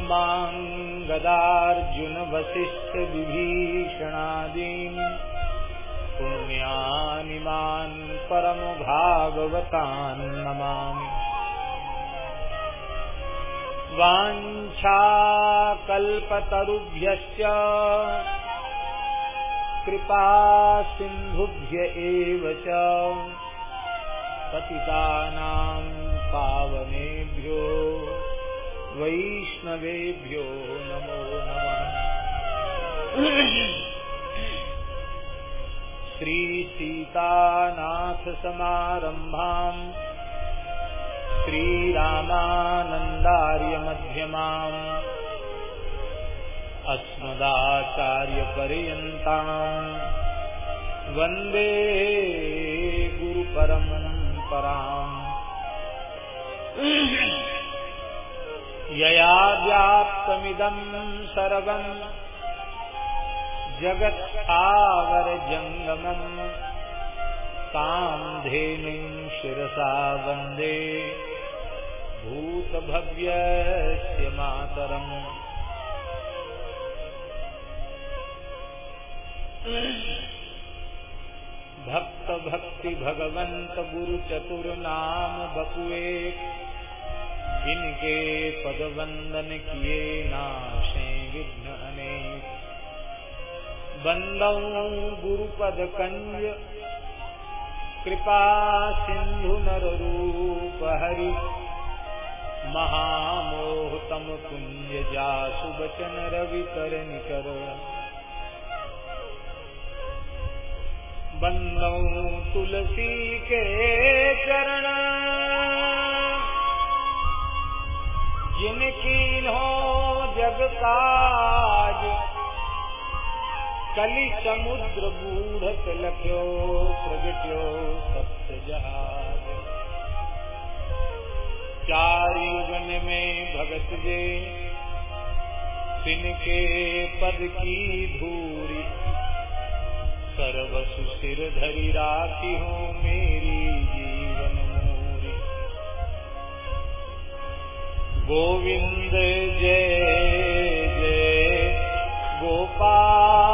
रुक्माङ्गदार्जुन वसिष्ठ विभीषणादीन् पुण्यानिमान् परमभागवतान् नमामि। वाञ्छाकल्पतरुभ्यश्च कृपा सिन्धुभ्य एव च पतितानां पावनेभ्यो वैष्णवेभ्यो नमो नमः। श्रीसीतानाथसमारम्भाम् श्रीरामानन्दार्यमध्यमाम् अस्मदाचार्यपर्यन्ताम्। वंदे गुरुपरम्पराम्। यया व्याप्तमिदम् सर्वम् जगत्तावरजङ्गमम्। ताम् धेनुम् शिरसा वंदे। भूतभव्यस्य मातरम्। भक्त भक्ति भगवंत गुरु चतुर इनके पद वंदन किए नाशे विघ्न अनेक। बंदौ गुरुपद कंज कृपा सिंधु नर रूप हरि। महामोहतम कुंज जासु बचन रवि कर निकर। बंदौ तुलसी के चरण जिनकी हो जग काज कलि समुद्र बूढ़त लख्यो, प्रगट्यो सप्त जहाज़। चार युगन में भगत जे, तिनके पद की धूरी। सर्वसु सिर धरि राखी हो मेरी गोविंद जय जय गोपाल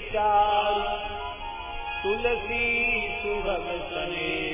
चारु तुलसी सुभग सने।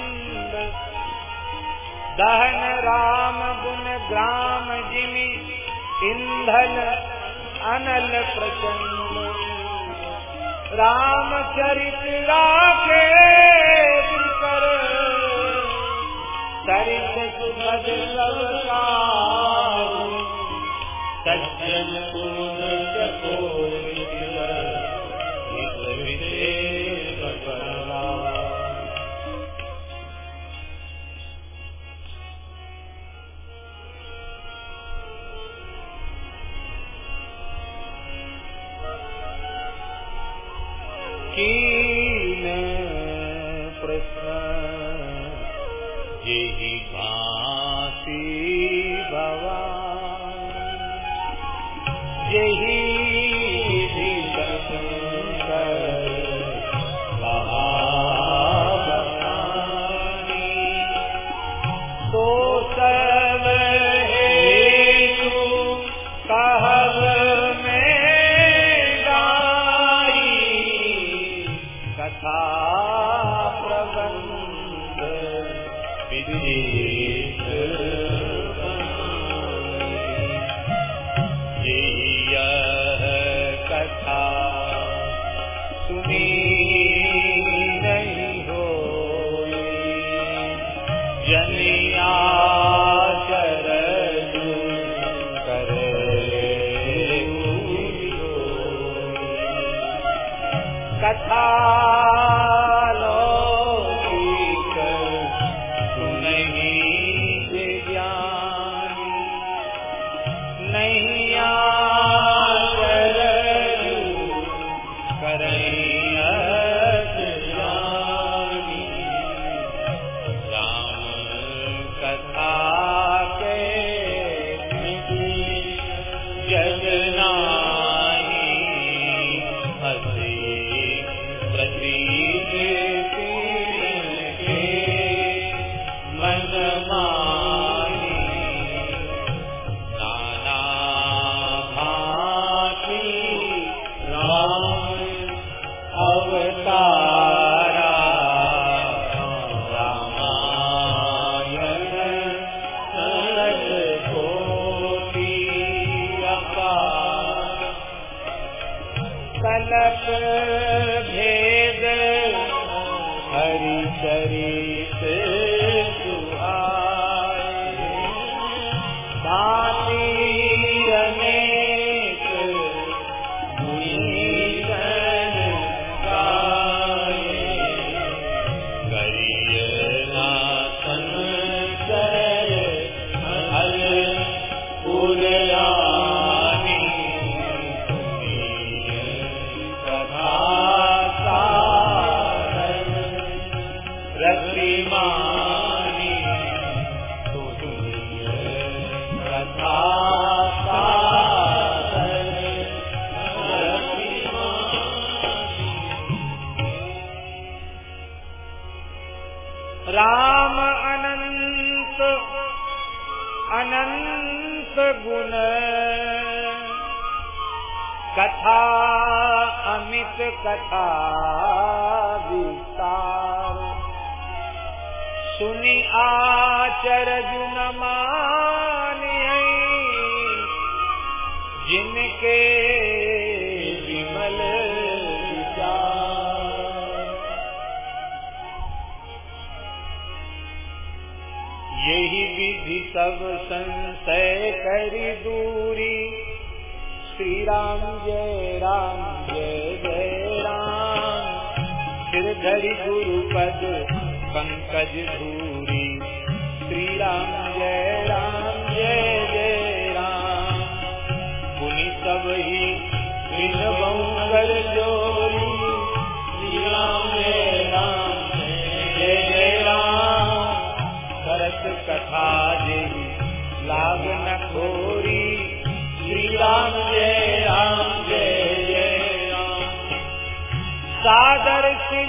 दहन राम गुण ग्राम जिमी इंधन अनल प्रचंड। रामचरित राखे कर सरित सुभद सबका जय राम जय जय राम सिरधरि गुरुपद पंकज धूरी। श्री राम जय राम।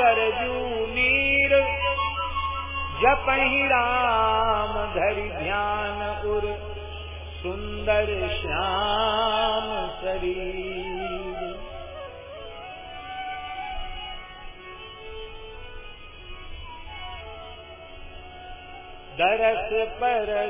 सरजू नीर। जपहि राम धरि ध्यान उर सुंदर श्याम शरीर। दरस पर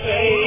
say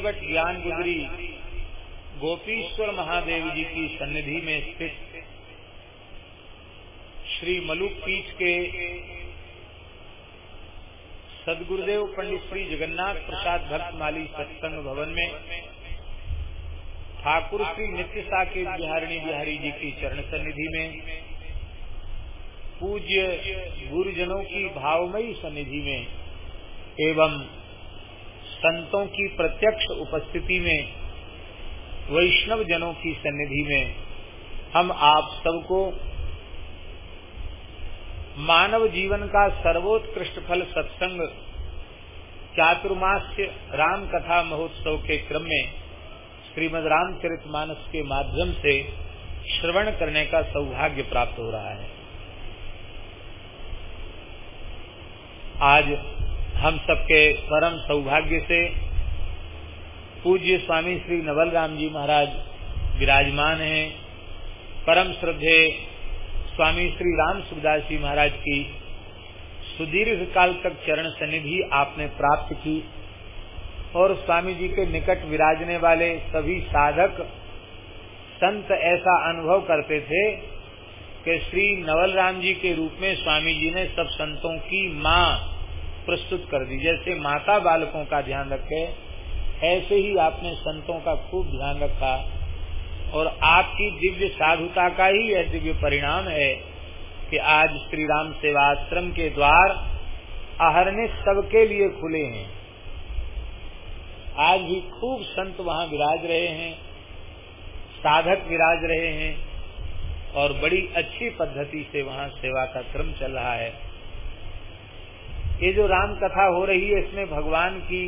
वंशीवट ज्ञान गुजरी, गोपीश्वर महादेव जी की सन्निधि में स्थित श्री मलुक पीठ के सदगुरुदेव पंडित श्री जगन्नाथ प्रसाद भक्त माली सत्संग भवन में ठाकुर श्री नित्य साकेत बिहारिणी बिहारी जी की चरण सन्निधि में पूज्य गुरुजनों की भावमयी सन्निधि में एवं संतों की प्रत्यक्ष उपस्थिति में वैष्णव जनों की सन्निधि में, हम आप सबको मानव जीवन का सर्वोत्कृष्ट फल सत्संग, चातुर्मास्य राम कथा महोत्सव के क्रम में, श्रीमद रामचरित मानस के माध्यम से श्रवण करने का सौभाग्य प्राप्त हो रहा है। आज हम सबके परम सौभाग्य से पूज्य स्वामी श्री नवल राम जी महाराज विराजमान हैं। परम श्रद्धे स्वामी श्री राम सुखदास जी महाराज की सुदीर्घ काल तक चरण सन्निधि आपने प्राप्त की और स्वामी जी के निकट विराजने वाले सभी साधक संत ऐसा अनुभव करते थे कि श्री नवल राम जी के रूप में स्वामी जी ने सब संतों की माँ प्रस्तुत कर दी। जैसे माता बालकों का ध्यान रखे, ऐसे ही आपने संतों का खूब ध्यान रखा। और आपकी दिव्य साधुता का ही यह दिव्य परिणाम है कि आज श्री राम सेवाश्रम के द्वार आहरने सबके लिए खुले हैं। आज भी खूब संत वहाँ विराज रहे हैं, साधक विराज रहे हैं और बड़ी अच्छी पद्धति से वहाँ सेवा का क्रम चल रहा है। ये जो राम कथा हो रही है, इसमें भगवान की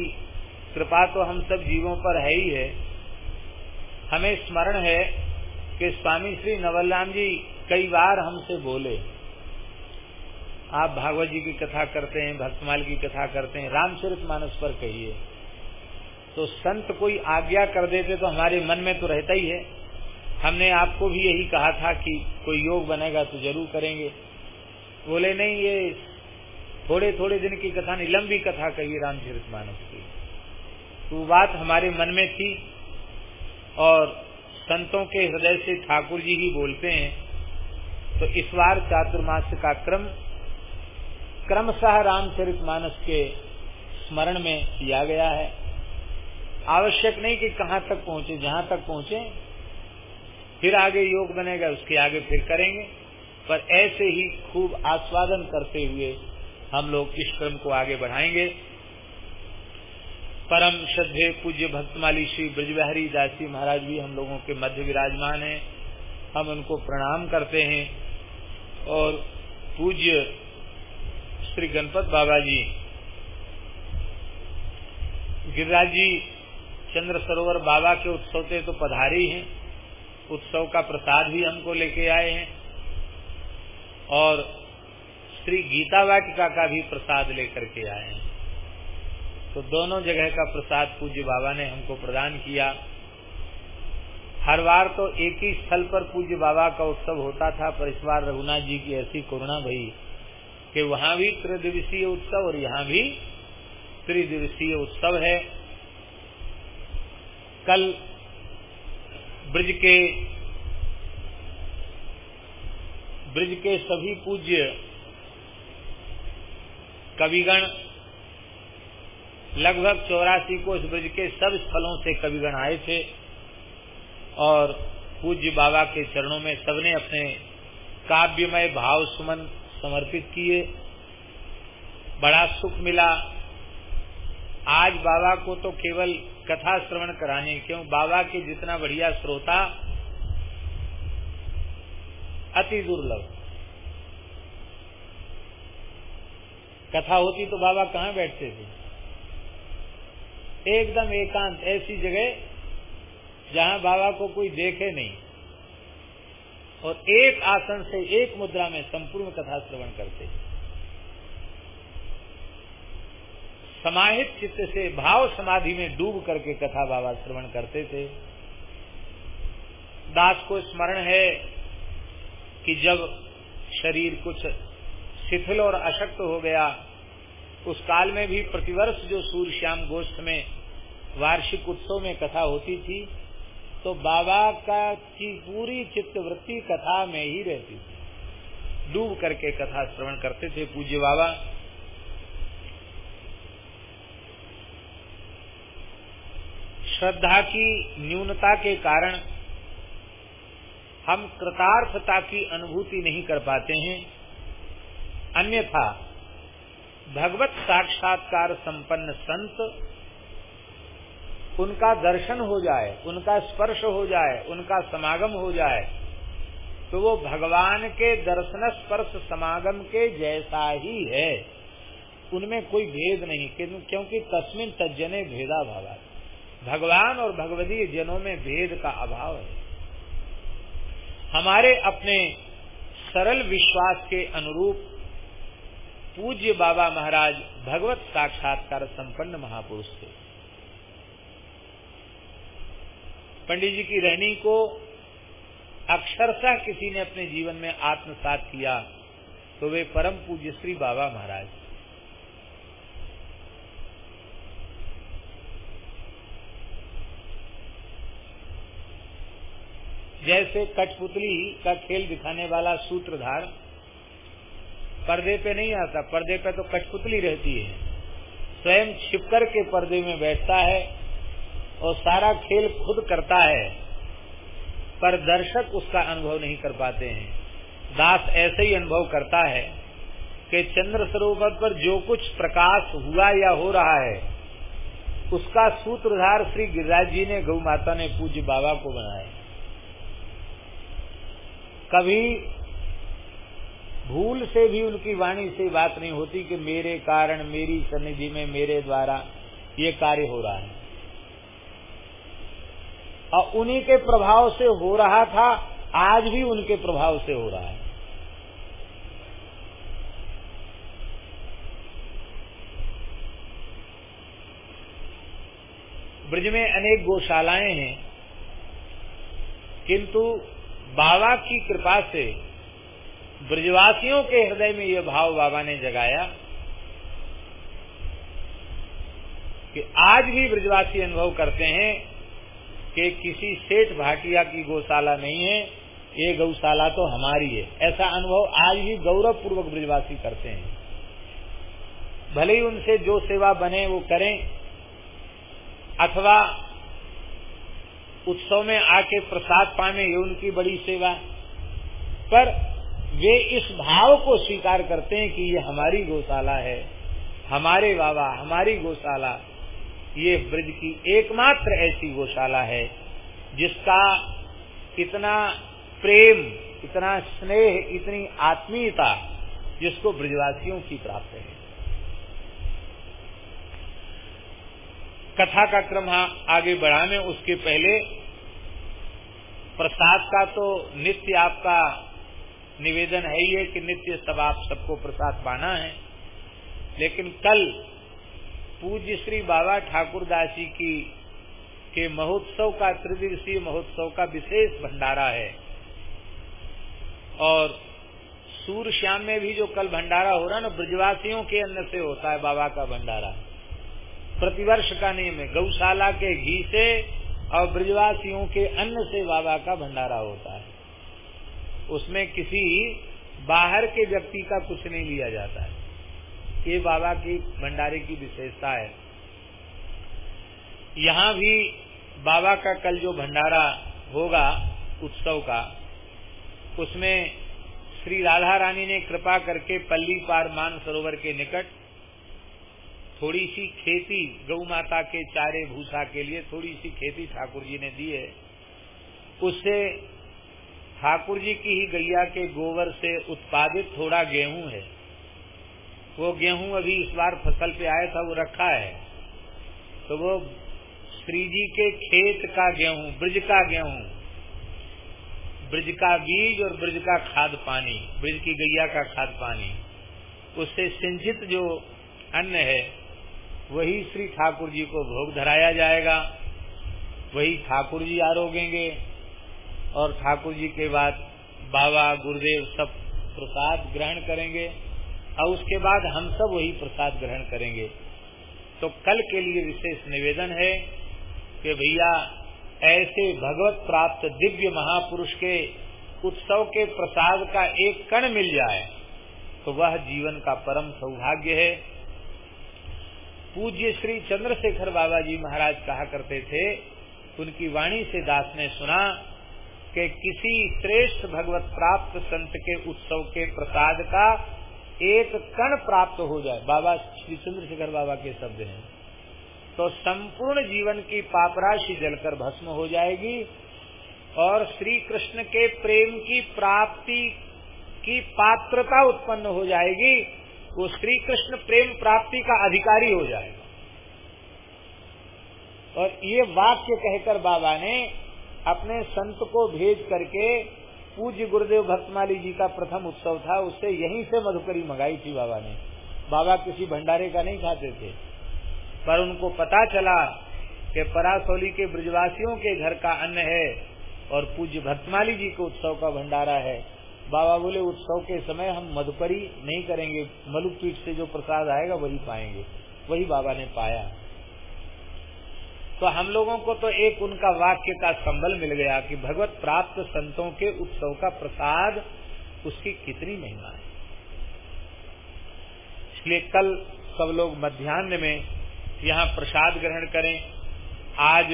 कृपा तो हम सब जीवों पर है ही है। हमें स्मरण है कि स्वामी श्री नवलराम जी कई बार हमसे बोले, आप भागवत जी की कथा करते हैं, भक्तमाल की कथा करते हैं, रामचरित मानस पर कहिए। तो संत कोई आज्ञा कर देते तो हमारे मन में तो रहता ही है। हमने आपको भी यही कहा था कि कोई योग बनेगा तो ज़रूर करेंगे। बोले, नहीं, ये थोड़े थोड़े दिन की कथा नहीं, लंबी कथा कही रामचरित मानस की। तो बात हमारे मन में थी और संतों के हृदय से ठाकुर जी ही बोलते हैं। तो इस बार चातुर्मास का क्रम, क्रमशः रामचरित मानस के स्मरण में किया गया है। आवश्यक नहीं कि कहाँ तक पहुँचे, जहाँ तक पहुँचे, फिर आगे योग बनेगा, उसके आगे फिर करेंगे। पर ऐसे ही खूब आस्वादन करते हुए हम लोग इस क्रम को आगे बढ़ाएँगे। परम श्रद्धे पूज्य भक्तमाली श्री ब्रजबिहारी दास महाराज भी हम लोगों के मध्य विराजमान हैं। हम उनको प्रणाम करते हैं और पूज्य श्री गणपत बाबा जी, गिरिराज जी, चंद्र सरोवर बाबा के उत्सव से तो पधारी हैं। उत्सव का प्रसाद भी हमको लेके आए हैं और श्री गीता वाटिका का भी प्रसाद लेकर के आए हैं। तो दोनों जगह का प्रसाद पूज्य बाबा ने हमको प्रदान किया। हर बार तो एक ही स्थल पर पूज्य बाबा का उत्सव होता था, पर इस बार रघुनाथ जी की ऐसी करुणा भई कि वहाँ भी त्रिदिवसीय उत्सव और यहाँ भी त्रिदिवसीय उत्सव है। कल ब्रज के ब्रज के सभी पूज्य कविगण, लगभग चौरासी को इस ब्रज के सब स्थलों से कविगण आए थे और पूज्य बाबा के चरणों में सबने अपने काव्यमय भाव सुमन समर्पित किए। बड़ा सुख मिला। आज बाबा को तो केवल कथा श्रवण कराने, क्यों? बाबा के जितना बढ़िया श्रोता अति दुर्लभ। कथा होती तो बाबा कहाँ बैठते थे? एकदम एकांत, ऐसी जगह जहाँ बाबा को कोई देखे नहीं। और एक आसन से एक मुद्रा में संपूर्ण कथा श्रवण करते। समाहित चित्त से भाव समाधि में डूब करके कथा बाबा श्रवण करते थे। दास को स्मरण है कि जब शरीर कुछ शिथिल और अशक्त हो गया। उस काल में भी प्रतिवर्ष जो सूर्य श्याम गोष्ठ में वार्षिक उत्सव में कथा होती थी तो बाबा का की पूरी चित्तवृत्ति कथा में ही रहती थी। डूब करके कथा श्रवण करते थे पूज्य बाबा। श्रद्धा की न्यूनता के कारण हम कृतार्थता की अनुभूति नहीं कर पाते हैं। अन्यथा भगवत साक्षात्कार संपन्न संत उनका दर्शन हो जाए, उनका स्पर्श हो जाए, उनका समागम हो जाए तो वो भगवान के दर्शन स्पर्श समागम के जैसा ही है। उनमें कोई भेद नहीं क्योंकि तस्मिन तजने भेदा भावा भगवान और भगवदीय जनों में भेद का अभाव है। हमारे अपने सरल विश्वास के अनुरूप पूज्य बाबा महाराज भगवत साक्षात्कार संपन्न महापुरुष थे। पंडित जी की रहनी को अक्षरशः किसी ने अपने जीवन में आत्मसात किया तो वे परम पूज्य श्री बाबा महाराज। जैसे कठपुतली का खेल दिखाने वाला सूत्रधार पर्दे पे नहीं आता, पर्दे पे तो कठपुतली रहती है। स्वयं छिपकर के पर्दे में बैठता है और सारा खेल खुद करता है, पर दर्शक उसका अनुभव नहीं कर पाते हैं। दास ऐसे ही अनुभव करता है कि चंद्र सरोवर पर जो कुछ प्रकाश हुआ या हो रहा है, उसका सूत्रधार श्री गिरिराज जी ने, गौ माता ने पूज्य बाबा को बनाया। कभी भूल से भी उनकी वाणी से बात नहीं होती कि मेरे कारण, मेरी सन्निधि में, मेरे द्वारा ये कार्य हो रहा है। और उन्हीं के प्रभाव से हो रहा था, आज भी उनके प्रभाव से हो रहा है। ब्रज में अनेक गौशालाएँ हैं, किंतु बाबा की कृपा से ब्रजवासियों के हृदय में यह भाव बाबा ने जगाया कि आज भी ब्रजवासी अनुभव करते हैं कि किसी सेठ भाटिया की गौशाला नहीं है, ये गौशाला तो हमारी है। ऐसा अनुभव आज भी गौरव पूर्वक ब्रजवासी करते हैं। भले ही उनसे जो सेवा बने वो करें, अथवा उत्सव में आके प्रसाद पाने, ये उनकी बड़ी सेवा। पर वे इस भाव को स्वीकार करते हैं कि ये हमारी गौशाला है, हमारे बाबा, हमारी गौशाला। ये ब्रज की एकमात्र ऐसी गौशाला है, जिसका इतना प्रेम, इतना स्नेह, इतनी आत्मीयता जिसको ब्रजवासियों की प्राप्त है। कथा का क्रम आगे बढ़ाने, उसके पहले प्रसाद का तो नित्य आपका निवेदन है ही है कि नित्य सब आप सबको प्रसाद पाना है। लेकिन कल पूज्य श्री बाबा ठाकुर दास जी की के महोत्सव का, त्रिदिवसीय महोत्सव का विशेष भंडारा है। और सूर्य श्याम में भी जो कल भंडारा हो रहा है ना, ब्रजवासियों के अन्न से होता है बाबा का भंडारा। प्रतिवर्ष का नियम है, गौशाला के घी से और ब्रजवासियों के अन्न से बाबा का भंडारा होता है। उसमें किसी बाहर के व्यक्ति का कुछ नहीं लिया जाता है। ये बाबा की भंडारे की विशेषता है। यहाँ भी बाबा का कल जो भंडारा होगा, उत्सव का, उसमें श्री राधा रानी ने कृपा करके पल्ली पार मान सरोवर के निकट थोड़ी सी खेती गौ माता के चारे भूसा के लिए थोड़ी सी खेती ठाकुर जी ने दी है। उससे ठाकुर जी की ही गैया के गोबर से उत्पादित थोड़ा गेहूँ है। वो गेहूँ अभी इस बार फ़सल पे आया था, वो रखा है। तो वो श्री जी के खेत का गेहूँ, ब्रज का गेहूँ, ब्रज का बीज और ब्रज का खाद पानी, ब्रज की गैया का खाद पानी। उससे सिंचित जो अन्न है, वही श्री ठाकुर जी को भोग धराया जाएगा, वही ठाकुर जी आरोगेंगे। और ठाकुर जी के बाद बाबा गुरुदेव सब प्रसाद ग्रहण करेंगे और उसके बाद हम सब वही प्रसाद ग्रहण करेंगे। तो कल के लिए विशेष निवेदन है कि भैया, ऐसे भगवत प्राप्त दिव्य महापुरुष के उत्सव के प्रसाद का एक कण मिल जाए तो वह जीवन का परम सौभाग्य है। पूज्य श्री चंद्रशेखर बाबा जी महाराज कहा करते थे, उनकी वाणी से दास ने सुना कि किसी श्रेष्ठ भगवत प्राप्त संत के उत्सव के प्रसाद का एक कण प्राप्त हो जाए। बाबा श्री चंद्रशेखर बाबा के शब्द हैं। तो संपूर्ण जीवन की पापराशि जलकर भस्म हो जाएगी और श्री कृष्ण के प्रेम की प्राप्ति की पात्रता उत्पन्न हो जाएगी, वो श्री कृष्ण प्रेम प्राप्ति का अधिकारी हो जाएगा। और ये वाक्य कहकर बाबा ने अपने संत को भेज करके पूज्य गुरुदेव भक्तमाली जी का प्रथम उत्सव था, उससे यहीं से मधुकरी मंगाई थी बाबा ने। बाबा किसी भंडारे का नहीं खाते थे। पर उनको पता चला कि परासोली के ब्रजवासियों के घर का अन्न है और पूज्य भक्तमाली जी के उत्सव का भंडारा है। बाबा बोले, उत्सव के समय हम मधुकरी नहीं करेंगे मलुपीठ से जो प्रसाद आएगा वही पाएँगे। वही बाबा ने पाया। तो हम लोगों को तो एक उनका वाक्य का संबल मिल गया कि भगवत प्राप्त संतों के उत्सव का प्रसाद उसकी कितनी महिमा है। इसलिए कल सब लोग मध्यान्ह में यहाँ प्रसाद ग्रहण करें। आज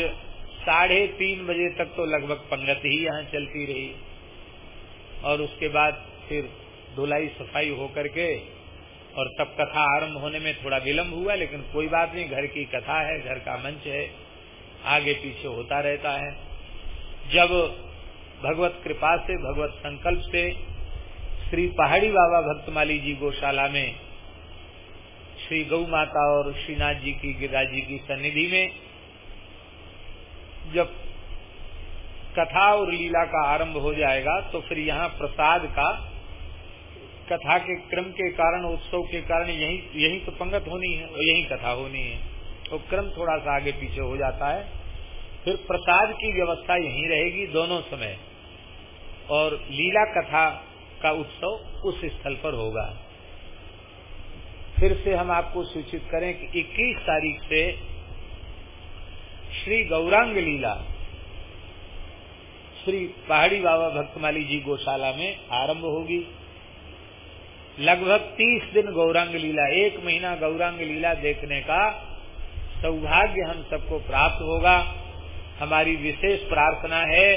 साढ़े तीन बजे तक तो लगभग पंगत ही यहाँ चलती रही। और उसके बाद फिर धुलाई सफ़ाई होकर के और तब कथा आरंभ होने में थोड़ा विलंब हुआ, लेकिन कोई बात नहीं, घर की कथा है, घर का मंच है। आगे पीछे होता रहता है। जब भगवत कृपा से, भगवत संकल्प से श्री पहाड़ी बाबा भक्तमाली जी गौशाला में, श्री गौ माता और श्रीनाथ जी की, गिरिराज जी की सन्निधि में जब कथा और लीला का आरंभ हो जाएगा तो फिर यहाँ प्रसाद का कथा के क्रम के कारण, उत्सव के कारण यही यही तो पंगत होनी है और यही कथा होनी है। तो क्रम थोड़ा सा आगे पीछे हो जाता है। फिर प्रसाद की व्यवस्था यही रहेगी दोनों समय। और लीला कथा का उत्सव उस स्थल पर होगा। फिर से हम आपको सूचित करें कि 21 तारीख से श्री गौरांग लीला, श्री पहाड़ी बाबा भक्तमाली जी गौशाला में आरंभ होगी। लगभग 30 दिन गौरांग लीला, एक महीना गौरांग लीला देखने का सौभाग्य हम सबको प्राप्त होगा। हमारी विशेष प्रार्थना है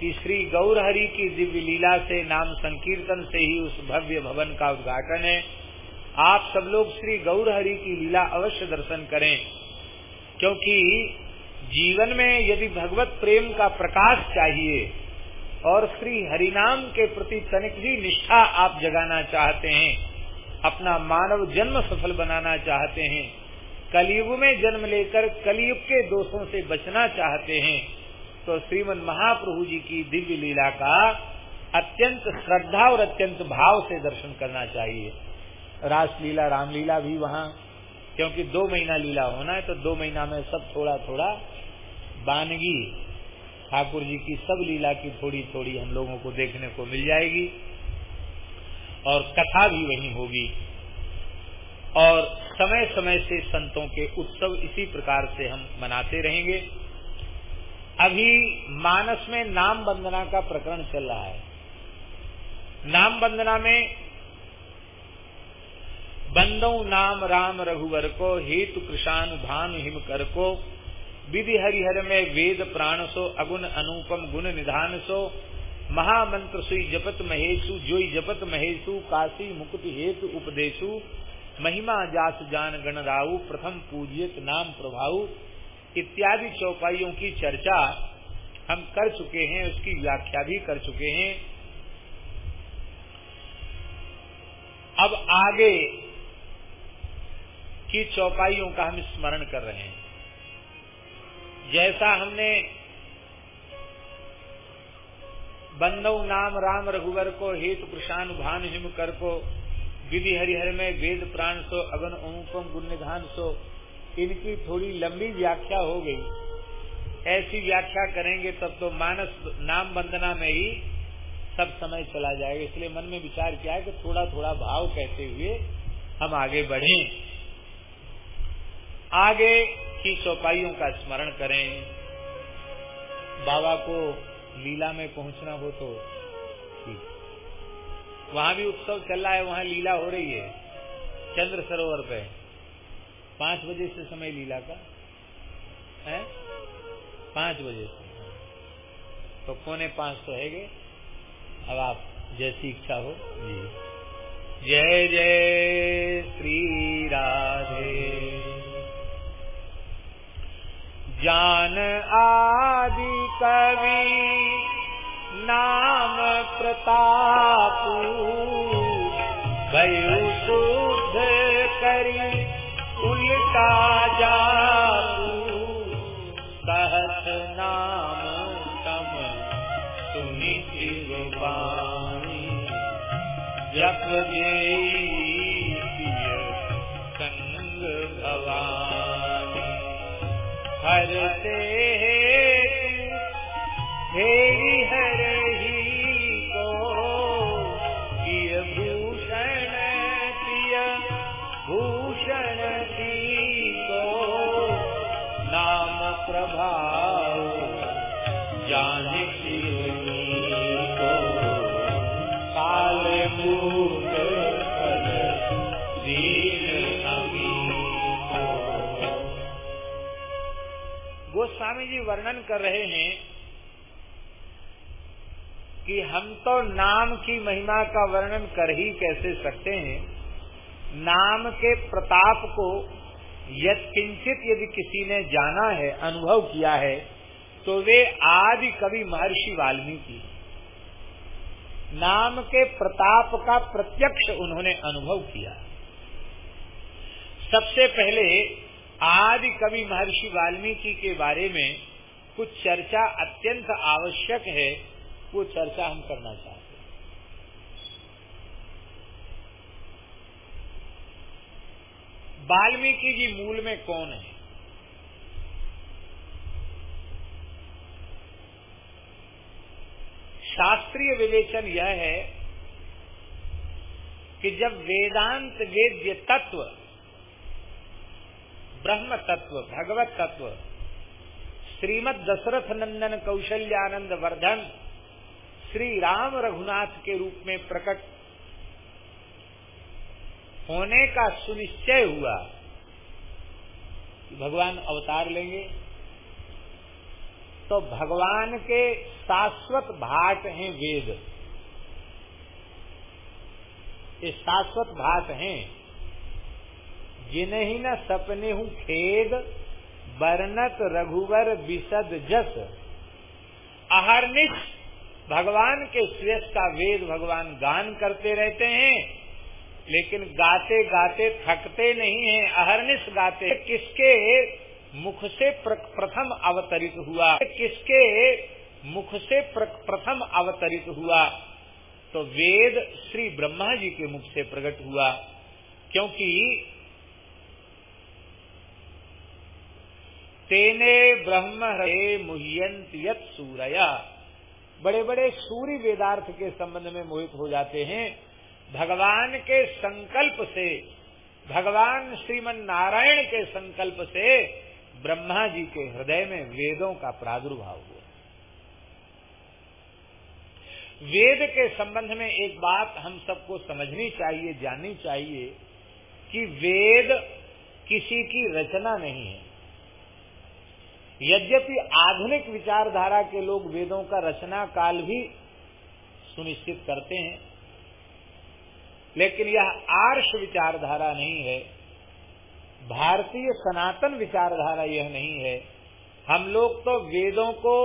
कि श्री गौरहरि की दिव्य लीला से, नाम संकीर्तन से ही उस भव्य भवन का उद्घाटन है। आप सब लोग श्री गौरहरि की लीला अवश्य दर्शन करें, क्योंकि जीवन में यदि भगवत प्रेम का प्रकाश चाहिए और श्री हरिनाम के प्रति तनिक भी निष्ठा आप जगाना चाहते हैं, अपना मानव जन्म सफल बनाना चाहते हैं कलयुग में जन्म लेकर कलयुग के दोषों से बचना चाहते हैं तो श्रीमद महाप्रभु जी की दिव्य लीला का अत्यंत श्रद्धा और अत्यंत भाव से दर्शन करना चाहिए। रासलीला, रामलीला भी वहाँ, क्योंकि दो महीना लीला होना है तो दो महीना में सब थोड़ा थोड़ा बानगी। ठाकुर जी की सब लीला की थोड़ी थोड़ी हम लोगों को देखने को मिल जाएगी, और कथा भी वही होगी। और समय समय से संतों के उत्सव इसी प्रकार से हम मनाते रहेंगे। अभी मानस में नाम वंदना का प्रकरण चल रहा है। नाम वंदना में बंदो नाम राम रघुवर को, हेतु कृषानु भानु हिम कर को, विधि हरिहर में वेद प्राण सो, अगुण अनुपम गुण निधान सो, महामंत्र सुई जपत महेशु, जोई जपत महेशु, काशी मुकुट हेतु उपदेशु महिमा जास जान गण राऊ प्रथम पूजित नाम प्रभाऊ, इत्यादि चौपाइयों की चर्चा हम कर चुके हैं, उसकी व्याख्या भी कर चुके हैं। अब आगे की चौपाइयों का हम स्मरण कर रहे हैं। जैसा हमने बंदव नाम राम रघुवर को, हेतु प्रशान भान हिम कर को विधि हरिहर में वेद प्राण सो, अगन ओमुपम गुण सो। इनकी थोड़ी लंबी व्याख्या हो गई। ऐसी व्याख्या करेंगे तब तो मानस नाम वंदना में ही सब समय चला जाएगा। इसलिए मन में विचार किया है कि थोड़ा थोड़ा भाव कहते हुए हम आगे बढ़े। आगे की चौपाइयों का स्मरण करें। बाबा को लीला में पहुँचना हो तो ठीक। वहाँ भी उत्सव चल रहा है, वहाँ लीला हो रही है। चंद्र सरोवर पे। पाँच बजे से समय लीला का। है? पाँच बजे से। तो पौने पाँच तो है अब आप जैसी इच्छा हो। जी। जय जय श्री राधे। जान आदि कवि नाम प्रताप जप गोस्वामी जी वर्णन कर रहे हैं कि हम तो नाम की महिमा का वर्णन कर ही कैसे सकते हैं? नाम के प्रताप को यद यदि किसी ने जाना है, अनुभव किया है तो वे आदि कवि महर्षि वाल्मीकि नाम के प्रताप का प्रत्यक्ष उन्होंने अनुभव किया। सबसे पहले आदि कवि महर्षि वाल्मीकि के बारे में कुछ चर्चा अत्यंत आवश्यक है, वो चर्चा हम करना चाहते हैं। वाल्मीकि जी मूल में कौन है? शास्त्रीय विवेचन यह है कि जब वेदांत वेद्य तत्व ब्रह्म तत्व भगवत तत्व श्रीमद दशरथ नंदन कौशल्यानंद वर्धन श्री राम रघुनाथ के रूप में प्रकट होने का सुनिश्चय हुआ। भगवान अवतार लेंगे। तो भगवान के शाश्वत भाट हैं वेद। ये शाश्वत भाट हैं। जिन्हें न सपने हूँ खेद, बरनत, रघुवर विशद जस। अहरनिश भगवान के श्रेष्ठ का वेद भगवान गान करते रहते हैं, लेकिन गाते गाते थकते नहीं हैं। अहरनिश गाते। किसके मुख से प्रथम अवतरित हुआ? किसके मुख से प्रथम अवतरित हुआ? तो वेद श्री ब्रह्मा जी के मुख से प्रकट हुआ, क्योंकि तेने ब्रह्म हे मुह्यंत यत बड़े बड़े सूर्य वेदार्थ के संबंध में मोहित हो जाते हैं। भगवान के संकल्प से, भगवान श्रीमन नारायण के संकल्प से ब्रह्मा जी के हृदय में वेदों का प्रादुर्भाव हुआ। वेद के संबंध में एक बात हम सबको समझनी चाहिए, जाननी चाहिए कि वेद किसी की रचना नहीं है। यद्यपि आधुनिक विचारधारा के लोग वेदों का रचना काल भी सुनिश्चित करते हैं, लेकिन यह आर्ष विचारधारा नहीं है, भारतीय सनातन विचारधारा यह नहीं है। हम लोग तो वेदों को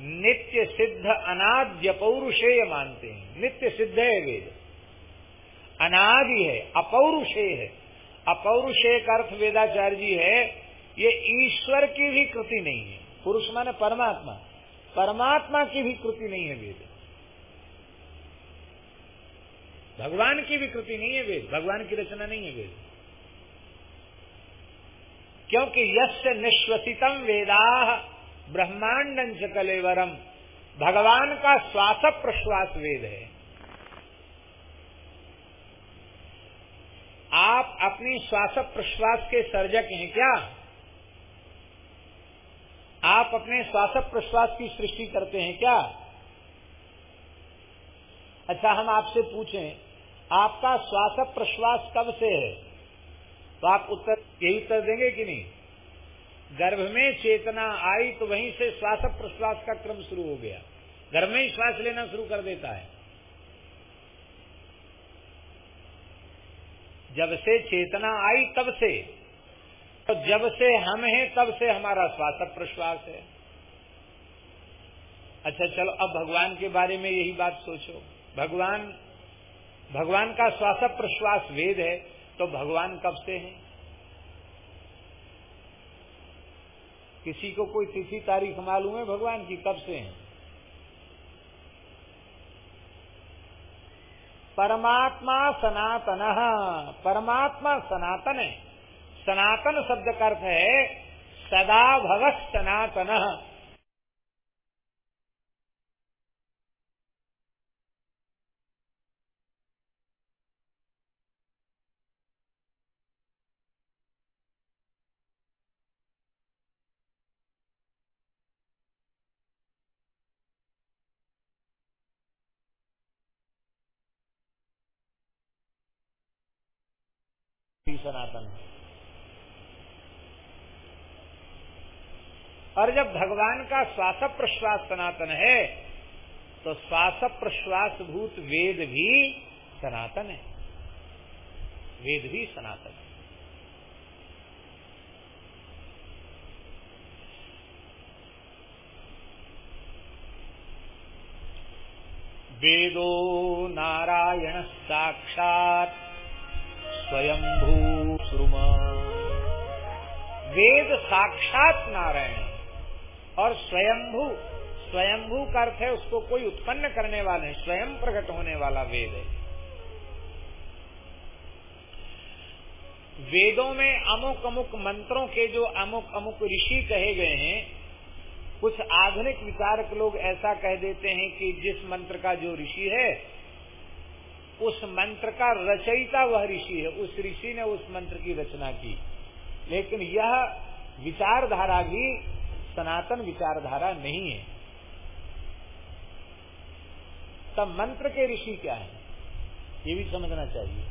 नित्य सिद्ध अनाद्य पौरुषेय मानते हैं। नित्य सिद्ध है वेद। अनादि है, अपौरुषेय है। अपौरुषेय का अर्थ वेदाचार्य जी है ये ईश्वर की भी कृति नहीं है। पुरुष माने परमात्मा। परमात्मा की भी कृति नहीं है वेद। भगवान की भी कृति नहीं है वेद। भगवान की रचना नहीं है वेद। क्योंकि यश निश्वसितम वेदा ब्रह्मांडं कलेवरम। भगवान का श्वास प्रश्वास वेद है। आप अपनी श्वास प्रश्वास के सर्जक हैं क्या? आप अपने श्वास प्रश्वास की सृष्टि करते हैं क्या? अच्छा हम आपसे पूछें, आपका श्वास प्रश्वास कब से है? तो आप उत्तर, यही उत्तर देंगे कि नहीं? गर्भ में चेतना आई तो वहीं से श्वास प्रश्वास का क्रम शुरू हो गया। गर्भ में ही श्वास लेना शुरू कर देता है। जब से चेतना आई तब से। तो जब से हम हैं, तब से हमारा श्वास प्रश्वास है। अच्छा चलो, अब भगवान के बारे में यही बात सोचो। भगवान भगवान का श्वास प्रश्वास वेद है तो भगवान कब से हैं? किसी को कोई तिथि तारीख मालूम है भगवान की, कब से हैं? परमात्मा सनातन परमात्मा सनातन है। सनातन शब्द का अर्थ है सदा भगत सनातन। सनातन। है और जब भगवान का श्वास प्रश्वास सनातन है तो श्वास प्रश्वास भूत वेद भी सनातन है। वेद भी सनातन है। वेदो नारायण साक्षात स्वयंभू श्रुम वेद साक्षात नारायण। और स्वयंभू स्वयंभू का अर्थ है उसको कोई उत्पन्न करने वाले स्वयं प्रकट होने वाला वेद है। वेदों में अमुक अमुक मंत्रों के जो अमुक अमुक ऋषि कहे गए हैं, कुछ आधुनिक विचारक लोग ऐसा कह देते हैं कि जिस मंत्र का जो ऋषि है, उस मंत्र का रचयिता वह ऋषि है। उस ऋषि ने उस मंत्र की रचना की। लेकिन यह विचारधारा भी सनातन विचारधारा नहीं है। तब मंत्र के ऋषि क्या है? ये भी समझना चाहिए।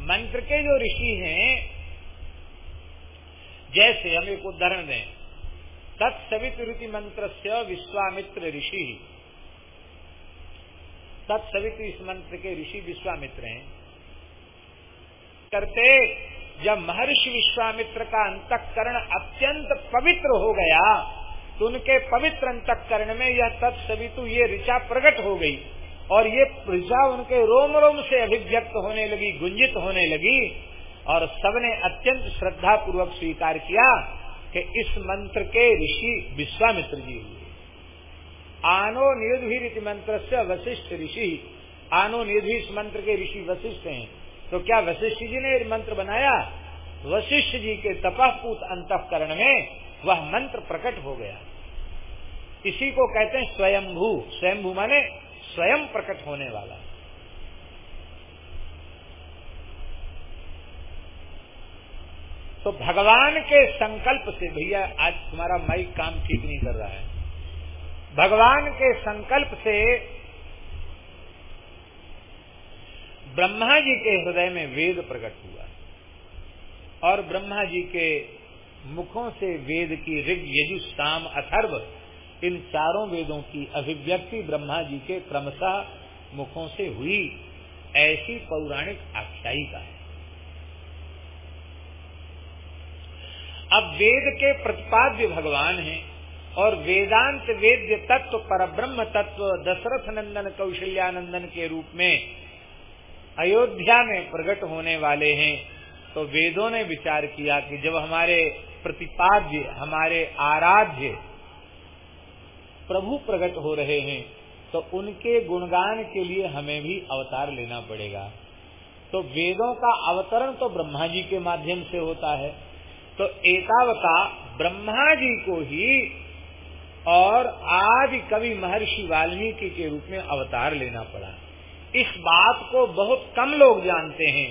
मंत्र के जो ऋषि हैं, जैसे हम एक उदाहरण दें, तत्सवित ऋति मंत्र से विश्वामित्र ऋषि। तत्सवित इस मंत्र के ऋषि विश्वामित्र हैं। करते जब महर्षि विश्वामित्र का अंतकरण अत्यंत पवित्र हो गया तो उनके पवित्र अंतकरण में यह तत्सवितु ये ऋचा प्रकट हो गई और ये ऋचा उनके रोम रोम से अभिव्यक्त होने लगी, गुंजित होने लगी और सबने अत्यंत श्रद्धा पूर्वक स्वीकार किया कि इस मंत्र के ऋषि विश्वामित्र जी हुए। आनो रीति मंत्र से वशिष्ठ ऋषि। आनो नियुद्धी इस मंत्र के ऋषि वशिष्ठ हैं। तो क्या वशिष्ठ जी ने मंत्र बनाया? वशिष्ठ जी के तपहपूत अंतकरण में वह मंत्र प्रकट हो गया। इसी को कहते हैं स्वयंभू। स्वयंभू माने स्वयं प्रकट होने वाला। तो भगवान के संकल्प से, भैया, आज तुम्हारा माइक काम ठीक नहीं कर रहा है। भगवान के संकल्प से ब्रह्मा जी के हृदय में वेद प्रकट हुआ। और ब्रह्मा जी के मुखों से वेद की ऋग यजु साम अथर्व, इन चारों वेदों की अभिव्यक्ति ब्रह्मा जी के क्रमशः मुखों से हुई। ऐसी पौराणिक आख्यायिका है। अब वेद के प्रतिपाद्य भगवान हैं और वेदांत वेद्य तत्व पर ब्रह्म तत्व, दशरथ नंदन कौशल्यानंदन के रूप में अयोध्या में प्रकट होने वाले हैं। तो वेदों ने विचार किया कि जब हमारे प्रतिपाद्य, हमारे आराध्य प्रभु प्रकट हो रहे हैं तो उनके गुणगान के लिए हमें भी अवतार लेना पड़ेगा। तो वेदों का अवतरण तो ब्रह्मा जी के माध्यम से होता है। तो एकावता ब्रह्मा जी को ही और आज कवि महर्षि वाल्मीकि के रूप में अवतार लेना पड़ा। इस बात को बहुत कम लोग जानते हैं,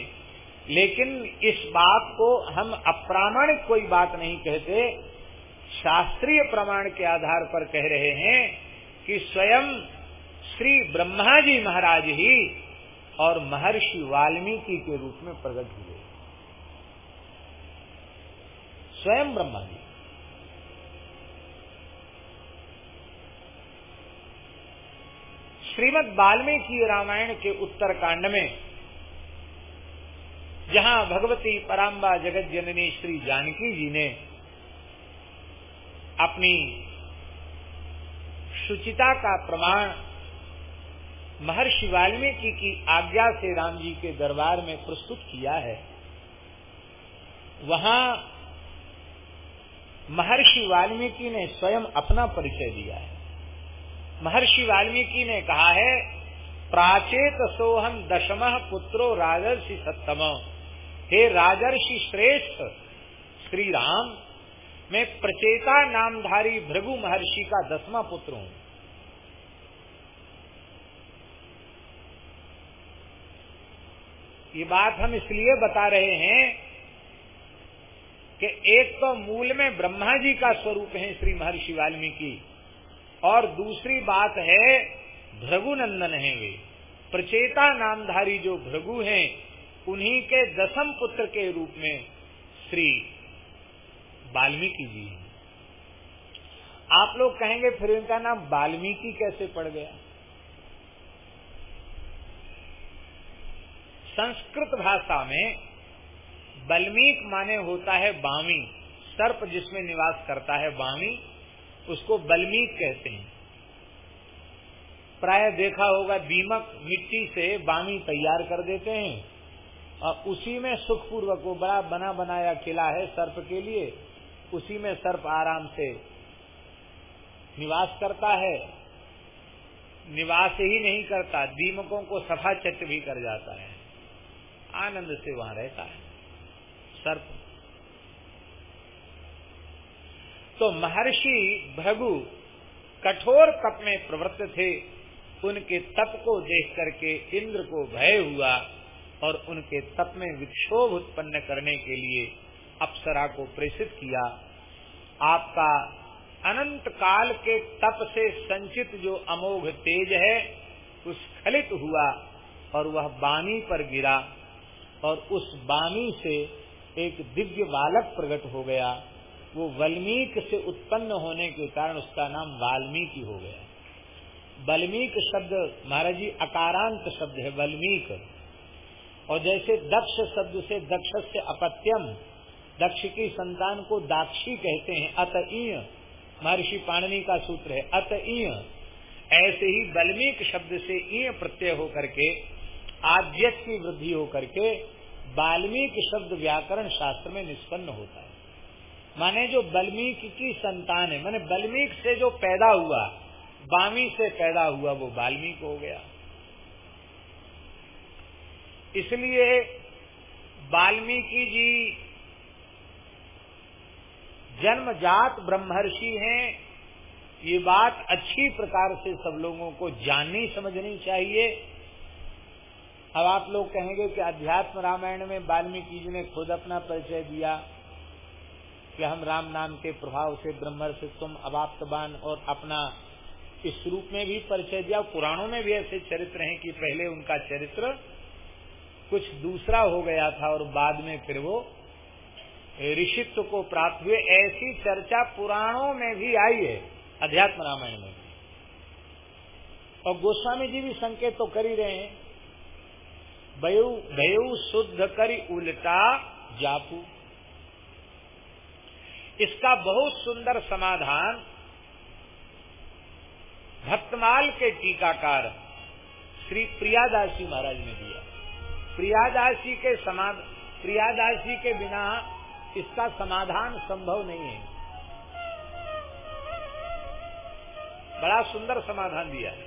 लेकिन इस बात को हम अप्रामाणिक कोई बात नहीं कहते। शास्त्रीय प्रमाण के आधार पर कह रहे हैं कि स्वयं श्री ब्रह्मा जी महाराज ही और महर्षि वाल्मीकि के रूप में प्रकट हुए। स्वयं ब्रह्मा जी। श्रीमद वाल्मीकि रामायण के उत्तर कांड में, जहाँ भगवती पराम्बा जगत जननी श्री जानकी जी ने अपनी शुचिता का प्रमाण महर्षि वाल्मीकि की आज्ञा से राम जी के दरबार में प्रस्तुत किया है, वहाँ महर्षि वाल्मीकि ने स्वयं अपना परिचय दिया है। महर्षि वाल्मीकि ने कहा है, प्राचेत सोहम दशम पुत्रो राजर्षि सत्तम हे राजर्षि श्रेष्ठ श्री राम मैं प्रचेता नामधारी भृगु महर्षि का दसवा पुत्र हूँ। ये बात हम इसलिए बता रहे हैं कि एक तो मूल में ब्रह्मा जी का स्वरूप है श्री महर्षि वाल्मीकि। और दूसरी बात है, भृगुनंदन है वे। प्रचेता नामधारी जो भृगु हैं, उन्हीं के दसम पुत्र के रूप में श्री वाल्मीकि जी हैं। आप लोग कहेंगे, फिर इनका नाम वाल्मीकि कैसे पड़ गया? संस्कृत भाषा में बल्मीक माने होता है बामी, सर्प जिसमें निवास करता है बामी उसको बल्मीक कहते हैं। प्राय देखा होगा, दीमक मिट्टी से बामी तैयार कर देते हैं और उसी में सुखपूर्वक वो बड़ा बना बनाया किला है सर्प के लिए। उसी में सर्प आराम से निवास करता है। निवास ही नहीं करता, दीमकों को सफ़ा चट भी कर जाता है। आनंद से वहाँ रहता है। सर्प तो महर्षि भृगु कठोर तप में प्रवृत्त थे। उनके तप को देख करके इंद्र को भय हुआ और उनके तप में विक्षोभ उत्पन्न करने के लिए अप्सरा को प्रेषित किया। आपका अनंत काल के तप से संचित जो अमोघ तेज है स्खलित हुआ और वह बानी पर गिरा और उस बानी से एक दिव्य बालक प्रकट हो गया। वो वल्मीक से उत्पन्न होने के कारण उसका नाम वाल्मीकि हो गया। बल्मीक शब्द, महाराज जी, अकारांत शब्द है, वल्मीक। और जैसे दक्ष शब्द से दक्ष से अपत्यम, दक्ष की संतान को दाक्षी कहते हैं, अतईय। महर्षि पाणनी का सूत्र है, अतईय। ऐसे ही बल्मीक शब्द से ईय प्रत्यय होकर के, आद्यत की वृद्धि होकर के, वाल्मीकि शब्द व्याकरण शास्त्र में निष्पन्न होता है। माने जो बल्मीक की संतान है। माने बल्मीक से जो पैदा हुआ, बामी से पैदा हुआ, वो वाल्मीक हो गया। इसलिए वाल्मीकि जी जन्मजात ब्रह्मर्षि हैं। ये बात अच्छी प्रकार से सब लोगों को जाननी समझनी चाहिए। अब आप लोग कहेंगे कि अध्यात्म रामायण में वाल्मीकि जी ने खुद अपना परिचय दिया। कि हम राम नाम के प्रभाव से, ब्रह्मर से, तुम अवाप्तबान और अपना इस रूप में भी परिचय दिया, पुराणों में भी ऐसे चरित्र हैं कि पहले उनका चरित्र कुछ दूसरा हो गया था और बाद में फिर वो ऋषित्व को प्राप्त हुए। ऐसी चर्चा पुराणों में भी आई है, अध्यात्म रामायण में और गोस्वामी जी भी संकेत तो कर ही रहे हैं। भयु भयु शुद्ध करी उल्टा जापू। इसका बहुत सुंदर समाधान भक्तमाल के टीकाकार श्री प्रियादासी महाराज ने दिया। प्रियादासी के समाध, प्रियादासी के बिना इसका समाधान संभव नहीं है। बड़ा सुंदर समाधान दिया है।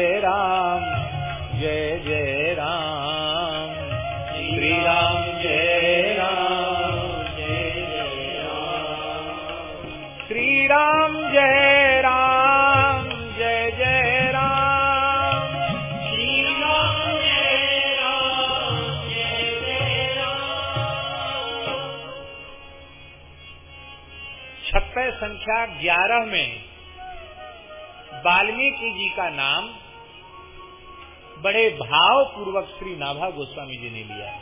संख्या ग्यारह में वाल्मीकि जी का नाम बड़े भाव पूर्वक श्री नाभा गोस्वामी जी ने लिया है।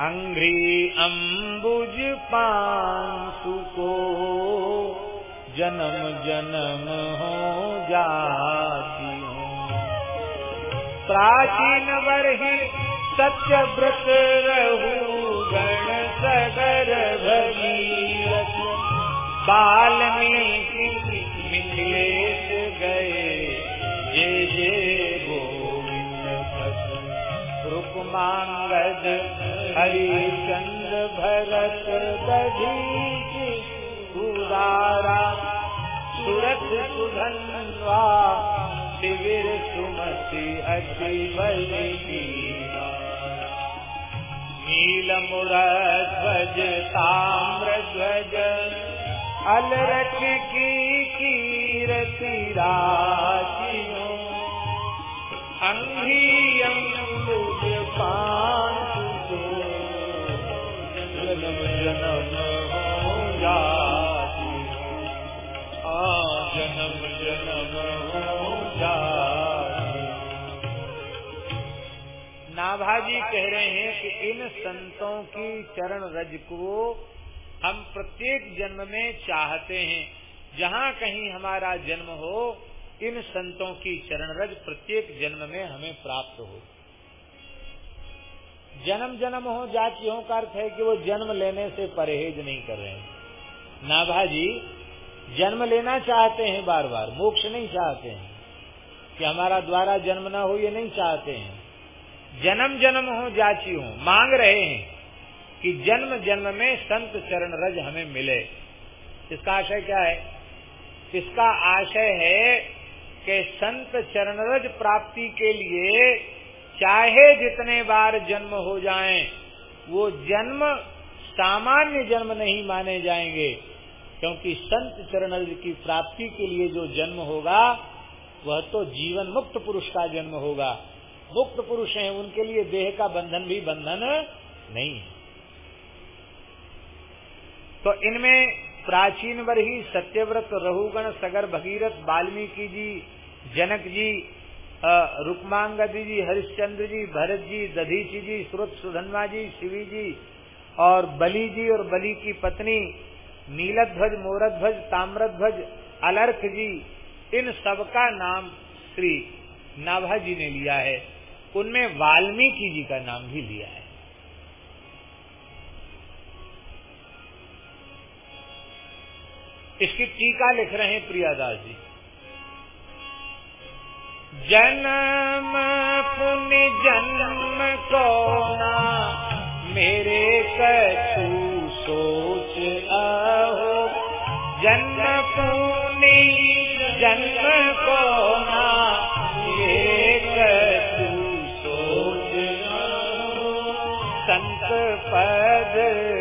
अंग्री अम्बुज पांसु को जन्म जन्म हो जाती प्राचीन वर्हि सत्य व्रत रहू गण सगर वाल्मीकि मिथिलेश गए। जे जे गोविंद रुकमांगद हरिचंद्र भरत दधीचि। उदारा सुरत सुधन्वा। शिविर सुमति अति नील मुरध्वज ताम्र ध्वज अलरख की कीरति राशियों, अंधी अंबुज पांचो जन्म जन्म हो जाती हाँ। जन्म जन्म हो जाती नाभाजी कह रहे हैं कि इन संतों की चरण रज को हम प्रत्येक जन्म में चाहते हैं, जहाँ कहीं हमारा जन्म हो, इन संतों की चरण रज प्रत्येक जन्म में हमें प्राप्त हो। जन्म जन्म हो, जातियों का अर्थ है कि वो जन्म लेने से परहेज नहीं कर रहे हैं। नाभाजी जन्म लेना चाहते हैं बार बार मोक्ष नहीं चाहते हैं। कि हमारा द्वारा जन्म ना हो, ये नहीं चाहते हैं। जन्म जन्म हो जाची हो मांग रहे हैं। कि जन्म जन्म में संत चरण रज हमें मिले। इसका आशय क्या है? इसका आशय है कि संत चरण रज प्राप्ति के लिए चाहे जितने बार जन्म हो जाएँ, वो जन्म सामान्य जन्म नहीं माने जाएँगे। क्योंकि संत चरण रज की प्राप्ति के लिए जो जन्म होगा वह तो जीवन मुक्त पुरुष का जन्म होगा। मुक्त पुरुष हैं उनके लिए देह का बंधन भी बंधन नहीं है। तो इनमें प्राचीन वर्ही सत्यव्रत रहुगण सगर, भगीरथ, वाल्मीकि जी, जनक जी रुक्मांगदी जी, हरिश्चंद्र जी, भरत जी, दधीची जी सुरत सुधनवा जी, शिवी जी, और बली जी और बली की पत्नी, नीलध्वज, मोरध्वज, ताम्रध्वज, अलर्क जी, इन सबका नाम श्री नाभा जी ने लिया है। उनमें वाल्मीकि जी का नाम भी लिया है। इसकी टीका लिख रहे हैं प्रियादास जी। जन्म पुण्य जन्म को ना मेरे कछु सोच आहो। जन्म पुण्य जन्म को ना मेरे कछु सोच संत पद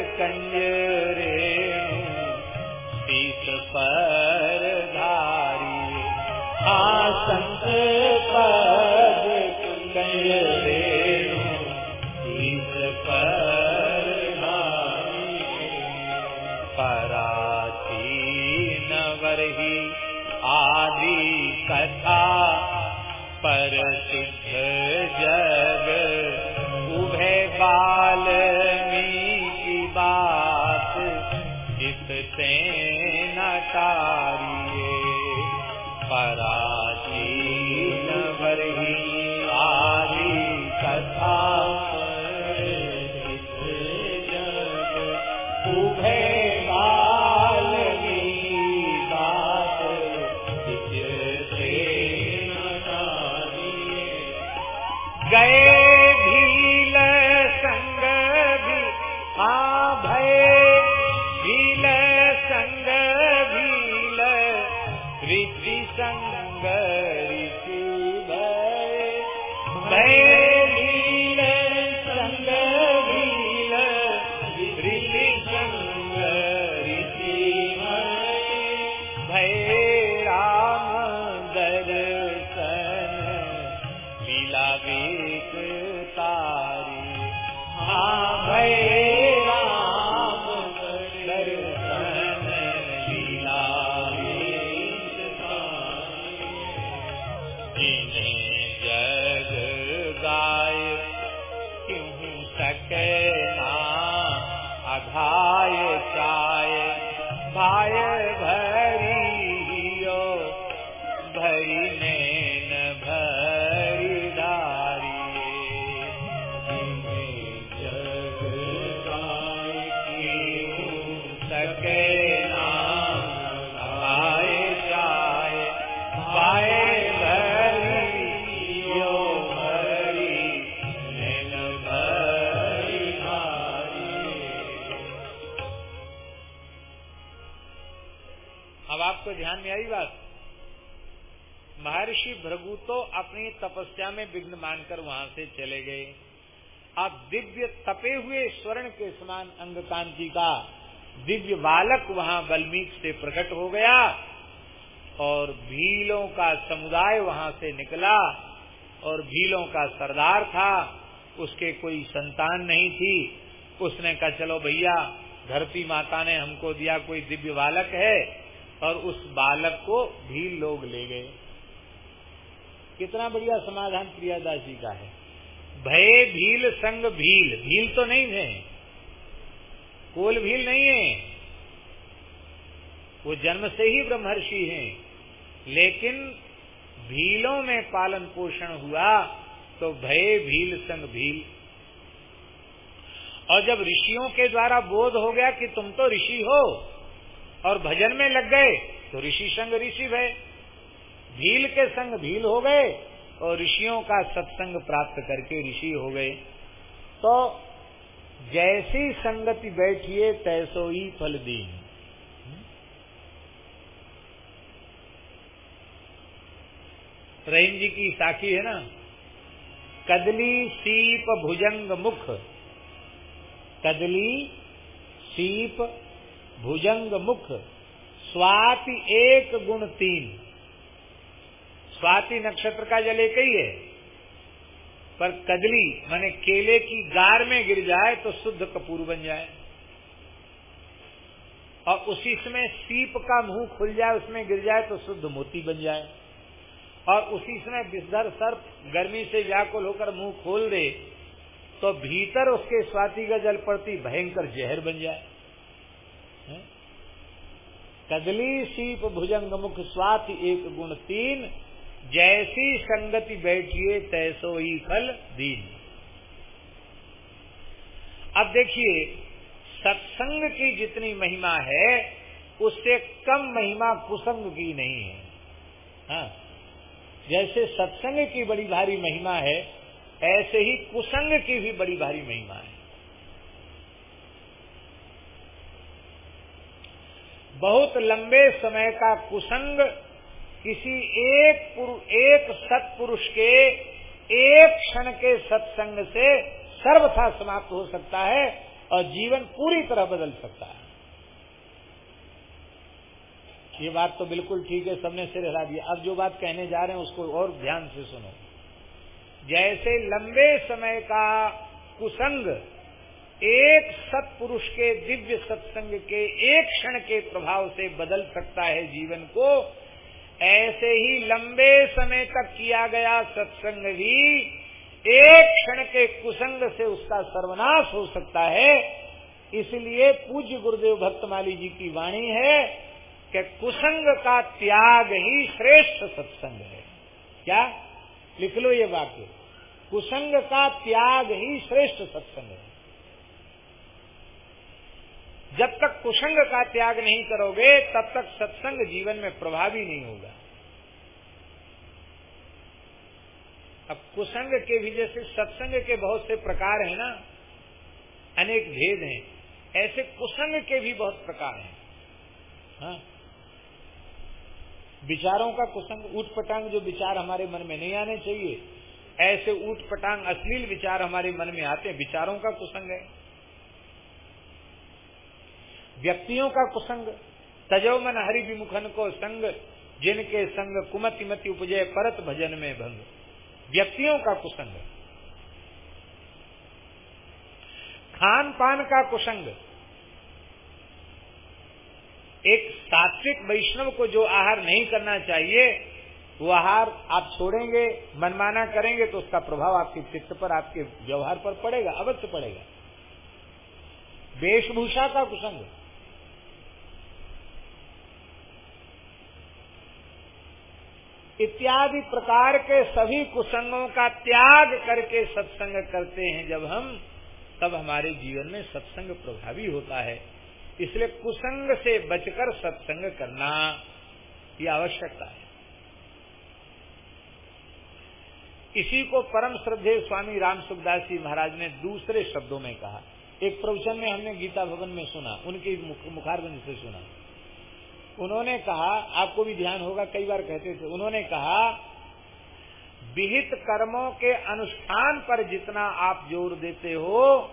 तपस्या में विघ्न मानकर वहाँ से चले गए। अब दिव्य तपे हुए स्वर्ण के समान अंग कांति का दिव्य बालक वहाँ बल्मीक से प्रकट हो गया और भीलों का समुदाय वहाँ से निकला और भीलों का सरदार था। उसके कोई संतान नहीं थी। उसने कहा, चलो भैया, धरती माता ने हमको दिया कोई दिव्य बालक है। और उस बालक को भील लोग ले गए। कितना बढ़िया समाधान प्रियादास जी का है। भय, भील, संग, भील। भील तो नहीं थे कोल भील नहीं है। वो जन्म से ही ब्रह्मर्षि हैं। लेकिन भीलों में पालन पोषण हुआ तो भय, भील, संग, भील। और जब ऋषियों के द्वारा बोध हो गया कि तुम तो ऋषि हो, और भजन में लग गए तो ऋषि, संग, ऋषि भय। भील के संग भील हो गए और ऋषियों का सत्संग प्राप्त करके ऋषि हो गए। तो जैसी संगति बैठिए, तैसो ही फल दीन। रहीम जी की साखी है ना? कदली सीप भुजंग मुख। कदली सीप भुजंग मुख। स्वाति एक गुण तीन। स्वाति नक्षत्र का जल एक ही है। पर कदली, माने केले की गार में गिर जाए तो शुद्ध कपूर बन जाए। और उसी समय सीप का मुँह खुल जाए, उसमें गिर जाए तो शुद्ध मोती बन जाए। और उसी समय विषधर सर्प गर्मी से व्याकुल होकर मुँह खोल दे तो भीतर उसके स्वाति का जल पड़ती भयंकर जहर बन जाए? कदली, सीप, भुजंग मुख, स्वाति एक गुण तीन जैसी संगति बैठिए, तैसो ही फल दीन अब देखिए, सत्संग की जितनी महिमा है, उससे कम महिमा कुसंग की नहीं है हाँ? जैसे सत्संग की बड़ी भारी महिमा है, ऐसे ही कुसंग की भी बड़ी भारी महिमा है बहुत लंबे समय का कुसंग किसी एक पुरु, एक सत्पुरुष के एक क्षण के सत्संग से सर्वथा समाप्त हो सकता है और जीवन पूरी तरह बदल सकता है। ये बात तो बिल्कुल ठीक है सबने सिर हिला दिया। अब जो बात कहने जा रहे हैं उसको और ध्यान से सुनो। जैसे लंबे समय का कुसंग एक सत्पुरुष के दिव्य सत्संग के एक क्षण के प्रभाव से बदल सकता है जीवन को ऐसे ही लंबे समय तक किया गया सत्संग भी एक क्षण के कुसंग से उसका सर्वनाश हो सकता है। इसलिए पूज्य गुरुदेव भक्तमाली जी की वाणी है कि कुसंग का त्याग ही श्रेष्ठ सत्संग है। क्या? लिख लो ये वाक्य। कुसंग का त्याग ही श्रेष्ठ सत्संग है। जब तक कुसंग का त्याग नहीं करोगे, तब तक सत्संग जीवन में प्रभावी नहीं होगा। अब कुसंग के भी जैसे सत्संग के बहुत से प्रकार हैं ना, अनेक भेद हैं, ऐसे कुसंग के भी बहुत प्रकार हैं। हाँ? विचारों का कुसंग, ऊट पटांग जो विचार हमारे मन में नहीं आने चाहिए, ऐसे ऊट पटांग अश्लील विचार हमारे मन में आते हैं, विचारों का कुसंग है। व्यक्तियों का कुसंग तजो मन हरि विमुखन को संग, जिनके संग कुमति मति उपजय परत भजन में भंग। व्यक्तियों का कुसंग। खान पान का कुसंग। एक सात्विक वैष्णव को जो आहार नहीं करना चाहिए, वो आहार आप छोड़ेंगे, मनमाना करेंगे तो उसका प्रभाव आपके चित्त पर, आपके व्यवहार पर पड़ेगा, अवश्य पड़ेगा। वेशभूषा का कुसंग। इत्यादि प्रकार के सभी कुसंगों का त्याग करके सत्संग करते हैं। जब हम, तब हमारे जीवन में सत्संग प्रभावी होता है। इसलिए कुसंग से बचकर सत्संग करना ये आवश्यकता है। इसी को परम श्रद्धे स्वामी राम सुखदास जी महाराज ने दूसरे शब्दों में कहा। एक प्रवचन में हमने गीता भवन में सुना, उनके मुखारबंद से सुना। उन्होंने कहा, आपको भी ध्यान होगा, कई बार कहते थे, उन्होंने कहा, विहित कर्मों के अनुष्ठान पर जितना आप ज़ोर देते हो,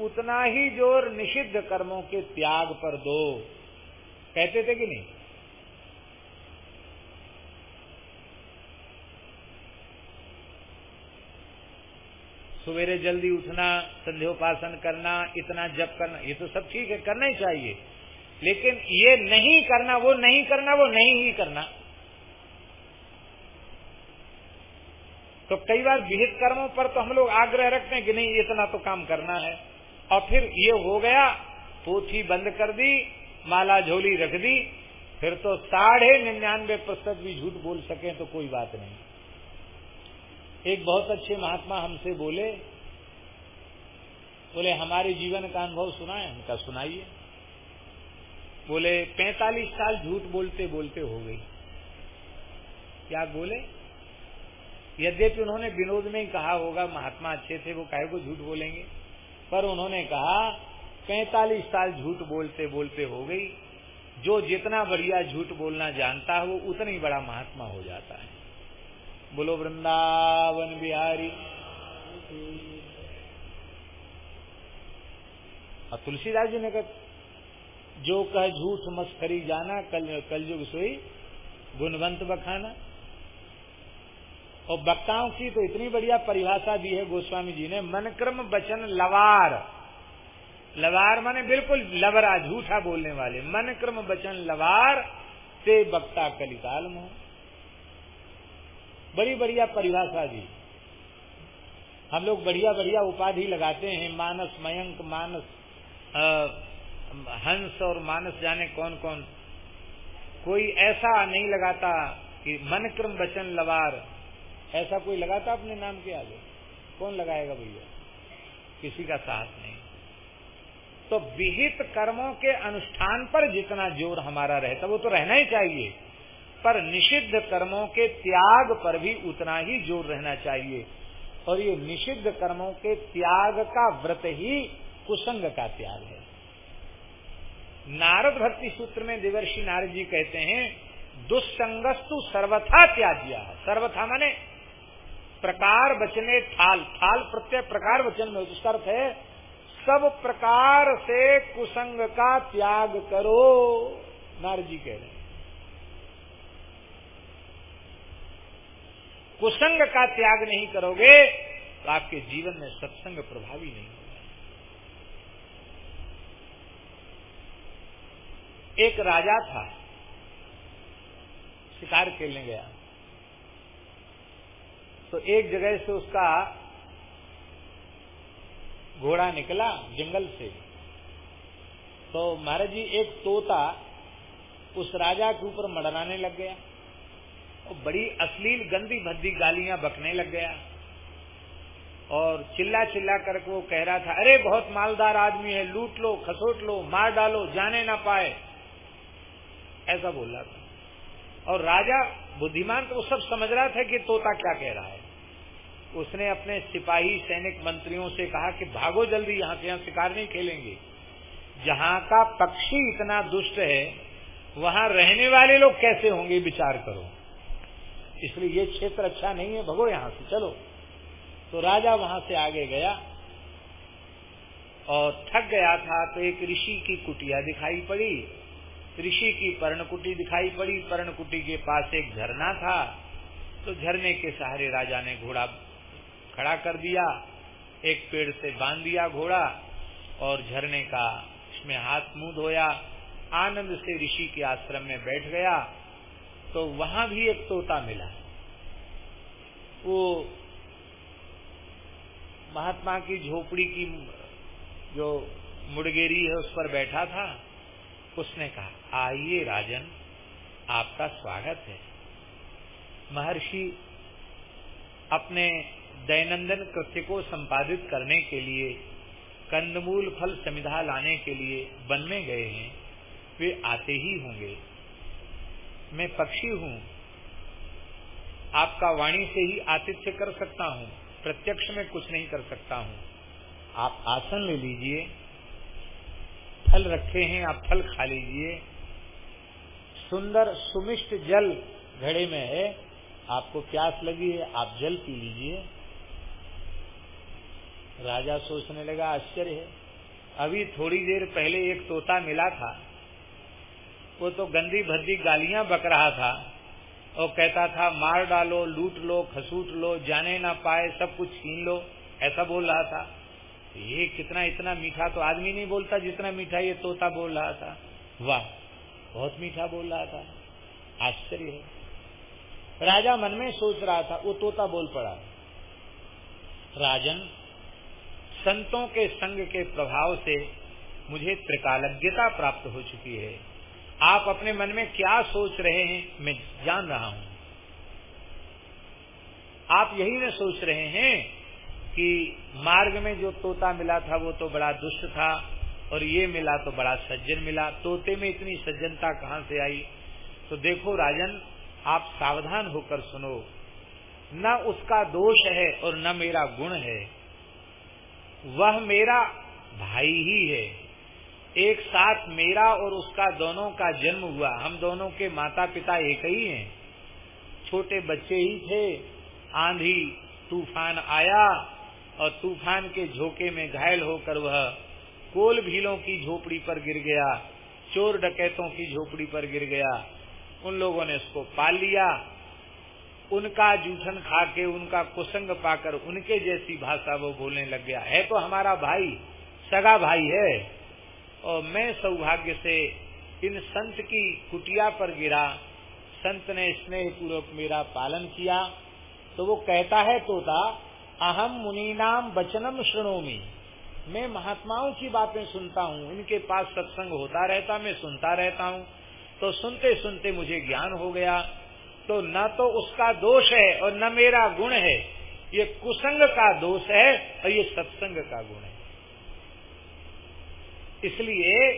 उतना ही ज़ोर निषिद्ध कर्मों के त्याग पर दो। कहते थे कि नहीं? सवेरे जल्दी उठना, संध्योपासन करना, इतना जप करना, ये तो सब ठीक है, करना ही चाहिए। लेकिन ये नहीं करना, वो नहीं करना, वो नहीं ही करना। तो कई बार विहित कर्मों पर तो हम लोग आग्रह रखते हैं कि नहीं, इतना तो काम करना है। और फिर ये हो गया, पोथी बंद कर दी, माला झोली रख दी, फिर तो साढ़े निन्यानवे प्रतिशत भी झूठ बोल सके तो कोई बात नहीं। एक बहुत अच्छे महात्मा हमसे बोले बोले, हमारे जीवन का अनुभव सुना है उनका सुनाइए। बोले, पैतालीस साल झूठ बोलते बोलते हो गई। क्या बोले? यद्यपि उन्होंने विनोद में ही कहा होगा, महात्मा अच्छे थे, वो काहे को झूठ बोलेंगे? पर उन्होंने कहा, पैतालीस साल झूठ बोलते बोलते हो गई। जो जितना बढ़िया झूठ बोलना जानता है, वो उतना ही बड़ा महात्मा हो जाता है। बोलो, वृंदावन बिहारी। और तुलसीदास जी ने कहा जो कह झूठ मस्करी जाना कल कलयुग सोई गुणवंत बखाना। और वक्ताओं की तो इतनी बढ़िया परिभाषा दी है गोस्वामी जी ने मन क्रम वचन लवार। लवार माने बिल्कुल लवरा झूठा बोलने वाले। मन क्रम वचन लवार से वक्ता कलिकाल मोह। बड़ी बढ़िया परिभाषा दी हम लोग बढ़िया बढ़िया उपाधि लगाते हैं मानस मयंक मानस आ, हंस और मानस जाने कौन कौन कोई ऐसा नहीं लगाता कि मन क्रम वचन लवार। ऐसा कोई लगाता अपने नाम के आगे? कौन लगाएगा भैया? किसी का साहस नहीं। तो विहित कर्मों के अनुष्ठान पर जितना ज़ोर हमारा रहता, वो तो रहना ही चाहिए। पर निषिद्ध कर्मों के त्याग पर भी उतना ही ज़ोर रहना चाहिए। और ये निषिद्ध कर्मों के त्याग का व्रत ही कुसंग का त्याग है। नारद भक्ति सूत्र में देवर्षि नारद जी कहते हैं, दुस्संगस्तु सर्वथा त्याज्या सर्वथा माने प्रकार बचने थाल। थाल प्रत्यय प्रकार वचन में उसका अर्थ है, सब प्रकार से कुसंग का त्याग करो। नारद जी कह रहे हैं। कुसंग का त्याग नहीं करोगे तो आपके जीवन में सत्संग प्रभावी नहीं होगा एक राजा था, शिकार खेलने गया। तो एक जगह से उसका घोड़ा निकला जंगल से। तो महाराज जी, एक तोता उस राजा के ऊपर मडराने लग गया और बड़ी अश्लील, गंदी भद्दी गालियाँ बकने लग गया। और चिल्ला चिल्ला करके वो कह रहा था, अरे, बहुत मालदार आदमी है, लूट लो, खसोट लो, मार डालो, जाने ना पाए। ऐसा बोल रहा था। और राजा बुद्धिमान तो सब समझ रहा था कि तोता क्या कह रहा है। उसने अपने सिपाही सैनिक मंत्रियों से कहा कि भागो जल्दी, यहाँ से यहाँ शिकार नहीं खेलेंगे। जहाँ का पक्षी इतना दुष्ट है, वहाँ रहने वाले लोग कैसे होंगे, विचार करो। इसलिए ये क्षेत्र अच्छा नहीं है, भगो यहाँ से, चलो। तो राजा वहाँ से आगे गया और थक गया था तो एक ऋषि की कुटिया दिखाई पड़ी। ऋषि की पर्णकुटी दिखाई पड़ी। पर्णकुटी के पास एक झरना था। तो झरने के सहारे राजा ने घोड़ा खड़ा कर दिया, एक पेड़ से बाँध दिया घोड़ा और झरने का इसमें हाथ मुँह धोया। आनंद से ऋषि के आश्रम में बैठ गया। तो वहाँ भी एक तोता मिला। वो महात्मा की झोपड़ी की जो मुड़गेरी है, उस पर बैठा था। उसने कहा, आइए राजन, आपका स्वागत है। महर्षि अपने दैनंदन कृत्य को संपादित करने के लिए, कंदमूल फल समिधा लाने के लिए वन में गए हैं। वे आते ही होंगे। मैं पक्षी हूँ। आपका वाणी से ही आतिथ्य कर सकता हूँ। प्रत्यक्ष में कुछ नहीं कर सकता हूँ। आप आसन ले लीजिए। फल रखे हैं, आप फल खा लीजिए। सुंदर सुमिष्ट जल घड़े में है, आपको प्यास लगी है, आप जल पी लीजिए। राजा सोचने लगा, आश्चर्य है। अभी थोड़ी देर पहले एक तोता मिला था। वो तो गंदी भद्दी गालियाँ बक रहा था। और कहता था, मार डालो, लूट लो, खसूट लो, जाने ना पाए, सब कुछ छीन लो, ऐसा बोल रहा था। ये कितना इतना मीठा तो आदमी नहीं बोलता, जितना मीठा ये तोता बोल रहा था। वाह, बहुत मीठा बोल रहा था। आश्चर्य है। राजा मन में सोच रहा था, वो तोता बोल पड़ा राजन, संतों के संग के प्रभाव से मुझे त्रिकालज्ञता प्राप्त हो चुकी है। आप अपने मन में क्या सोच रहे हैं, मैं जान रहा हूँ। आप यही न सोच रहे हैं कि मार्ग में जो तोता मिला था वो तो बड़ा दुष्ट था, और ये मिला तो बड़ा सज्जन मिला। तोते में इतनी सज्जनता कहाँ से आई? तो देखो राजन, आप सावधान होकर सुनो। न उसका दोष है और न मेरा गुण है। वह मेरा भाई ही है। एक साथ मेरा और उसका दोनों का जन्म हुआ। हम दोनों के माता पिता एक ही हैं। छोटे बच्चे ही थे। आंधी, तूफ़ान आया और तूफ़ान के झोंके में घायल होकर वह कोल भीलों की झोपड़ी पर गिर गया, चोर डकैतों की झोपड़ी पर गिर गया। उन लोगों ने उसको पाल लिया। उनका जूठन खा के उनका कुसंग पाकर उनके जैसी भाषा वो बोलने लग गया। है तो हमारा भाई, सगा भाई है। और मैं सौभाग्य से इन संत की कुटिया पर गिरा। संत ने स्नेह पूर्वक मेरा पालन किया। तो वो कहता है, तोता अहम मुनि नाम वचनम श्रणोमी मैं महात्माओं की बातें सुनता हूँ, इनके पास सत्संग होता रहता, मैं सुनता रहता हूँ। तो सुनते सुनते मुझे ज्ञान हो गया। तो न तो उसका दोष है और न मेरा गुण है। ये कुसंग का दोष है और ये सत्संग का गुण है। इसलिए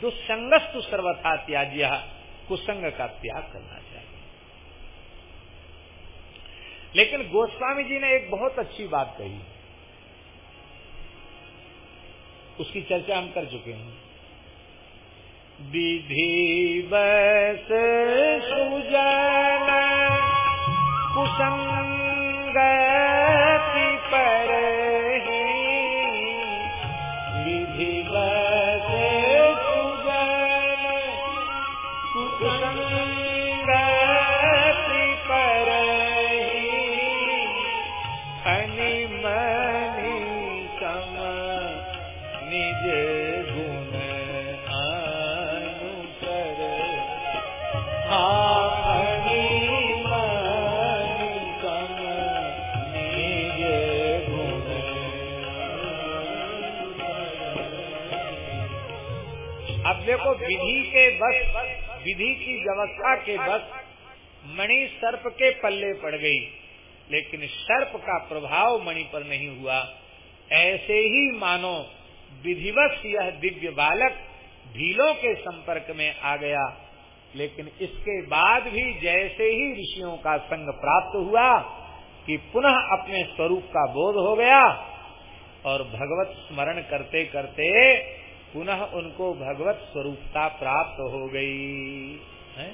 दुस्संगस्तु सर्वथा त्याज्य, कुसंग का त्याग करना चाहिए। लेकिन गोस्वामी जी ने एक बहुत अच्छी बात कही। उसकी चर्चा हम कर चुके हैं। विधि बस सुजन कुसंग बस विधि की व्यवस्था के बस मणि सर्प के पल्ले पड़ गई। लेकिन सर्प का प्रभाव मणि पर नहीं हुआ। ऐसे ही मानो विधिवत यह दिव्य बालक भीलों के संपर्क में आ गया। लेकिन इसके बाद भी जैसे ही ऋषियों का संग प्राप्त हुआ कि पुनः अपने स्वरूप का बोध हो गया और भगवत स्मरण करते करते पुनः उनको भगवत स्वरूपता प्राप्त हो गई, है?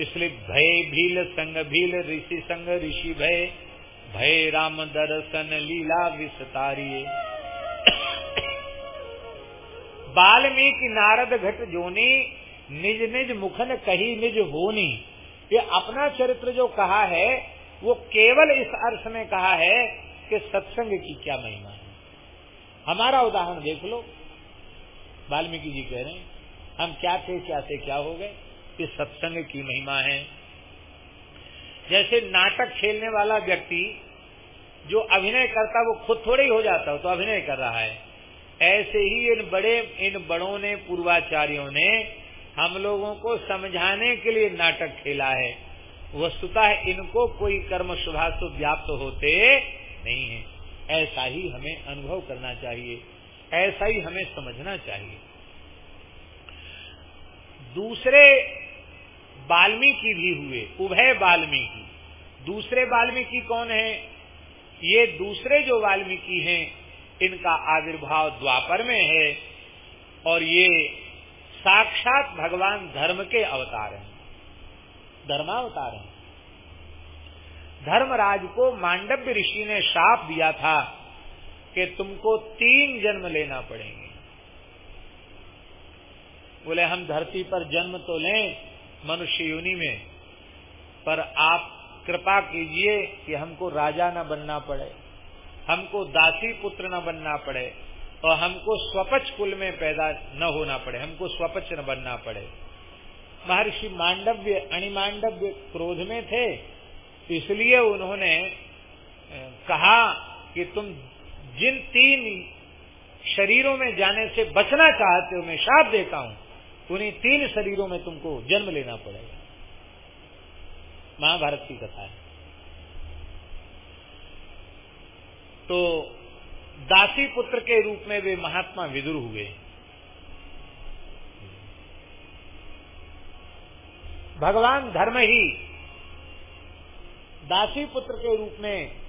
इसलिए भय भील संग भील, ऋषि संग ऋषि भय भय राम दर्शन लीला विस्तारिये। वाल्मीकि नारद घट जोनी, निज निज मुखन कही निज होनी। ये अपना चरित्र जो कहा है, वो केवल इस अर्थ में कहा है कि सत्संग की क्या महिमा है। हमारा उदाहरण देख लो। वाल्मीकि जी कह रहे हैं, हम क्या थे क्या थे, क्या हो गए? ये सत्संग की महिमा है। जैसे नाटक खेलने वाला व्यक्ति जो अभिनय करता, वो खुद थोड़े ही हो जाता हो तो अभिनय कर रहा है। ऐसे ही इन बड़े, इन बड़ों ने, पूर्वाचार्यों ने हम लोगों को समझाने के लिए नाटक खेला है। वस्तुतः इनको कोई कर्म शुभाशु व्याप्त होते नहीं है। ऐसा ही हमें अनुभव करना चाहिए। ऐसा ही हमें समझना चाहिए। दूसरे वाल्मीकि भी हुए, उभय वाल्मीकि। दूसरे वाल्मीकि कौन है? ये दूसरे जो वाल्मीकि हैं, इनका आविर्भाव द्वापर में है और ये साक्षात भगवान धर्म के अवतार हैं। धर्मावतार हैं। धर्मराज को मांडव्य ऋषि ने शाप दिया था कि तुमको तीन जन्म लेना पड़ेंगे। बोले, हम धरती पर जन्म तो लें मनुष्य योनि में, पर आप कृपा कीजिए कि हमको राजा न बनना पड़े, हमको दासी पुत्र न बनना पड़े, और हमको स्वपच कुल में पैदा न होना पड़े, हमको स्वपच न बनना पड़े। महर्षि मांडव्य, अणिमांडव्य क्रोध में थे, इसलिए उन्होंने कहा कि तुम जिन तीन शरीरों में जाने से बचना चाहते हो, मैं शाप देता हूँ, उन्हीं तीन शरीरों में तुमको जन्म लेना पड़ेगा। महाभारत की कथा है। तो दासी पुत्र के रूप में वे महात्मा विदुर हुए। भगवान धर्म ही दासी पुत्र के रूप में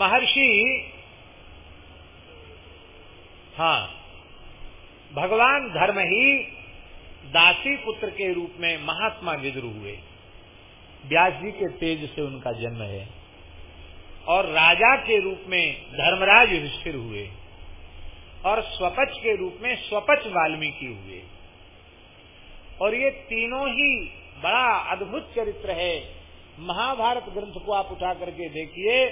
महर्षि हाँ भगवान धर्म ही दासी पुत्र के रूप में महात्मा विद्र हुए। व्यास जी के तेज से उनका जन्म है और राजा के रूप में धर्मराज युधिष्ठिर हुए और स्वपच के रूप में स्वपच वाल्मीकि हुए। और ये तीनों ही बड़ा अद्भुत चरित्र है। महाभारत ग्रंथ को आप उठा करके देखिए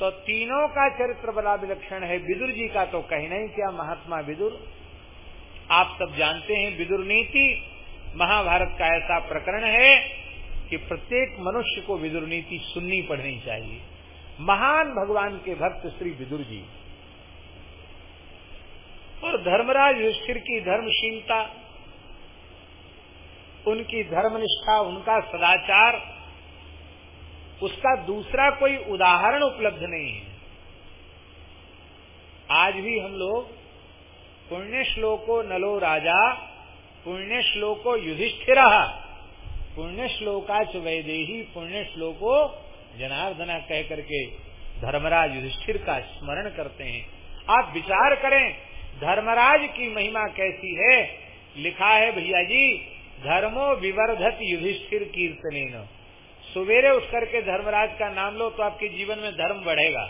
तो तीनों का चरित्र बड़ा विलक्षण है। विदुर जी का तो कहीं नहीं क्या, महात्मा विदुर? आप सब जानते हैं विदुर नीति। महाभारत का ऐसा प्रकरण है कि प्रत्येक मनुष्य को विदुर नीति सुननी पड़नी चाहिए। महान भगवान के भक्त श्री विदुर जी। और धर्मराज युष्ठिर की धर्मशीलता, उनकी धर्मनिष्ठा, उनका सदाचार उसका दूसरा कोई उदाहरण उपलब्ध नहीं है। आज भी हम लोग पुण्य श्लोको नलो राजा, पुण्य श्लोको युधिष्ठिर, पुण्य श्लोका च वैदेही, पुण्य श्लोको जनार्दना कह करके धर्मराज युधिष्ठिर का स्मरण करते हैं। आप विचार करें, धर्मराज की महिमा कैसी है? लिखा है भैया जी, धर्मो विवर्धत युधिष्ठिर कीर्तने सवेरे उठ करके धर्मराज का नाम लो तो आपके जीवन में धर्म बढ़ेगा।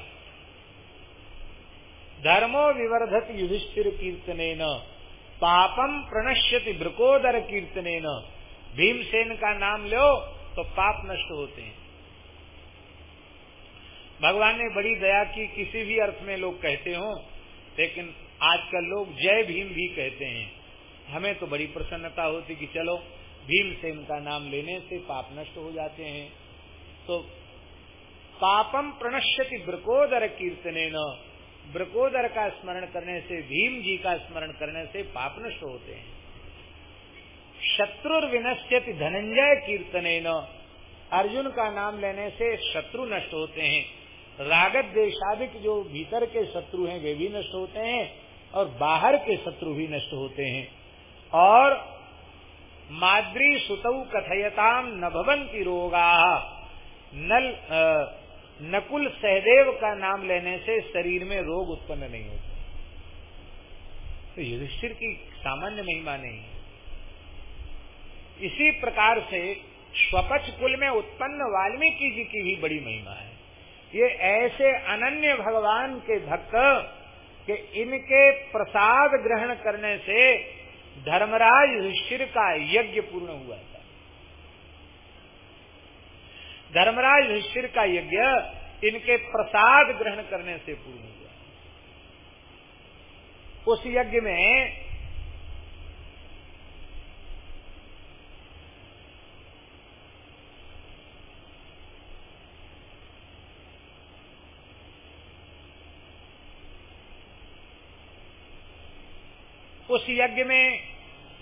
धर्मो विवर्धत युधिष्ठिर कीर्तने न पापम प्रणश्यति ब्रकोदर कीर्तने न भीमसेन का नाम लो तो पाप नष्ट होते हैं। भगवान ने बड़ी दया की, किसी भी अर्थ में लोग कहते हो, लेकिन आजकल लोग जय भीम भी कहते हैं। हमें तो बड़ी प्रसन्नता होती कि चलो भीमसेन का नाम लेने से पाप नष्ट हो जाते हैं। तो पापम प्रणश्यति ब्रकोदर कीर्तने न ब्रकोदर का स्मरण करने से, भीम जी का स्मरण करने से पाप नष्ट होते हैं। शत्रु विनश्यति धनंजय कीर्तने न अर्जुन का नाम लेने से शत्रु नष्ट होते हैं। रागत देशादिक जो भीतर के शत्रु हैं, वे भी नष्ट होते हैं और बाहर के शत्रु भी नष्ट होते हैं। और माद्री सुतऊ कथयताम न भवंती रोगा। नल नकुल सहदेव का नाम लेने से शरीर में रोग उत्पन्न नहीं होते। तो युधिष्ठिर की सामान्य महिमा नहीं है। इसी प्रकार से स्वपच कुल में उत्पन्न वाल्मीकि जी की भी बड़ी महिमा है। ये ऐसे अनन्य भगवान के भक्त के इनके प्रसाद ग्रहण करने से धर्मराज युधिष्ठिर का यज्ञ पूर्ण हुआ था। धर्मराज युधिष्ठिर का यज्ञ इनके प्रसाद ग्रहण करने से पूर्ण हुआ। उस यज्ञ में उस यज्ञ में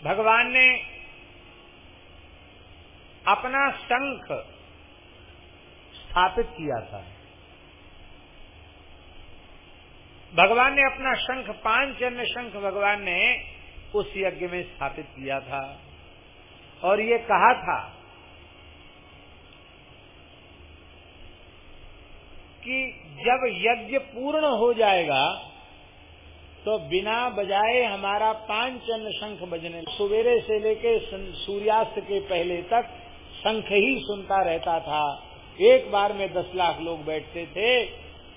भगवान ने अपना शंख स्थापित किया था। भगवान ने अपना शंख पाँच अन्य शंख भगवान ने उस यज्ञ में स्थापित किया था। और ये कहा था कि जब यज्ञ पूर्ण हो जाएगा तो बिना बजाए हमारा पाँच अन्न शंख बजने सवेरे से लेके सूर्यास्त के पहले तक शंख ही सुनता रहता था। एक बार में दस लाख लोग बैठते थे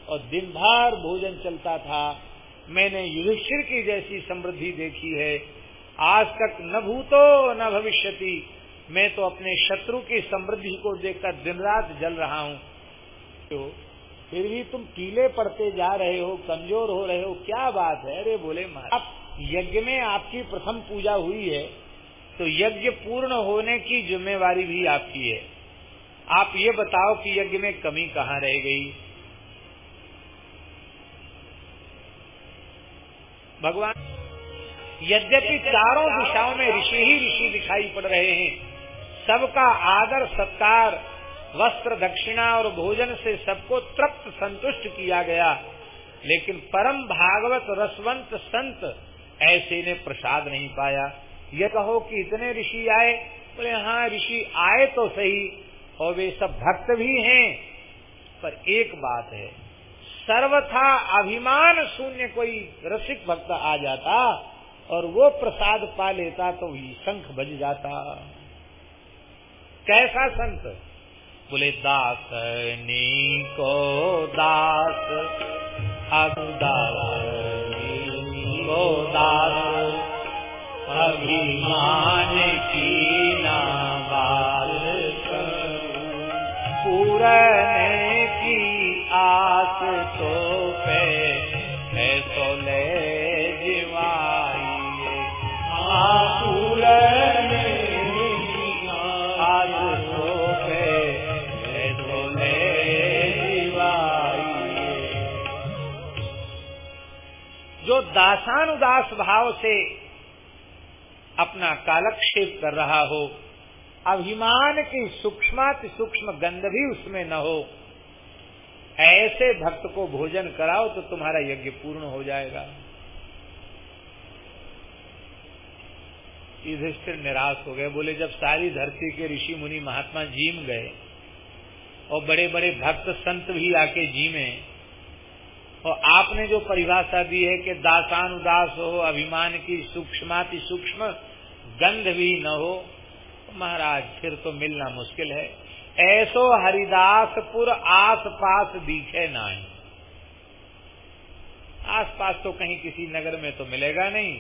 और दिन भर भोजन चलता था। मैंने युधिष्ठिर की जैसी समृद्धि देखी है। आज तक न भूतो, न भविष्यति। मैं तो अपने शत्रु की समृद्धि को देखकर दिन रात जल रहा हूँ। तो फिर भी तुम पीले पड़ते जा रहे हो, कमज़ोर हो रहे हो, क्या बात है? अरे बोले आप यज्ञ में आपकी प्रथम पूजा हुई है तो यज्ञ पूर्ण होने की जिम्मेवारी भी आपकी है। आप ये बताओ कि यज्ञ में कमी कहाँ रह गई? भगवान यद्यपि चारों दिशाओं में ऋषि ही ऋषि दिखाई पड़ रहे हैं। सबका आदर, सत्कार वस्त्र दक्षिणा और भोजन से सबको तृप्त संतुष्ट किया गया। लेकिन परम भागवत रसवंत संत ऐसे ने प्रसाद नहीं पाया। ये कहो कि इतने ऋषि आए, बोले हाँ ऋषि आए तो सही, और वे सब भक्त भी हैं। पर एक बात है, सर्वथा अभिमान शून्य कोई रसिक भक्त आ जाता, और वो प्रसाद पा लेता तो शंख बज जाता। कैसा संत? बोले दास को दास को दास अभिमान की नाबाल पूरन दासानुदास भाव से अपना कालक्षेप कर रहा हो, अभिमान की सूक्ष्माति सूक्ष्म गंध भी उसमें न हो, ऐसे भक्त को भोजन कराओ तो तुम्हारा यज्ञ पूर्ण हो जाएगा। युधिष्ठिर निराश हो गए, बोले, जब सारी धरती के ऋषि मुनि महात्मा जीम गए और बड़े बड़े भक्त संत भी आके जीमे और आपने जो परिभाषा दी है कि दासानुदास हो, अभिमान की सूक्ष्माति सूक्ष्म, गंध भी न हो तो महाराज फिर तो मिलना मुश्किल है। ऐसो हरिदासपुर आस पास दिखे नहीं। आस पास तो कहीं किसी नगर में तो मिलेगा नहीं।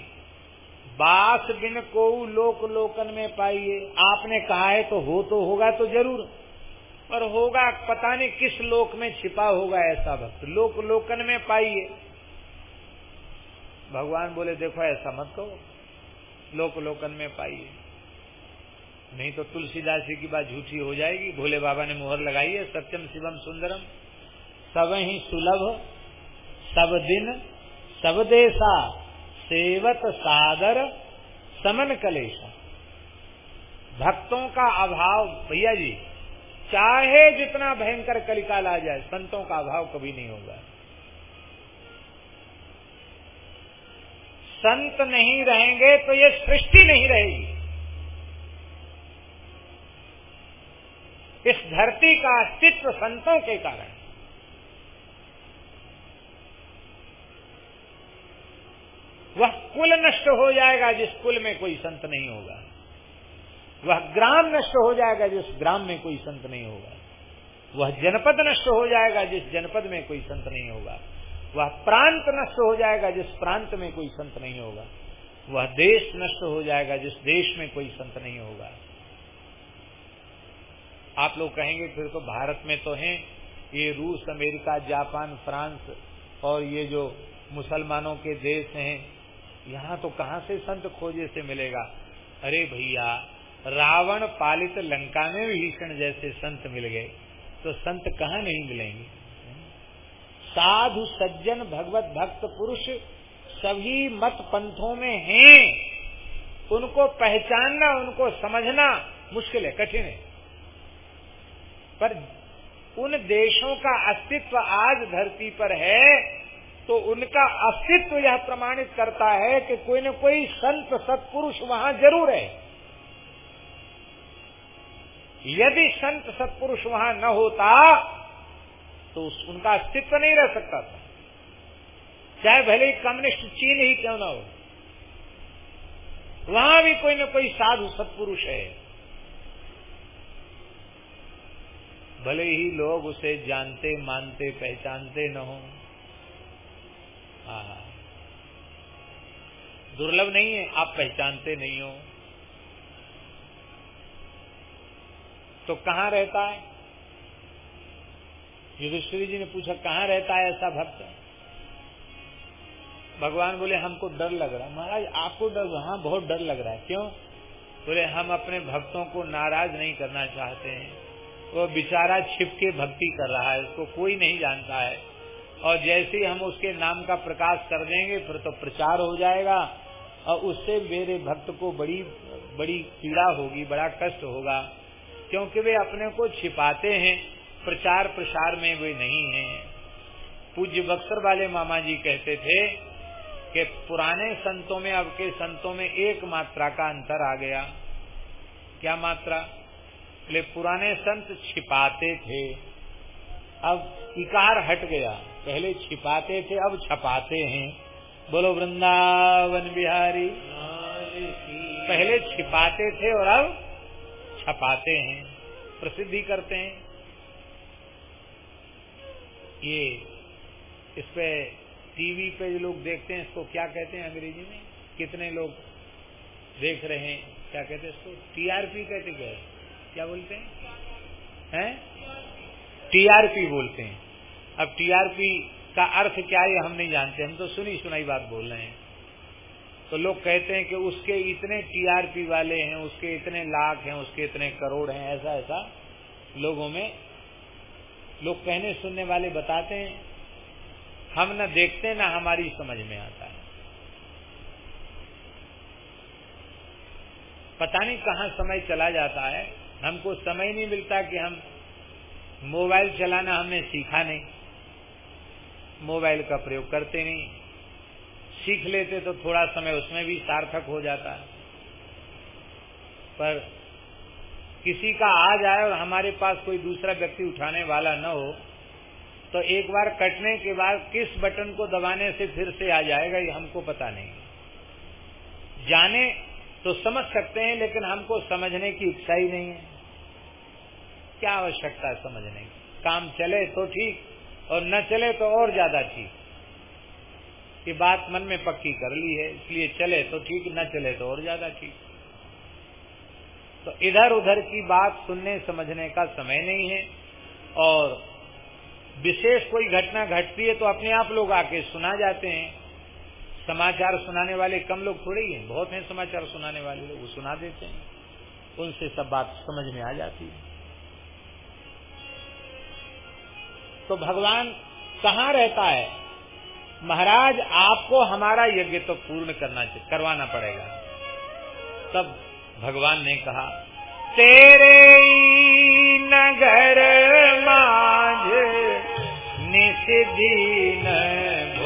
बास बिन को लोक लोकन में पाइए। आपने कहा है तो हो तो होगा तो ज़रूर। पर होगा, पता नहीं किस लोक में छिपा होगा ऐसा भक्त। लोक, लोकन में पाइए। भगवान बोले, देखो, ऐसा मत कहो। लोक, लोकन में पाइए। नहीं तो तुलसीदास जी की बात झूठी हो जाएगी। भोले बाबा ने मुहर लगाई है, सत्यम शिवम सुंदरम। सब ही सुलभ, सब दिन, सब देशा। सेवत सादर, समन कलेशा। भक्तों का अभाव, भैया जी चाहे जितना भयंकर कलिकाल आ जाए, संतों का अभाव कभी नहीं होगा। संत नहीं रहेंगे तो ये सृष्टि नहीं रहेगी। इस धरती का अस्तित्व संतों के कारण। वह कुल नष्ट हो जाएगा जिस कुल में कोई संत नहीं होगा। वह ग्राम नष्ट हो जाएगा जिस ग्राम में कोई संत नहीं होगा। वह जनपद नष्ट हो जाएगा जिस जनपद में कोई संत नहीं होगा। वह प्रांत नष्ट हो जाएगा जिस प्रांत में कोई संत नहीं होगा। वह देश नष्ट हो जाएगा जिस देश में कोई संत नहीं होगा। आप लोग कहेंगे, फिर तो भारत में तो हैं। ये रूस, अमेरिका, जापान, फ्रांस और ये जो मुसलमानों के देश हैं, यहाँ तो कहाँ से संत खोजे से मिलेगा? अरे भैया रावण पालित लंका में भीषण जैसे संत मिल गए। तो संत कहाँ नहीं मिलेंगे? साधु सज्जन, भगवत भक्त, पुरुष सभी मत पंथों में हैं। उनको पहचानना, उनको समझना मुश्किल है, कठिन है। पर उन देशों का अस्तित्व आज धरती पर है तो उनका अस्तित्व यह प्रमाणित करता है कि कोई न कोई संत, सत्पुरुष वहाँ ज़रूर है। यदि संत सत्पुरुष वहाँ न होता तो उनका अस्तित्व नहीं रह सकता था। चाहे भले ही कम्युनिस्ट चीन ही क्यों ना हो। वहाँ भी कोई न कोई साधु सत्पुरुष है। भले ही लोग उसे जानते, मानते, पहचानते न हो। दुर्लभ नहीं है, आप पहचानते नहीं हो। तो कहाँ रहता है? युधिष्ठिर जी ने पूछा, कहाँ रहता है ऐसा भक्त? भगवान बोले, हमको डर लग रहा है। महाराज, आपको डर हाँ बहुत डर लग रहा है। क्यों? बोले, हम अपने भक्तों को नाराज़ नहीं करना चाहते हैं। वो बेचारा छिप के भक्ति कर रहा है, उसको कोई नहीं जानता है। और जैसे ही हम उसके नाम का प्रकाश कर देंगे, फिर तो प्रचार हो जाएगा। और उससे मेरे भक्त को बड़ी बड़ी पीड़ा होगी, बड़ा कष्ट होगा। क्योंकि वे अपने को छिपाते हैं, प्रचार प्रसार में वे नहीं हैं। पूज्य बक्सर वाले मामा जी कहते थे कि पुराने संतों में अब के संतों में एक मात्रा का अंतर आ गया। क्या मात्रा? बोले, पुराने संत छिपाते थे, अब इकार हट गया। पहले छिपाते थे, अब छपाते हैं। बोलो, वृंदावन बिहारी, पहले छिपाते थे और अब छपाते हैं, प्रसिद्धि करते हैं। ये इस पे टीवी पे जो लोग देखते हैं, इसको क्या कहते हैं अंग्रेज़ी में? कितने लोग देख रहे हैं? क्या कहते हैं इसको? टीआरपी कहते क्या क्या बोलते हैं? हैं? टीआरपी बोलते हैं। अब टीआरपी का अर्थ क्या है, हम नहीं जानते। हम तो सुनी सुनाई बात बोल रहे हैं। तो लोग कहते हैं कि उसके इतने टीआरपी वाले हैं, उसके इतने लाख हैं, उसके इतने करोड़ हैं, ऐसा ऐसा लोगों में। लोग कहने सुनने वाले बताते हैं, हम न देखते, न हमारी समझ में आता है। पता नहीं कहाँ समय चला जाता है। हमको समय नहीं मिलता कि हम मोबाइल चलाना हमने सीखा नहीं। मोबाइल का प्रयोग करते नहीं। सीख लेते तो थोड़ा समय उसमें भी सार्थक हो जाता है। पर किसी का आ जाए और हमारे पास कोई दूसरा व्यक्ति उठाने वाला न हो तो एक बार कटने के बाद किस बटन को दबाने से फिर से आ जाएगा, ये हमको पता नहीं। जाने तो समझ सकते हैं, लेकिन हमको समझने की इच्छा ही नहीं है। क्या आवश्यकता है समझने की? काम चले तो ठीक, और न चले तो और ज़्यादा ठीक। ये बात मन में पक्की कर ली है, इसलिए चले तो ठीक, न चले तो और ज़्यादा ठीक। तो इधर उधर की बात सुनने समझने का समय नहीं है, और विशेष कोई घटना घटती है तो अपने आप लोग आके सुना जाते हैं। समाचार सुनाने वाले कम लोग थोड़े ही हैं, बहुत हैं समाचार सुनाने वाले लोग सुना देते हैं। उनसे सब बात समझ में आ जाती है। तो भगवान कहाँ रहता है? महाराज, आपको हमारा यज्ञ तो पूर्ण करना करवाना पड़ेगा। तब भगवान ने कहा, तेरे नगर माझ निषिदीन भोर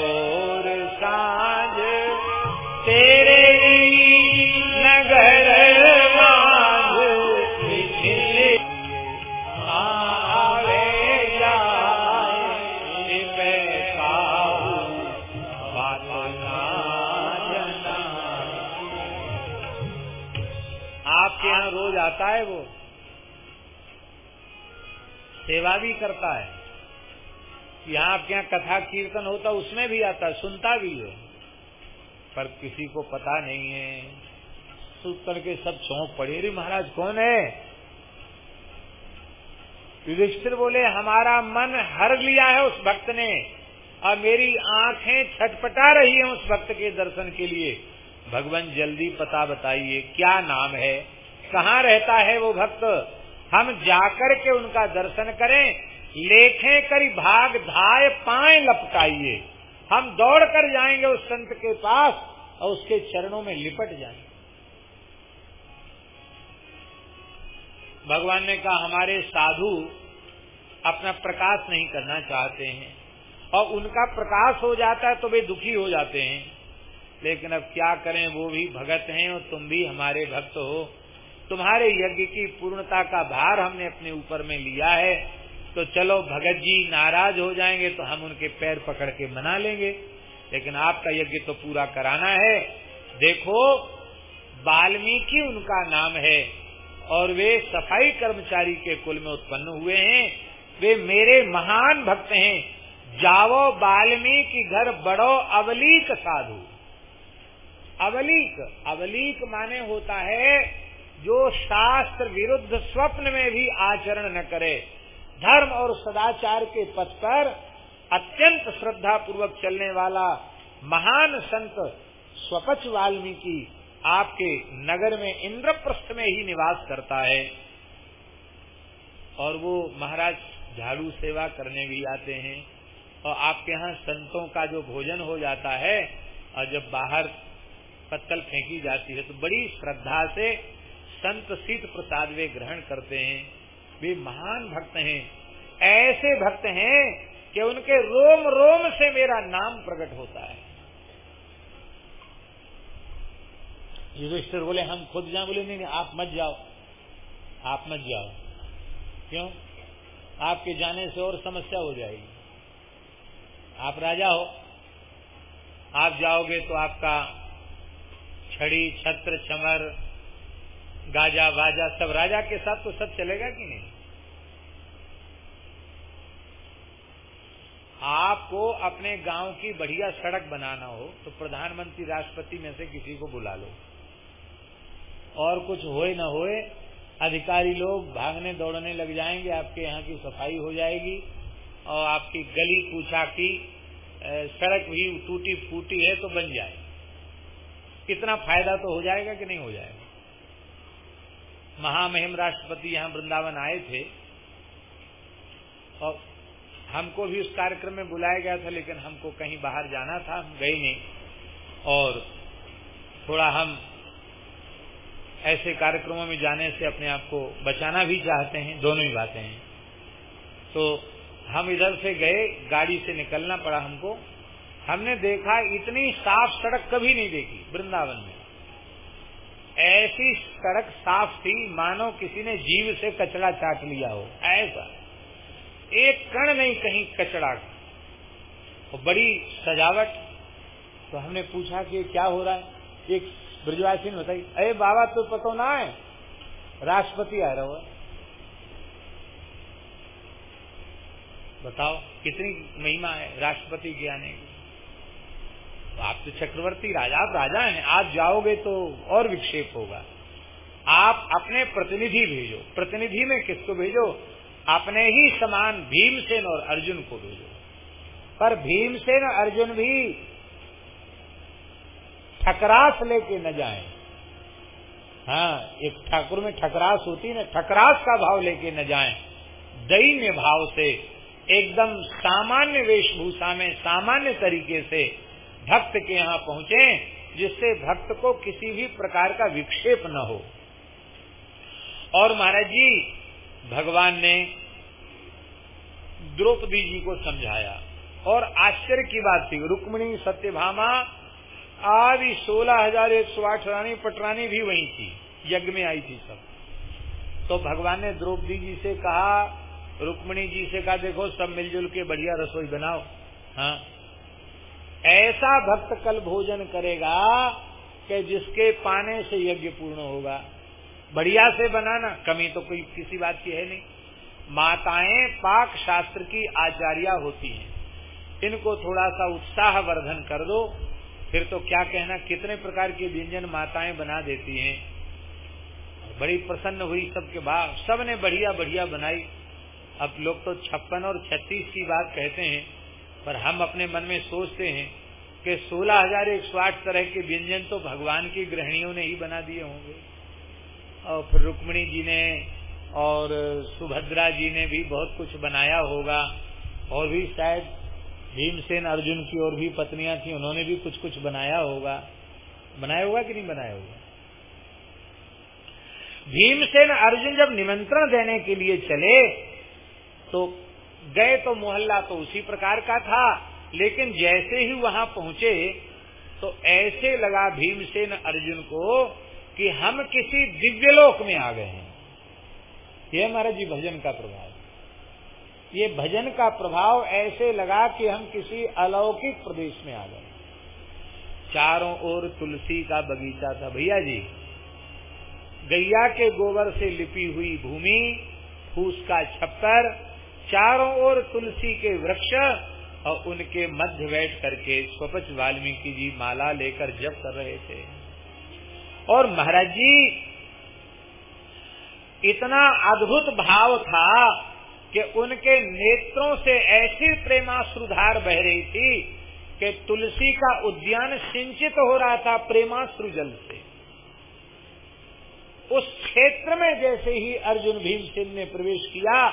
आता है वो। सेवा भी करता है। यहाँ आपके यहाँ कथा कीर्तन होता है उसमें भी आता है, सुनता भी है। पर किसी को पता नहीं है। सुन करके सब चौंक पड़े, अरे महाराज, कौन है? युधिष्ठिर बोले, हमारा मन हर लिया है उस भक्त ने, और मेरी आँखें छटपटा रही हैं उस भक्त के दर्शन के लिए। भगवान, जल्दी पता बताइए, क्या नाम है? कहाँ रहता है वो भक्त? हम जाकर के उनका दर्शन करें, लेखे, करी भाग धाय, पाए लपटाइए। हम दौड़ कर जाएँगे उस संत के पास और उसके चरणों में लिपट जाएँगे। भगवान ने कहा, हमारे साधु अपना प्रकाश नहीं करना चाहते हैं और उनका प्रकाश हो जाता है तो वे दुखी हो जाते हैं। लेकिन अब क्या करें, वो भी भगत हैं और तुम भी हमारे भक्त हो। तुम्हारे यज्ञ की पूर्णता का भार हमने अपने ऊपर में लिया है तो चलो भगत जी नाराज़ हो जाएँगे तो हम उनके पैर पकड़ के मना लेंगे। लेकिन आपका यज्ञ तो पूरा कराना है। देखो, वाल्मीकि उनका नाम है और वे सफ़ाई कर्मचारी के कुल में उत्पन्न हुए हैं। वे मेरे महान भक्त हैं। जावो वाल्मीकि घर बड़ो अवलीक साधु। अवलीक अवलीक माने होता है जो शास्त्र विरुद्ध स्वप्न में भी आचरण न करे, धर्म और सदाचार के पथ पर अत्यंत श्रद्धा पूर्वक चलने वाला महान संत स्वपच वाल्मीकि आपके नगर में इंद्रप्रस्थ में ही निवास करता है। और वो महाराज झाड़ू सेवा करने भी आते हैं और आपके यहाँ संतों का जो भोजन हो जाता है, और जब बाहर पत्तल फेंकी जाती है तो बड़ी श्रद्धा से संत शीत प्रसाद वे ग्रहण करते हैं वे महान भक्त हैं ऐसे भक्त हैं कि उनके रोम रोम से मेरा नाम प्रकट होता है। युधिष्ठिर बोले हम खुद जाए? बोले नहीं, नहीं आप मत जाओ। आप मत जाओ। क्यों? आपके जाने से और समस्या हो जाएगी। आप राजा हो। आप जाओगे तो आपका छड़ी छत्र चमर गाजा बाजा सब राजा के साथ तो सब चलेगा कि नहीं? आपको अपने गाँव की बढ़िया सड़क बनाना हो तो प्रधानमंत्री राष्ट्रपति में से किसी को बुला लो। और कुछ होए न होए, अधिकारी लोग भागने दौड़ने लग जाएँगे, आपके यहाँ की सफ़ाई हो जाएगी, और आपकी गली पूछा की सड़क भी टूटी फूटी है तो बन जाए। कितना फ़ायदा तो हो जाएगा कि नहीं हो जाएगा? महामहिम राष्ट्रपति यहाँ वृंदावन आए थे और हमको भी उस कार्यक्रम में बुलाया गया था, लेकिन हमको कहीं बाहर जाना था, हम गए नहीं। और थोड़ा हम ऐसे कार्यक्रमों में जाने से अपने आप को बचाना भी चाहते हैं, दोनों ही बातें हैं। तो हम इधर से गए, गाड़ी से निकलना पड़ा हमको। हमने देखा, इतनी साफ़ सड़क कभी नहीं देखी वृंदावन में। ऐसी सड़क साफ़ थी, मानो किसी ने जीव से कचरा चाट लिया हो। ऐसा। एक कण नहीं, कहीं कचरा। और बड़ी सजावट। तो हमने पूछा कि क्या हो रहा है? एक ब्रजवासी ने बताई, अरे बाबा तो पतो ना है? राष्ट्रपति आ रहा है बताओ, कितनी महिमा है राष्ट्रपति के आने की? तो आप तो चक्रवर्ती राजा, आप राजा हैं आप जाओगे तो और विक्षेप होगा। आप अपने प्रतिनिधि भेजो। प्रतिनिधि में किसको भेजो? अपने ही समान भीमसेन और अर्जुन को भेजो। पर भीमसेन और अर्जुन भी ठकरास लेके न जाए। हाँ एक ठाकुर में ठकरास होती है ना, ठकरास का भाव लेके न जाए। दैन्य भाव से, एकदम सामान्य वेशभूषा में, सामान्य तरीके से भक्त के यहाँ पहुँचे, जिससे भक्त को किसी भी प्रकार का विक्षेप न हो। और महाराज जी, भगवान ने द्रौपदी जी को समझाया। और आश्चर्य की बात थी, रुक्मणी, सत्यभामा, आदि सोलह हज़ार एक सौ आठ रानी पटरानी भी वही थी, यज्ञ में आई थी सब। तो भगवान ने द्रौपदी जी से कहा, रुक्मणी जी से कहा, देखो, सब मिलजुल के बढ़िया रसोई बनाओ। हाँ ऐसा भक्त कल भोजन करेगा कि जिसके पाने से यज्ञ पूर्ण होगा। बढ़िया से बनाना, कमी तो कोई किसी बात की है नहीं। माताएँ पाक शास्त्र की आचार्या होती हैं। इनको थोड़ा सा उत्साह वर्धन कर दो। फिर तो क्या कहना, कितने प्रकार के व्यंजन माताएँ बना देती हैं। बड़ी प्रसन्न हुई सबके भाव। सबने बढ़िया बढ़िया बनाई। अब लोग तो छप्पन और छत्तीस की बात कहते हैं। पर हम अपने मन में सोचते हैं कि सोलह हज़ार एक सौ आठ तरह के व्यंजन तो भगवान की गृहणियों ने ही बना दिए होंगे। और फिर रुक्मणी जी ने और सुभद्रा जी ने भी बहुत कुछ बनाया होगा। और भी शायद भीमसेन अर्जुन की और भी पत्नियाँ थी, उन्होंने भी कुछ कुछ बनाया होगा। बनाया होगा कि नहीं बनाया होगा भीमसेन अर्जुन जब निमंत्रण देने के लिए चले तो गए तो मोहल्ला तो उसी प्रकार का था, लेकिन जैसे ही वहाँ पहुँचे तो ऐसे लगा भीमसेन अर्जुन को कि हम किसी दिव्यलोक में आ गए हैं। ये हमारा जी भजन का प्रभाव ये भजन का प्रभाव ऐसे लगा कि हम किसी अलौकिक प्रदेश में आ गए चारों ओर तुलसी का बगीचा था। भैया जी, गैया के गोबर से लिपी हुई भूमि, फूस का छप्पर चारों ओर तुलसी के वृक्ष और उनके मध्य बैठ करके स्वपच वाल्मीकि जी माला लेकर जप कर रहे थे। और महाराज जी, इतना अद्भुत भाव था कि उनके नेत्रों से ऐसी प्रेमाश्रुधार बह रही थी कि तुलसी का उद्यान सिंचित हो रहा था प्रेमाश्रु जल से। उस क्षेत्र में जैसे ही अर्जुन भीमसेन ने प्रवेश किया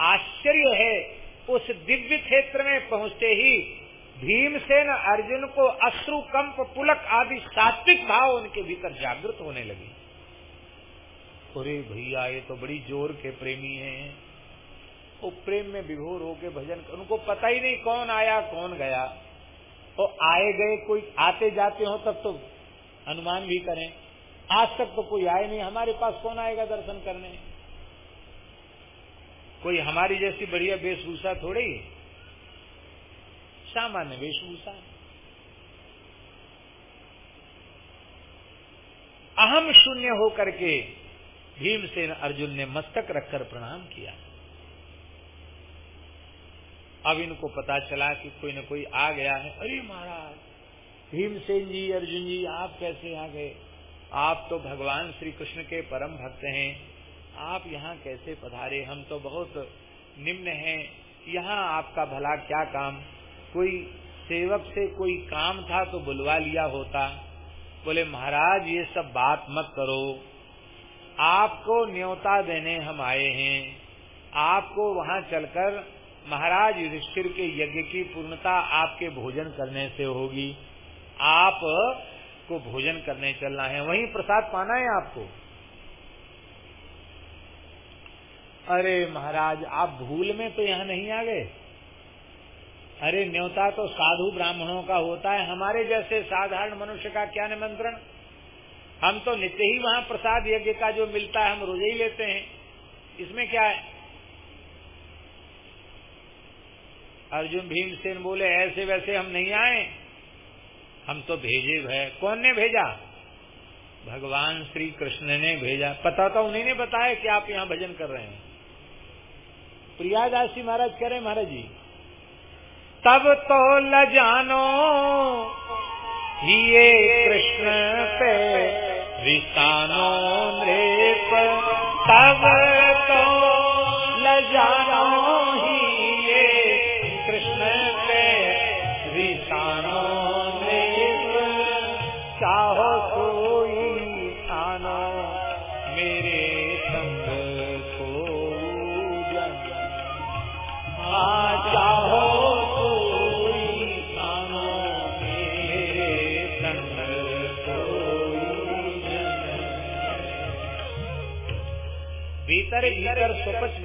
आश्चर्य है, उस दिव्य क्षेत्र में पहुँचते ही भीमसेन अर्जुन को अश्रु, कंप, पुलक आदि सात्विक भाव उनके भीतर जागृत होने लगे। अरे भैया, ये तो बड़ी ज़ोर के प्रेमी हैं। वो प्रेम में विभोर होके भजन, उनको पता ही नहीं कौन आया, कौन गया। तो आए गए, कोई आते जाते हो तब तो अनुमान भी करें। आज तक तो कोई आए नहीं, हमारे पास कौन आएगा दर्शन करने? कोई हमारी जैसी बढ़िया वेशभूषा थोड़ी सामान्य वेशभूषा। अहम शून्य होकर के भीमसेन अर्जुन ने मस्तक रखकर प्रणाम किया। अब इनको पता चला कि कोई न कोई आ गया है। अरे महाराज, भीमसेन जी, अर्जुन जी, आप कैसे आ गए? आप तो भगवान श्री कृष्ण के परम भक्त हैं। आप यहाँ कैसे पधारे? हम तो बहुत निम्न हैं। यहाँ आपका भला क्या काम? कोई सेवक से कोई काम था तो बुलवा लिया होता। बोले, महाराज, ये सब बात मत करो। आपको न्योता देने हम आए हैं। आपको वहाँ चलकर महाराज युधिष्ठिर के यज्ञ की पूर्णता आपके भोजन करने से होगी। आप को भोजन करने चलना है। वहीं प्रसाद पाना है आपको? अरे महाराज, आप भूल में तो यहाँ नहीं आ गए। अरे न्योता तो साधु ब्राह्मणों का होता है, हमारे जैसे साधारण मनुष्य का क्या निमंत्रण? हम तो नित्य ही वहाँ प्रसाद यज्ञ का जो मिलता है, हम रोज ही लेते हैं। इसमें क्या है? अर्जुन भीमसेन बोले, ऐसे वैसे हम नहीं आए। हम तो भेजे भय। कौन ने भेजा? भगवान श्री कृष्ण ने भेजा। पता तो उन्हीं ने बताया कि आप यहाँ भजन कर रहे हैं। प्रियादास जी महाराज कह रहे महाराज जी। तब तो ल जानो ये कृष्ण पे रिसानो नृप। तब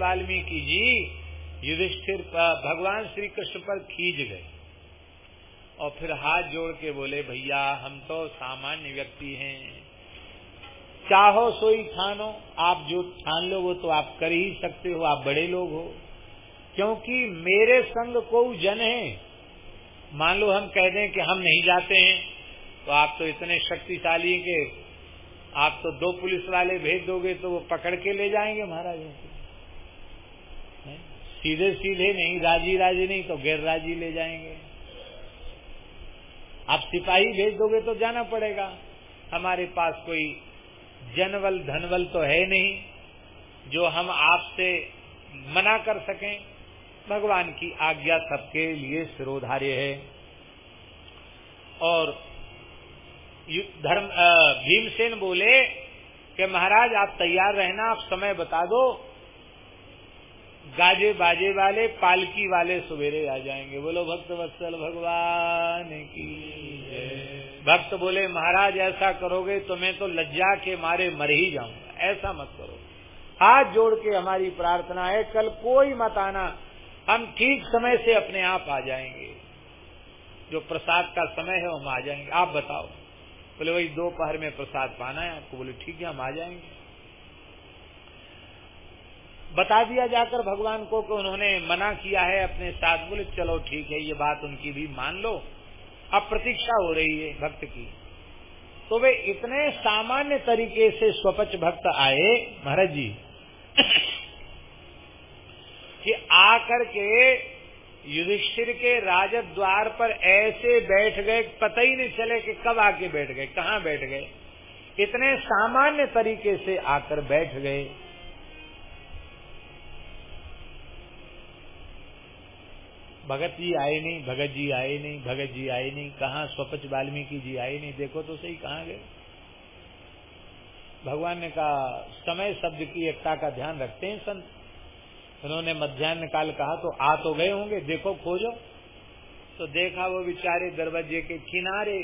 वाल्मीकि जी युधिष्ठिर भगवान श्री कृष्ण पर खींच गए। और फिर हाथ जोड़ के बोले, भैया, हम तो सामान्य व्यक्ति हैं। चाहो सोई ठानो आप जो ठान लो, वो तो आप कर ही सकते हो, आप बड़े लोग हो। क्योंकि मेरे संग को जन है। मान लो हम कह दें कि हम नहीं जाते हैं तो आप तो इतने शक्तिशाली के आप तो दो पुलिस वाले भेज दोगे तो वो पकड़ के ले जाएँगे महाराज। सीधे सीधे नहीं, राज़ी राज़ी नहीं तो गैर राज़ी ले जाएँगे। आप सिपाही भेज दोगे तो जाना पड़ेगा। हमारे पास कोई जनवल, धनवल तो है नहीं, जो हम आपसे मना कर सकें। भगवान की आज्ञा सबके लिए सिरोधार्य है। और धर्म भीमसेन बोले कि महाराज, आप तैयार रहना, आप समय बता दो। गाजे बाजे वाले, पालकी वाले सवेरे आ जाएँगे। बोलो, भक्त वत्सल भगवान की भक्त बोले, महाराज, ऐसा करोगे तो मैं तो लज्जा के मारे मर ही जाऊँगा। ऐसा मत करो। हाथ जोड़ के हमारी प्रार्थना है, कल कोई मत आना। हम ठीक समय से अपने आप आ जाएँगे। जो प्रसाद का समय है, हम आ जाएँगे। आप बताओ। बोले, वही दोपहर में प्रसाद पाना है आपको? बोले, ठीक है, हम आ जाएँगे। बता दिया जाकर भगवान को कि उन्होंने मना किया है अपने साथ, बोले, चलो ठीक है, ये बात उनकी भी मान लो। अब प्रतीक्षा हो रही है भक्त की। तो वे इतने सामान्य तरीके से स्वपच भक्त आए महाराज जी, कि आकर के युधिष्ठिर के राजद द्वार पर ऐसे बैठ गए, पता ही नहीं चले कि कब आके बैठ गए, कहाँ बैठ गए। इतने सामान्य तरीके से आकर बैठ गए। भगत जी आए नहीं, भगत जी आए नहीं, भगत जी आए नहीं, कहा स्वपच वाल्मीकि जी आए नहीं, देखो तो सही कहाँ गए। भगवान ने कहा, समय शब्द की एकता का ध्यान रखते हैं संत। उन्होंने मध्यान्ह काल कहा तो आ तो गए होंगे, देखो खोजो। तो देखा वो बेचारे दरवाजे के किनारे,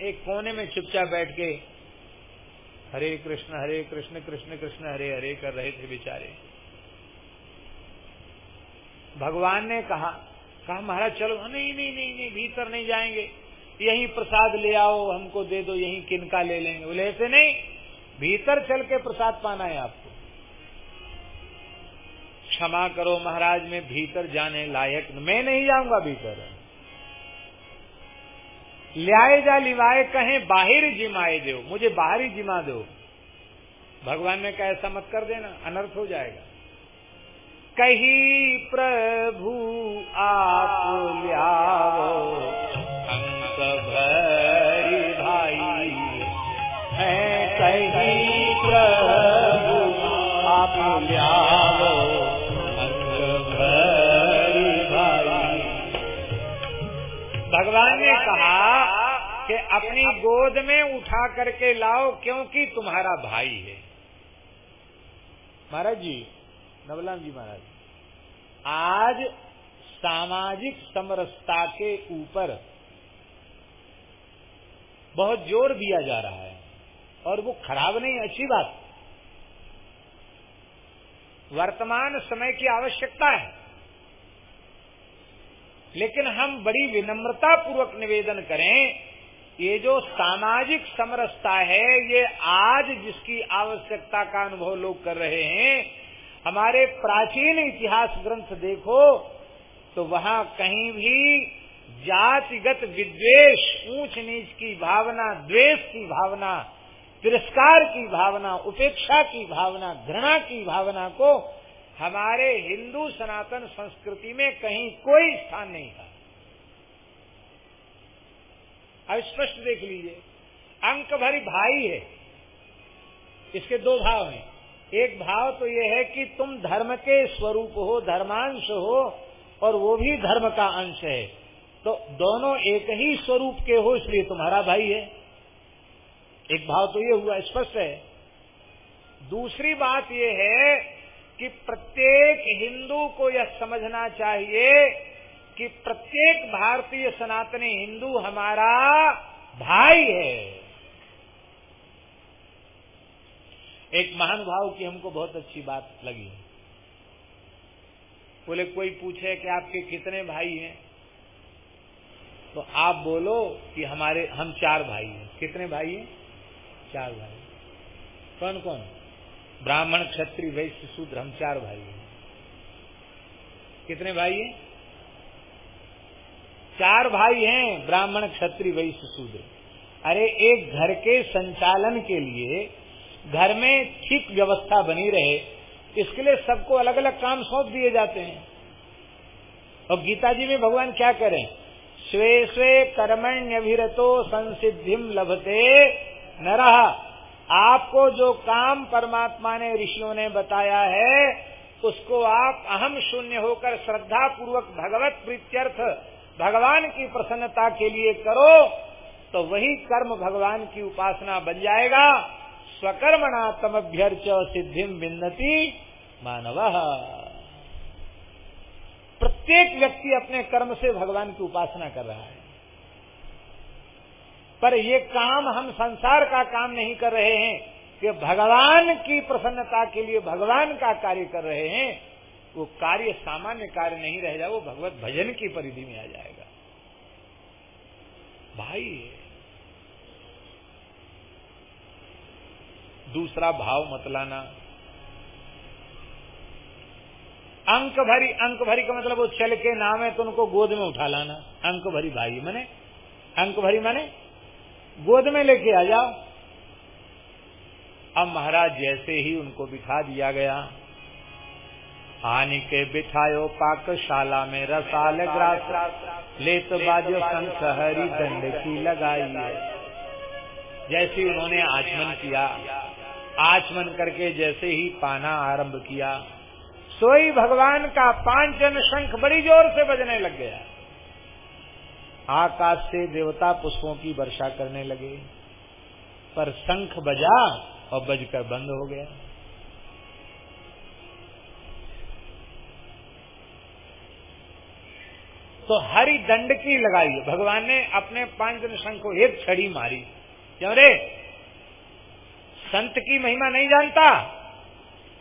एक कोने में चुपचाप बैठ के, हरे कृष्ण हरे कृष्ण कृष्ण कृष्ण, हरे हरे कर रहे थे बेचारे। भगवान ने कहा कहा, महाराज, चलो, नहीं नहीं नहीं नहीं, भीतर नहीं जाएँगे। यहीं प्रसाद ले आओ, हमको दे दो, यहीं किनका ले लेंगे। बोले, ऐसे नहीं, भीतर चल के प्रसाद पाना है आपको। क्षमा करो महाराज, मैं भीतर जाने लायक मैं नहीं जाऊँगा भीतर। लियाए जा लिवाए, कहें, बाहर जिमाए दो मुझे बाहर ही जिमा दो। भगवान ने कहा, ऐसा मत कर देना, अनर्थ हो जाएगा। कही प्रभु आप लियाओ अंक भरी भाई है कही प्रभु आप लियाओ अंक भरी भाई। भगवान ने कहा कि अपनी गोद में उठा करके लाओ क्योंकि तुम्हारा भाई है। महाराज जी नवलाम जी महाराज। आज सामाजिक समरसता के ऊपर बहुत ज़ोर दिया जा रहा है, और वो खराब नहीं, अच्छी बात। वर्तमान समय की आवश्यकता है। लेकिन हम बड़ी विनम्रता पूर्वक निवेदन करें, ये जो सामाजिक समरसता है, ये आज जिसकी आवश्यकता का अनुभव लोग कर रहे हैं हमारे प्राचीन इतिहास ग्रंथ देखो तो वहाँ कहीं भी जातिगत विद्वेष ऊंच नीच की भावना, द्वेष की भावना, तिरस्कार की भावना, उपेक्षा की भावना, घृणा की भावना को हमारे हिंदू सनातन संस्कृति में कहीं कोई स्थान नहीं था। अब स्पष्ट देख लीजिए, अंक भरी भाई है, इसके दो भाव हैं। एक भाव तो ये है कि तुम धर्म के स्वरूप हो, धर्मांश हो, और वो भी धर्म का अंश है। तो दोनों एक ही स्वरूप के हो, इसलिए तुम्हारा भाई है। एक भाव तो ये हुआ, स्पष्ट है। दूसरी बात यह है कि प्रत्येक हिंदू को यह समझना चाहिए कि प्रत्येक भारतीय सनातनी हिंदू हमारा भाई है। एक महानुभाव की हमको बहुत अच्छी बात लगी। बोले, कोई पूछे कि आपके कितने भाई हैं? तो आप बोलो कि हमारे, हम चार भाई हैं। कितने भाई हैं? चार भाई। कौन कौन? ब्राह्मण, क्षत्रिय, वैश्य, शूद्र, हम चार भाई हैं। कितने भाई हैं? चार भाई हैं, ब्राह्मण, क्षत्रिय, वैश्य, शूद्र। अरे, एक घर के संचालन के लिए घर में ठीक व्यवस्था बनी रहे, इसके लिए सबको अलग अलग काम सौंप दिए जाते हैं। और गीता जी में भगवान क्या करें? स्वे स्वे कर्मण्यभिरतो संसिधिम लभते न रहा आपको जो काम परमात्मा ने ऋषियों ने बताया है, उसको आप अहम शून्य होकर श्रद्धा पूर्वक भगवत प्रीत्यर्थ, भगवान की प्रसन्नता के लिए करो तो वही कर्म भगवान की उपासना बन जाएगा। स्वकर्मणा तम अभ्यर्च सिद्धि बिन्नति मानव। प्रत्येक व्यक्ति अपने कर्म से भगवान की उपासना कर रहा है। पर ये काम हम संसार का काम नहीं कर रहे हैं कि भगवान की प्रसन्नता के लिए भगवान का कार्य कर रहे हैं, वो कार्य सामान्य कार्य नहीं रह जाए वो भगवत भजन की परिधि में आ जाएगा। भाई दूसरा भाव मत लाना। अंक भरी अंक भरी का मतलब वो चल के नाम है तो उनको गोद में उठा लाना। अंक भरी भाई, मैंने? अंक भरी मैंने? गोद में लेके आ जाओ। अब महाराज जैसे ही उनको बिठा दिया गया आनी के बिठायो पाकशाला में रसाल ग्रास ले तो बाजो संख हरी दंड की लगाई। जैसे उन्होंने आचमन किया आचमन करके जैसे ही पाना आरंभ किया, सोई भगवान का पांचन शंख बड़ी ज़ोर से बजने लग गया। आकाश से देवता पुष्पों की वर्षा करने लगे, पर शंख बजा और बजकर बंद हो गया। तो हरि दंड की लगाई, भगवान ने अपने पाँच शंख को एक छड़ी मारी। क्यों रे? संत की महिमा नहीं जानता,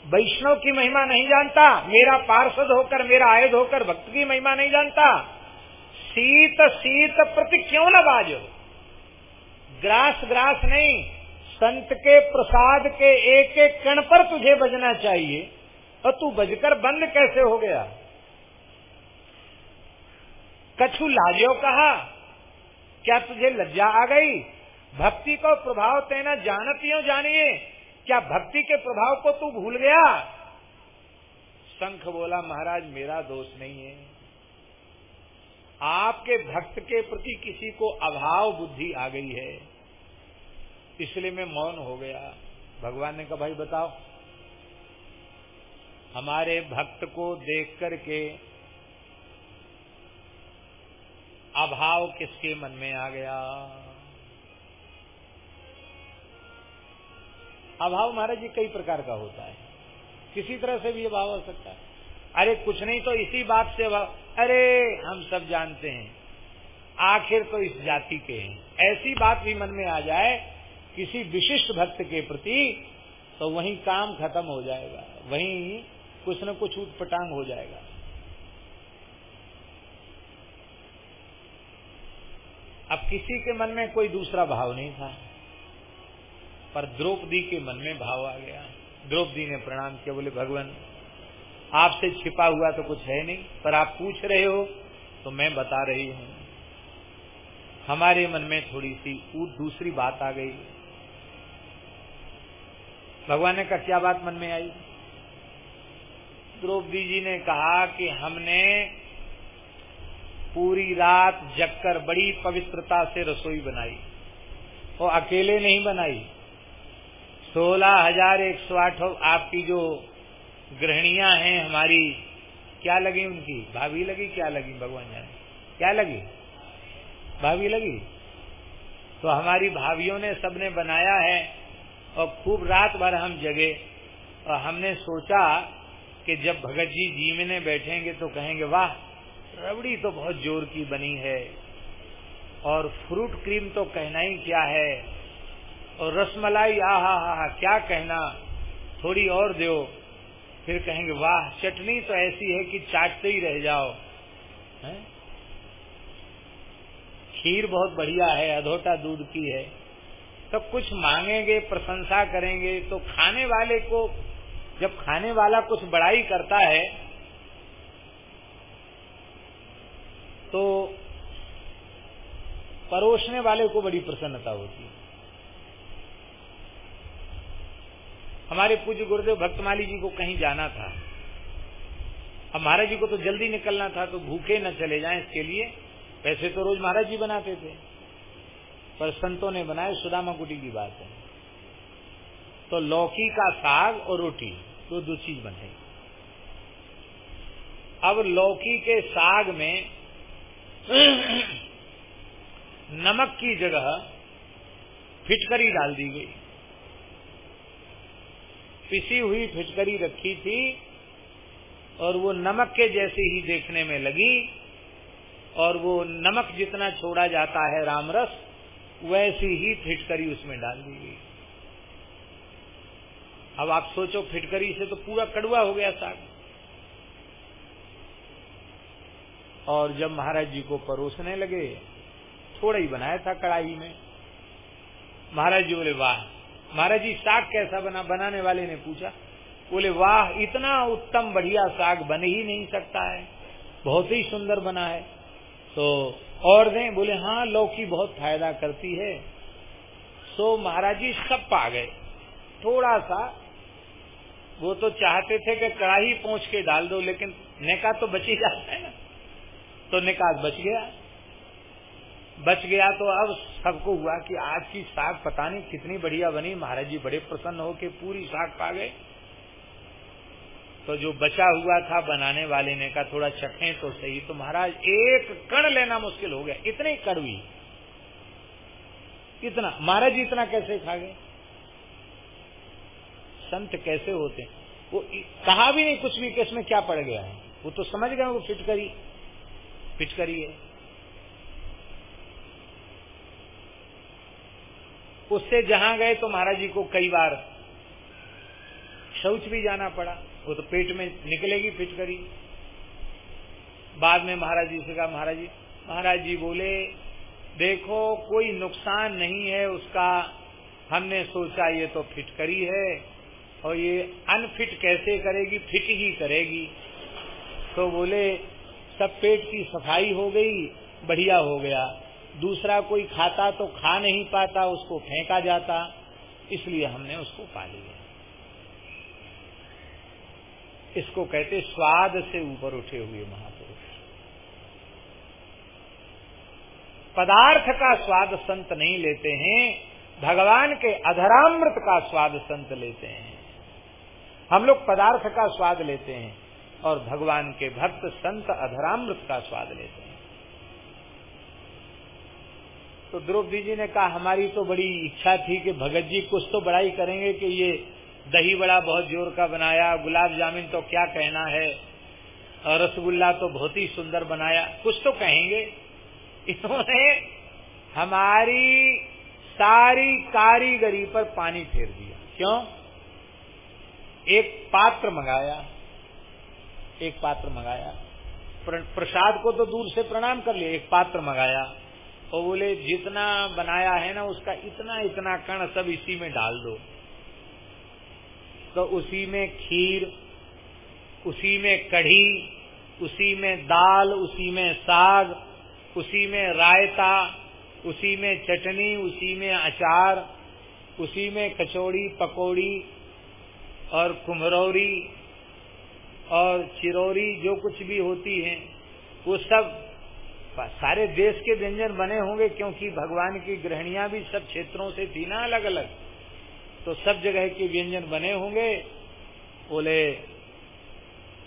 वैष्णव की महिमा नहीं जानता, मेरा पार्षद होकर, मेरा आयुध होकर भक्त की महिमा नहीं जानता। सीत सीत प्रति क्यों न बाजो? ग्रास ग्रास नहीं, संत के प्रसाद के एक एक कण पर तुझे बजना चाहिए, और तू बजकर बंद कैसे हो गया? कछु लाजो कहा, क्या तुझे लज्जा आ गई? भक्ति को प्रभाव तेना जानतियों जानिए। क्या भक्ति के प्रभाव को तू भूल गया? शंख बोला, महाराज, मेरा दोष नहीं है। आपके भक्त के प्रति किसी को अभाव बुद्धि आ गई है। इसलिए मैं मौन हो गया। भगवान ने कहा, भाई, बताओ। हमारे भक्त को देख करके अभाव किसके मन में आ गया? अभाव महाराज जी कई प्रकार का होता है। किसी तरह से भी अभाव हो सकता है। अरे कुछ नहीं तो इसी बात से अभाव। अरे हम सब जानते हैं। आखिर तो इस जाति के हैं। ऐसी बात भी मन में आ जाए, किसी विशिष्ट भक्त के प्रति तो वही काम खत्म हो जाएगा। वही कुछ न कुछ उठपटांग हो जाएगा। अब किसी के मन में कोई दूसरा भाव नहीं था। पर द्रौपदी के मन में भाव आ गया। द्रौपदी ने प्रणाम किया, बोले, भगवान, आपसे छिपा हुआ तो कुछ है नहीं, पर आप पूछ रहे हो तो मैं बता रही हूँ। हमारे मन में थोड़ी सी दूसरी बात आ गई। भगवान ने कहा, क्या बात मन में आई? द्रौपदी जी ने कहा कि हमने पूरी रात जगकर बड़ी पवित्रता से रसोई बनाई और अकेले नहीं बनाई। सोलह हज़ार एक सौ आठ आपकी जो गृहणिया हैं हमारी, क्या लगी उनकी? भाभी लगी? क्या लगी भगवान जाने? क्या लगी? भाभी लगी? तो हमारी भाभियों ने सबने बनाया है और खूब रात भर हम जगे और हमने सोचा कि जब भगत जी जीवने बैठेंगे तो कहेंगे, वाह, रबड़ी तो बहुत ज़ोर की बनी है और फ्रूट क्रीम तो कहना ही क्या है? और रसमलाई आ हा हा हा क्या कहना? थोड़ी और दो। फिर कहेंगे, वाह, चटनी तो ऐसी है कि चाटते ही रह जाओ। है? खीर बहुत बढ़िया है, अधोटा दूध की है। तो कुछ मांगेंगे, प्रशंसा करेंगे तो खाने वाले को, जब खाने वाला कुछ बड़ाई करता है तो परोसने वाले को बड़ी प्रसन्नता होती है। हमारे पूज्य गुरुदेव भक्तमाली जी को कहीं जाना था, अब महाराज जी को तो जल्दी निकलना था तो भूखे न चले जाएँ इसके लिए। वैसे तो रोज महाराज जी बनाते थे, पर संतों ने बनाए, सुदामा कुटी की बात है। तो लौकी का साग और रोटी तो दो चीज़ बने। अब लौकी के साग में नमक की जगह फिटकरी डाल दी गई। पिसी हुई फिटकरी रखी थी और वो नमक के जैसे ही देखने में लगी और वो नमक जितना छोड़ा जाता है रामरस, वैसी ही फिटकरी उसमें डाल दी गई। अब आप सोचो फिटकरी से तो पूरा कड़ुआ हो गया साग। और जब महाराज जी को परोसने लगे, थोड़ा ही बनाया था कढ़ाई में, महाराज जी बोले, वाह महाराज जी, साग कैसा बना, बनाने वाले ने पूछा। बोले, वाह, इतना उत्तम बढ़िया साग बन ही नहीं सकता है। बहुत ही सुंदर बना है। तो और दें, बोले हाँ लौकी बहुत फ़ायदा करती है। सो महाराज जी, सब पा गए। थोड़ा सा, वो तो चाहते थे कि कढ़ाई पहुँच के डाल दो, लेकिन नेका तो बच जाता है ना। तो निकास बच गया। बच गया तो अब सबको हुआ कि आज की साग पता नहीं कितनी बढ़िया बनी। महाराज जी बड़े प्रसन्न हो के पूरी साग पा गए। तो जो बचा हुआ था बनाने वाले ने कहा, थोड़ा चखें तो सही। तो महाराज, एक कण लेना मुश्किल हो गया। इतनी कड़वी इतना। महाराज जी इतना कैसे खा गए संत कैसे होते? वो कहा भी नहीं कुछ भी कि इसमें क्या पड़ गया है। वो तो समझ गए वो फिटकरी। फिटकरी है। उससे जहाँ गए तो महाराज जी को कई बार शौच भी जाना पड़ा। वो तो पेट में निकलेगी फिटकरी बाद में महाराज जी से कहा, महाराज जी महाराज जी बोले, देखो, कोई नुकसान नहीं है, उसका हमने सोचा ये तो फिटकरी है, और ये अनफिट कैसे करेगी, फिट ही करेगी। तो बोले, सब पेट की सफ़ाई हो गई, बढ़िया हो गया। दूसरा कोई खाता तो खा नहीं पाता, उसको फेंका जाता, इसलिए हमने उसको पा लिया इसको कहते स्वाद से ऊपर उठे हुए महापुरुष। पदार्थ का स्वाद संत नहीं लेते हैं, भगवान के अधरामृत का स्वाद संत लेते हैं। हम लोग पदार्थ का स्वाद लेते हैं और भगवान के भक्त संत अधरामृत का स्वाद लेते हैं। तो द्रौपदी जी ने कहा, हमारी तो बड़ी इच्छा थी कि भगत जी कुछ तो बड़ाई करेंगे कि ये दही बड़ा बहुत ज़ोर का बनाया, गुलाब जामुन तो क्या कहना है? और रसगुल्ला तो बहुत ही सुंदर बनाया। कुछ तो कहेंगे। इन्होंने हमारी सारी कारीगरी पर पानी फेर दिया। क्यों? एक पात्र मंगाया, एक पात्र मंगाया। प्रसाद को तो दूर से प्रणाम कर लिया, एक पात्र मंगाया। और बोले जितना बनाया है ना, उसका इतना इतना कण सब इसी में डाल दो। तो उसी में खीर, उसी में कढ़ी, उसी में दाल, उसी में साग, उसी में रायता, उसी में चटनी, उसी में अचार, उसी में कचौड़ी, पकौड़ी और कुम्हरौरी और चिरौरी, जो कुछ भी होती है, वो सब सारे देश के व्यंजन बने होंगे क्योंकि भगवान की गृहणियाँ भी सब क्षेत्रों से थी ना अलग अलग तो सब जगह के व्यंजन बने होंगे। बोले,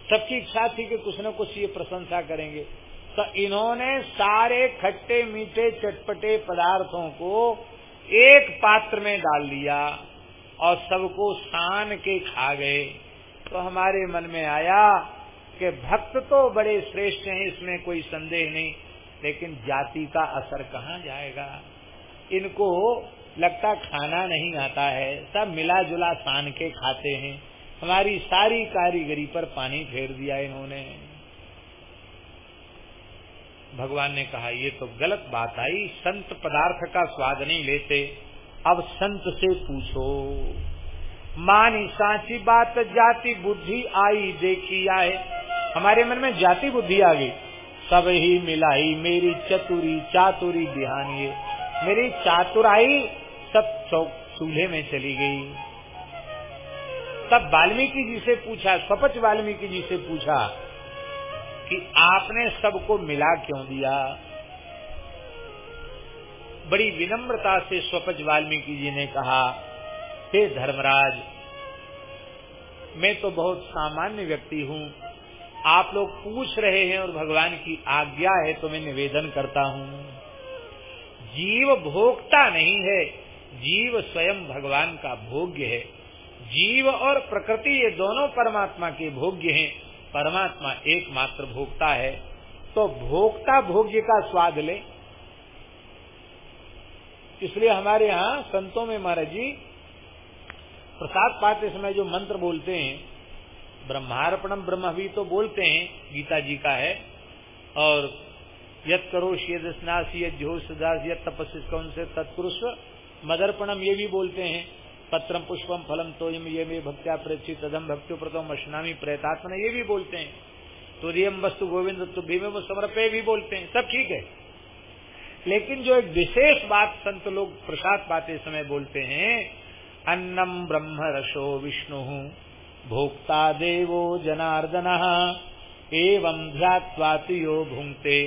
सबकी इच्छा थी कि कुछ न कुछ ये प्रशंसा करेंगे। तो इन्होंने सारे खट्टे मीठे चटपटे पदार्थों को एक पात्र में डाल लिया और सबको सान के खा गए। तो हमारे मन में आया कि भक्त तो बड़े श्रेष्ठ हैं, इसमें कोई संदेह नहीं। लेकिन जाति का असर कहाँ जाएगा? इनको लगता खाना नहीं आता है। सब मिला जुला सान के खाते हैं। हमारी सारी कारीगरी पर पानी फेर दिया इन्होंने। भगवान ने कहा, ये तो गलत बात आई। संत पदार्थ का स्वाद नहीं लेते। अब संत से पूछो। मानी सांची बात, जाति बुद्धि आई, देखी आए। हमारे मन में जाति बुद्धि आ गई। सब ही मिलाई मेरी चतुरी चातुरी बिहानी। मेरी चातुराई सब चौक चूल्हे में चली गई। तब वाल्मीकि जी से पूछा स्वपच वाल्मीकि जी से पूछा कि आपने सबको मिला क्यों दिया? बड़ी विनम्रता से स्वपच वाल्मीकि जी ने कहा, हे धर्मराज, मैं तो बहुत सामान्य व्यक्ति हूँ। आप लोग पूछ रहे हैं और भगवान की आज्ञा है तो मैं निवेदन करता हूँ। जीव भोगता नहीं है, जीव स्वयं भगवान का भोग्य है। जीव और प्रकृति ये दोनों परमात्मा के भोग्य हैं, परमात्मा एकमात्र भोक्ता है। तो भोक्ता भोग्य का स्वाद ले। इसलिए हमारे यहाँ संतों में महाराज जी, प्रसाद पाते समय जो मंत्र बोलते हैं ब्रह्मार्पणम ब्रह्म भी तो बोलते हैं, गीता जी का है। और यद करोश यद स्नास यद जोश दास यद तपस्वी कौन से तत्पुरुष मदर्पणम ये भी बोलते हैं पत्रम पुष्पम फलम तो ये में भक्त्या प्रेक्षित तदम भक्ति प्रतम अश्नामी प्रेतात्मन ये भी बोलते हैं। तुरियम वस्तु गोविंद तुभि में वो समर्पय भी बोलते हैं, सब ठीक है। लेकिन जो एक विशेष बात संत लोग प्रसाद पाते समय बोलते हैं अन्नम ब्रह्म रसो विष्णु। भोक्ता देवो जनार्दन। एवं ध्यात्वातियो भुंगते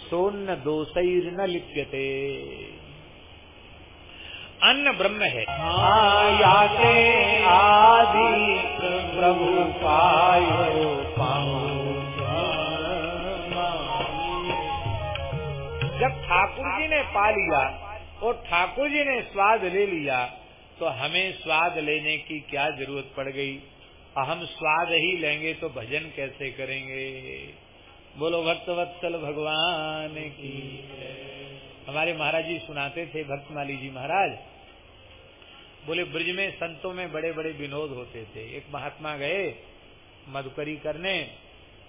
सोन्न दोषर न लिप्यते। अन्न ब्रह्म है। आयाते आदि प्रभु पायो जब ठाकुर जी ने पा लिया और ठाकुर जी ने स्वाद ले लिया तो हमें स्वाद लेने की क्या ज़रूरत पड़ गई? हम स्वाद ही लेंगे तो भजन कैसे करेंगे? बोलो, भक्तवत्सल भगवान की हमारे महाराज जी सुनाते थे भक्तमाली जी महाराज। बोले, ब्रज में संतों में बड़े बड़े विनोद होते थे। एक महात्मा गए मधुकरी करने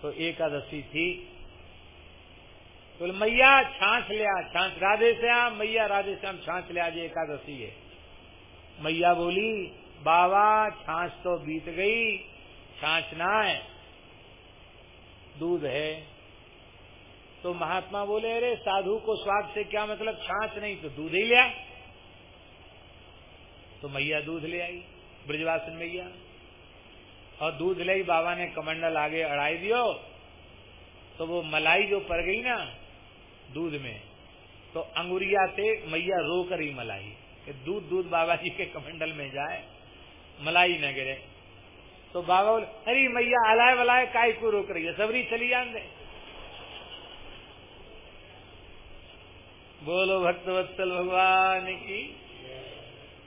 तो एकादशी थी। बोले, मैया, छाछ लिया छाछ, राधे श्याम, मैया, राधे श्याम, छाछ लिया आज एकादशी है। मैया बोली बाबा, छाछ तो बीत गई, छाछ ना है, दूध है। तो महात्मा बोले, अरे, साधु को स्वाद से क्या मतलब? छाछ नहीं तो दूध ही लिया तो मैया दूध ले आई, ब्रजवासन मैया। और दूध ले बाबा ने कमंडल आगे अड़ाई दियो। तो वो मलाई जो पड़ गई ना, दूध में तो अंगुरिया से मैया रो कर ही मलाई। कि दूध दूध बाबा जी के कमंडल में जाए। मलाई न गिरे। तो बाबा बोले, अरे मैया अलाय वलाय काय को रोक रही है? सबरी चली जान दे बोलो भक्त भक्तवत्सल भगवान की,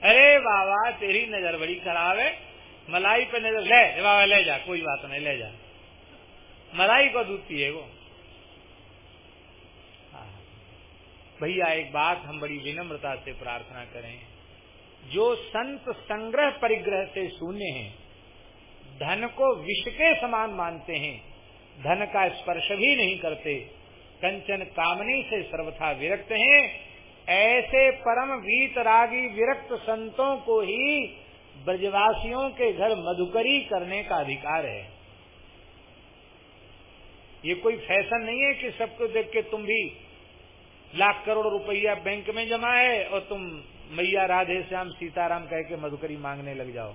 अरे बाबा, तेरी नज़र बड़ी खराब है। मलाई पे नज़र, ले बाबा, ले जा, कोई बात नहीं, ले जा। मलाई को दूध पिए वो। हाँ। भैया, एक बात हम बड़ी विनम्रता से प्रार्थना करें। जो संत संग्रह परिग्रह से शून्य हैं, धन को विष के समान मानते हैं, धन का स्पर्श भी नहीं करते, कंचन कामनी से सर्वथा विरक्त हैं, ऐसे परम वीतरागी विरक्त संतों को ही ब्रजवासियों के घर मधुकरी करने का अधिकार है। ये कोई फ़ैशन नहीं है कि सबको देख के तुम भी लाख करोड़ रुपया बैंक में जमा है और तुम मैया राधे श्याम, सीताराम कह के मधुकरी मांगने लग जाओ।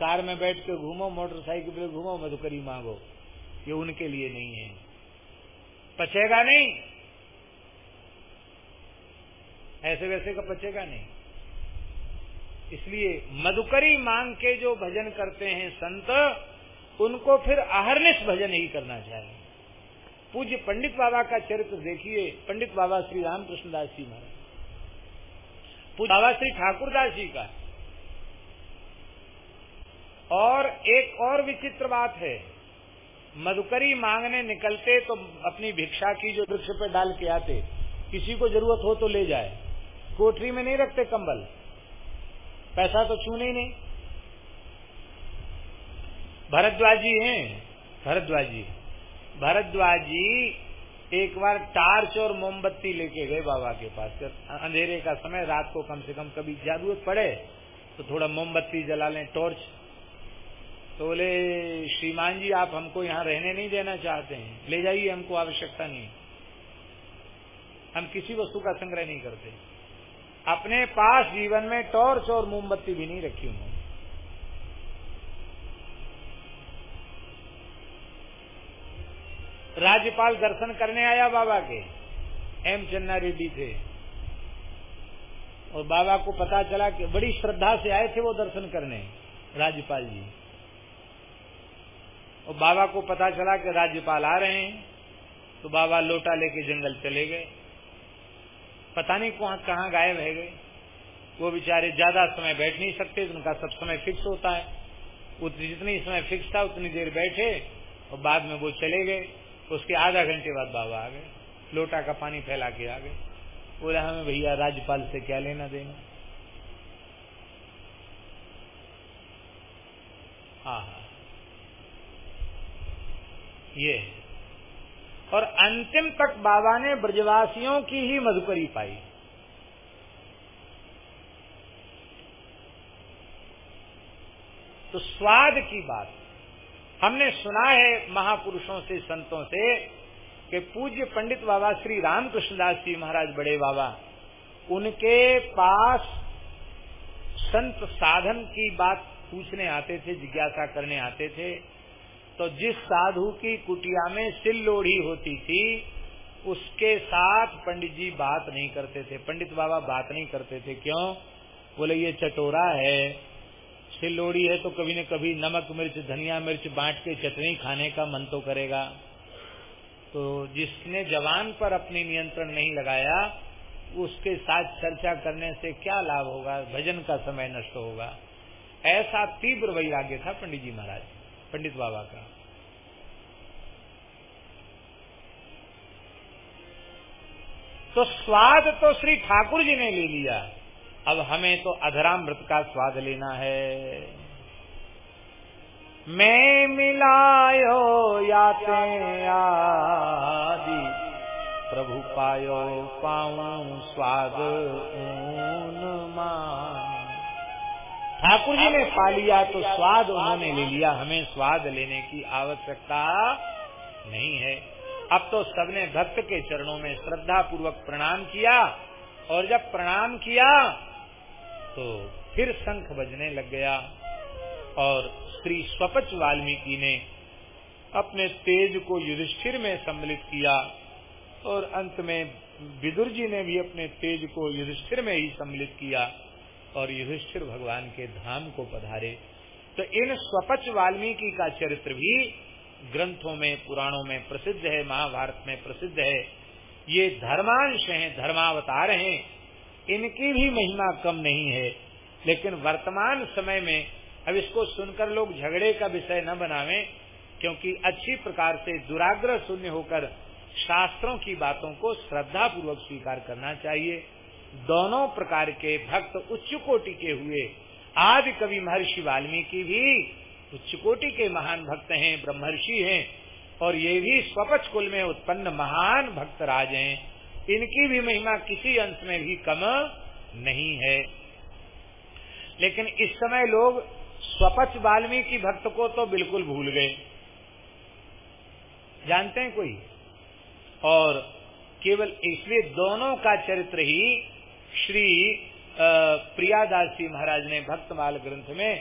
कार में बैठ के घूमो, मोटरसाइकिल पे घूमो, मधुकरी मांगो। ये उनके लिए नहीं है। पचेगा नहीं। ऐसे वैसे का पचेगा नहीं। इसलिए मधुकरी मांग के जो भजन करते हैं संत, उनको फिर अहरनिश भजन ही करना चाहिए। पूज्य पंडित बाबा का चरित्र देखिए। पंडित बाबा श्री रामकृष्ण दास जी महाराज। बाबा श्री ठाकुरदास जी का। और एक और विचित्र बात है, मधुकरी मांगने निकलते तो अपनी भिक्षा की जो वृक्ष पे डाल के आते, किसी को ज़रूरत हो तो ले जाए। कोठरी में नहीं रखते कंबल, पैसा तो छूने ही नहीं। भरद्वाजी हैं, भरद्वाजी, भरद्वाज एक बार टार्च और मोमबत्ती लेके गए बाबा के पास। अंधेरे का समय, रात को कम से कम कभी ज़रूरत पड़े तो थोड़ा मोमबत्ती जला लें, टॉर्च। तो बोले, श्रीमान जी, आप हमको यहाँ रहने नहीं देना चाहते हैं। ले जाइए, हमको आवश्यकता नहीं हम किसी वस्तु का संग्रह नहीं करते। अपने पास जीवन में टॉर्च और मोमबत्ती भी नहीं रखी उन्होंने। राज्यपाल दर्शन करने आया बाबा के। एम चन्ना रेड्डी थे। और बाबा को पता चला कि बड़ी श्रद्धा से आए थे वो दर्शन करने, राज्यपाल जी। और बाबा को पता चला कि राज्यपाल आ रहे हैं तो बाबा लोटा लेके जंगल चले गए। पता नहीं कहाँ कहाँ गायब है गए। वो बेचारे ज़्यादा समय बैठ नहीं सकते, उनका सब समय फिक्स होता है। उतनी जितनी समय फिक्स था उतनी देर बैठे और बाद में वो चले गए। उसके आधा घंटे बाद बाबा आ गए, लोटा का पानी फैला के आ गए। बोला, हमें भैया राज्यपाल से क्या लेना देना? हाँ हाँ। ये। और अंतिम तक बाबा ने ब्रजवासियों की ही मधुकरी पाई। तो स्वाद की बात। हमने सुना है महापुरुषों से, संतों से, कि पूज्य पंडित बाबा श्री रामकृष्णदास जी महाराज बड़े बाबा, उनके पास संत साधन की बात पूछने आते थे, जिज्ञासा करने आते थे। तो जिस साधु की कुटिया में सिल लोढ़ी होती थी, उसके साथ पंडित जी बात नहीं करते थे। पंडित बाबा बात नहीं करते थे। क्यों? बोले, ये चटोरा है सिल्लोड़ी है तो कभी न कभी नमक, मिर्च, धनिया, मिर्च बांट के चटनी खाने का मन तो करेगा। तो जिसने जवान पर अपनी नियंत्रण नहीं लगाया, उसके साथ चर्चा करने से क्या लाभ होगा? भजन का समय नष्ट होगा। ऐसा तीव्र वैराग्य था पंडित जी महाराज, पंडित बाबा का। तो स्वाद तो श्री ठाकुर जी ने ले लिया। अब हमें तो अधरामृत का स्वाद लेना है। मैं मिलायो याते आदि, प्रभु पायो पाऊ स्वाद ठाकुर जी ने पा लिया तो स्वाद उन्होंने ले लिया, हमें स्वाद लेने की आवश्यकता नहीं है। अब तो सबने भक्त के चरणों में श्रद्धा पूर्वक प्रणाम किया, और जब प्रणाम किया तो फिर शंख बजने लग गया और श्री स्वपच वाल्मीकि ने अपने तेज को युधिष्ठिर में सम्मिलित किया और अंत में विदुर जी ने भी अपने तेज को युधिष्ठिर में ही सम्मिलित किया और युधिष्ठिर भगवान के धाम को पधारे। तो इन स्वपच वाल्मीकि का चरित्र भी ग्रंथों में, पुराणों में प्रसिद्ध है, महाभारत में प्रसिद्ध है। ये धर्मांश हैं, धर्मावतार हैं। इनकी भी महिमा कम नहीं है। लेकिन वर्तमान समय में, अब इसको सुनकर लोग झगड़े का विषय न बनावे, क्योंकि अच्छी प्रकार से दुराग्रह शून्य होकर शास्त्रों की बातों को श्रद्धा पूर्वक स्वीकार करना चाहिए। दोनों प्रकार के भक्त उच्च कोटि के हुए। आदि कवि महर्षि वाल्मीकि भी उच्च कोटि के महान भक्त हैं, ब्रह्मर्षि हैं, और ये भी स्वपच कुल में उत्पन्न महान भक्त राज हैं। इनकी भी महिमा किसी अंश में भी कम नहीं है। लेकिन इस समय लोग स्वपच वाल्मीकि भक्त को तो बिल्कुल भूल गए। जानते हैं कोई? और केवल इसलिए दोनों का चरित्र ही श्री प्रियादास जी महाराज ने भक्तमाल ग्रंथ में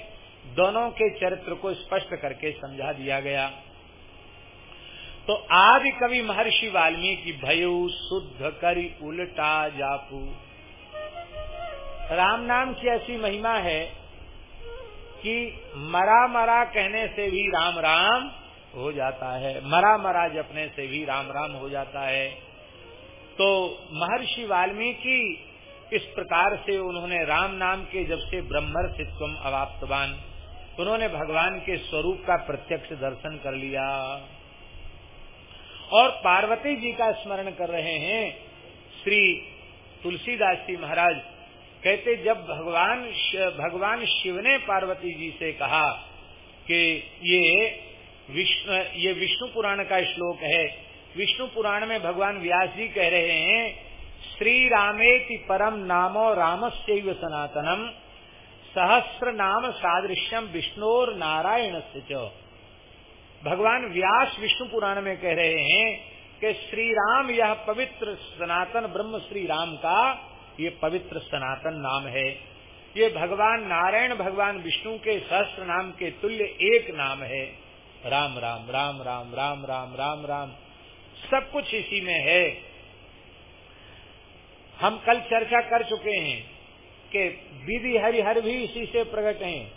दोनों के चरित्र को स्पष्ट करके समझा दिया गया। तो आदि कवि महर्षि वाल्मीकि भयु, शुद्ध करी, उल्टा जापू। राम नाम की ऐसी महिमा है कि मरा मरा कहने से भी राम राम हो जाता है। मरा मरा जपने से भी राम राम हो जाता है। तो महर्षि वाल्मीकि इस प्रकार से उन्होंने राम नाम के जब से ब्रह्मर्षित्व अवाप्तवान। उन्होंने भगवान के स्वरूप का प्रत्यक्ष दर्शन कर लिया। और पार्वती जी का स्मरण कर रहे हैं, श्री तुलसीदास जी महाराज। कहते, जब भगवान भगवान शिव ने पार्वती जी से कहा कि ये विष्णु ये विष्णु पुराण का श्लोक है, विष्णु पुराण में भगवान व्यास जी कह रहे हैं, श्री रामेति परम नामो रामस्व सनातनम, सहस्र नाम सादृश्यम विष्णोर नारायण से भगवान व्यास विष्णु पुराण में कह रहे हैं कि श्री राम यह पवित्र सनातन ब्रह्म श्री राम का ये पवित्र सनातन नाम है। ये भगवान नारायण, भगवान विष्णु के सहस्त्र नाम के तुल्य एक नाम है। राम राम राम राम राम राम राम राम। सब कुछ इसी में है। हम कल चर्चा कर चुके हैं कि विधि हरिहर भी इसी से प्रकट हैं,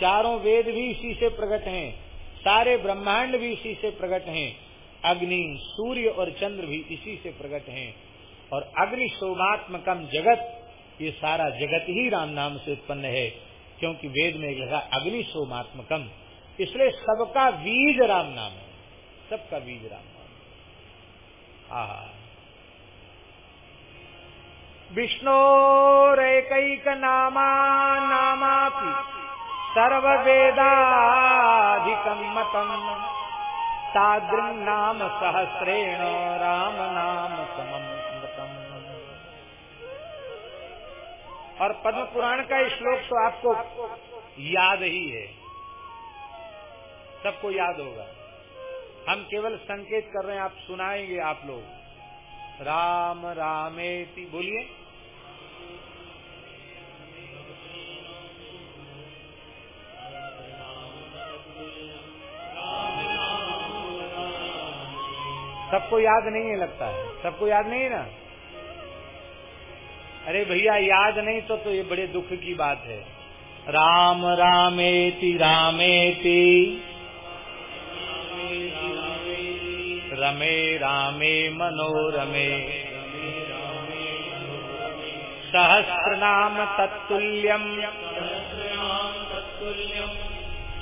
चारों वेद भी इसी से प्रकट हैं सारे ब्रह्मांड भी इसी से प्रकट हैं, अग्नि, सूर्य और चंद्र भी इसी से प्रकट हैं। और अग्नि शोभात्मकम जगत, ये सारा जगत ही राम नाम से उत्पन्न है, क्योंकि वेद में लिखा अग्नि सोमात्मकम इसलिए सबका बीज राम नाम है। सबका बीज राम नाम आहा। नामा नामापि सर्ववेदाधिकं मतम्। तादृं नाम सहस्रेण राम नाम समम और पद्म पुराण का श्लोक तो आपको याद ही है। सबको याद होगा। हम केवल संकेत कर रहे हैं, आप सुनाएँगे आप लोग। राम रामेति, बोलिए। सबको याद नहीं है लगता है। सबको याद नहीं ना? अरे भैया, याद नहीं तो तो ये बड़े दुख की बात है। राम रामेति रामेति। रमे रामे मनोरमे सहस्र नाम तत्तुल्यम।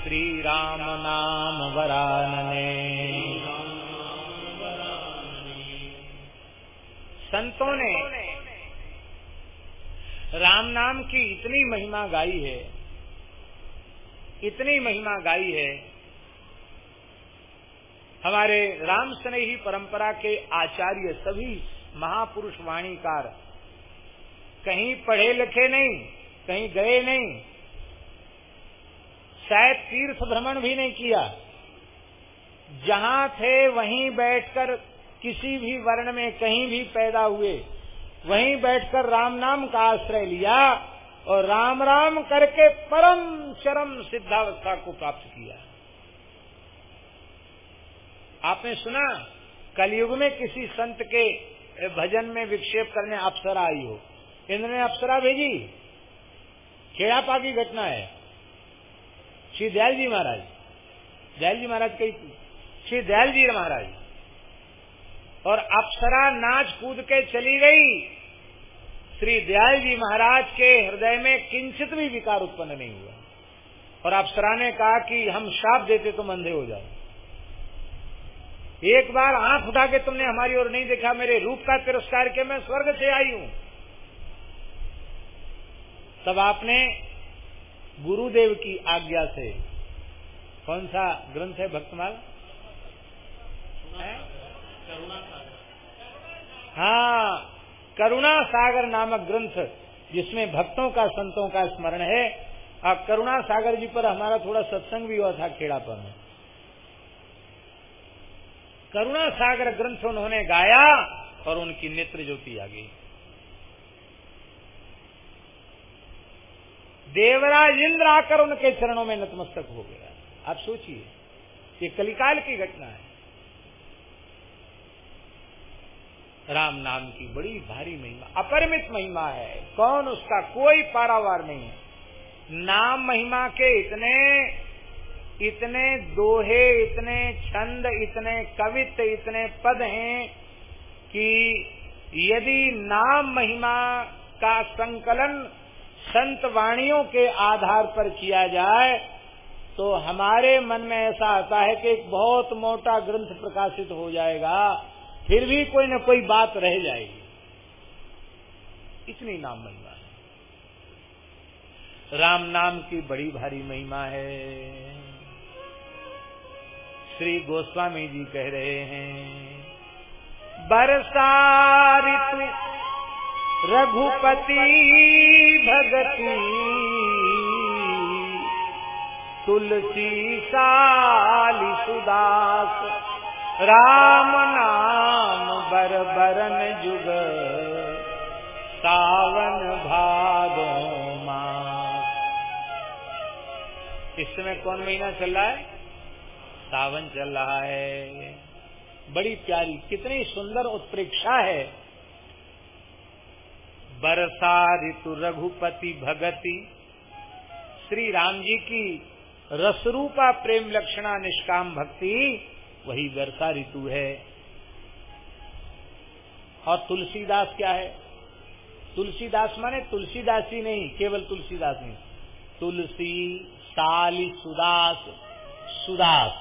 श्री राम नाम वरानने। संतों ने राम नाम की इतनी महिमा गाई है, इतनी महिमा गाई है, हमारे राम स्नेही परंपरा के आचार्य सभी महापुरुष वाणीकार कहीं पढ़े लिखे नहीं, कहीं गए नहीं, शायद तीर्थ भ्रमण भी नहीं किया, जहाँ थे वहीं बैठकर किसी भी वर्ण में कहीं भी पैदा हुए, वहीं बैठकर राम नाम का आश्रय लिया और राम राम करके परम चरम सिद्धावस्था को प्राप्त किया। आपने सुना, कलयुग में किसी संत के भजन में विक्षेप करने अप्सरा आई हो। इंद्र ने अप्सरा भेजी। खेड़ापा की घटना है। श्री दयाल जी महाराज दयाल जी महाराज कही, श्री दयाल जी महाराज और अप्सरा नाच कूद के चली गई। श्री दयाल जी महाराज के हृदय में किंचित भी विकार उत्पन्न नहीं हुआ। और अप्सरा ने कहा कि हम श्राप देते तुम अंधे हो जाओ एक बार आँख उठा के तुमने हमारी ओर नहीं देखा, मेरे रूप का तिरस्कार के मैं स्वर्ग से आई हूँ। तब आपने गुरुदेव की आज्ञा से, कौन सा ग्रंथ है भक्तमाल? हाँ? करुणा सागर। नामक ग्रंथ, जिसमें भक्तों का, संतों का स्मरण है। अब करुणा सागर जी पर हमारा थोड़ा सत्संग भी हुआ था खेड़ा पर। करुणा सागर ग्रंथ उन्होंने गाया और उनकी नेत्र ज्योति आ गई। देवराज इंद्र आकर उनके चरणों में नतमस्तक हो गया। आप सोचिए, ये कलिकाल की घटना है। राम नाम की बड़ी भारी महिमा, अपरिमित महिमा है। कौन उसका कोई पारावार नहीं है। नाम महिमा के इतने इतने दोहे, इतने छंद, इतने कवित्व इतने पद हैं कि यदि नाम महिमा का संकलन संत वाणियों के आधार पर किया जाए तो हमारे मन में ऐसा आता है कि एक बहुत मोटा ग्रंथ प्रकाशित हो जाएगा। फिर भी कोई न कोई बात रह जाएगी। इतनी नाम महिमा है। राम नाम की बड़ी भारी महिमा है। श्री गोस्वामी जी कह रहे हैं बरसा ऋतु रघुपति भगती, तुलसी साली सुदास राम नाम बर बरन जुग, सावन भादो मास। इस समय कौन महीना चल रहा है? सावन चल रहा है। बड़ी प्यारी, कितनी सुंदर उत्प्रेक्षा है। बरसा ऋतु रघुपति भगति, श्री राम जी की रसरूपा प्रेम लक्षणा निष्काम भक्ति वही वर्षा ऋतु है। और तुलसीदास क्या है? तुलसीदास माने तुलसीदास ही नहीं, केवल तुलसीदास नहीं। तुलसी, साली, सुदास सुदास।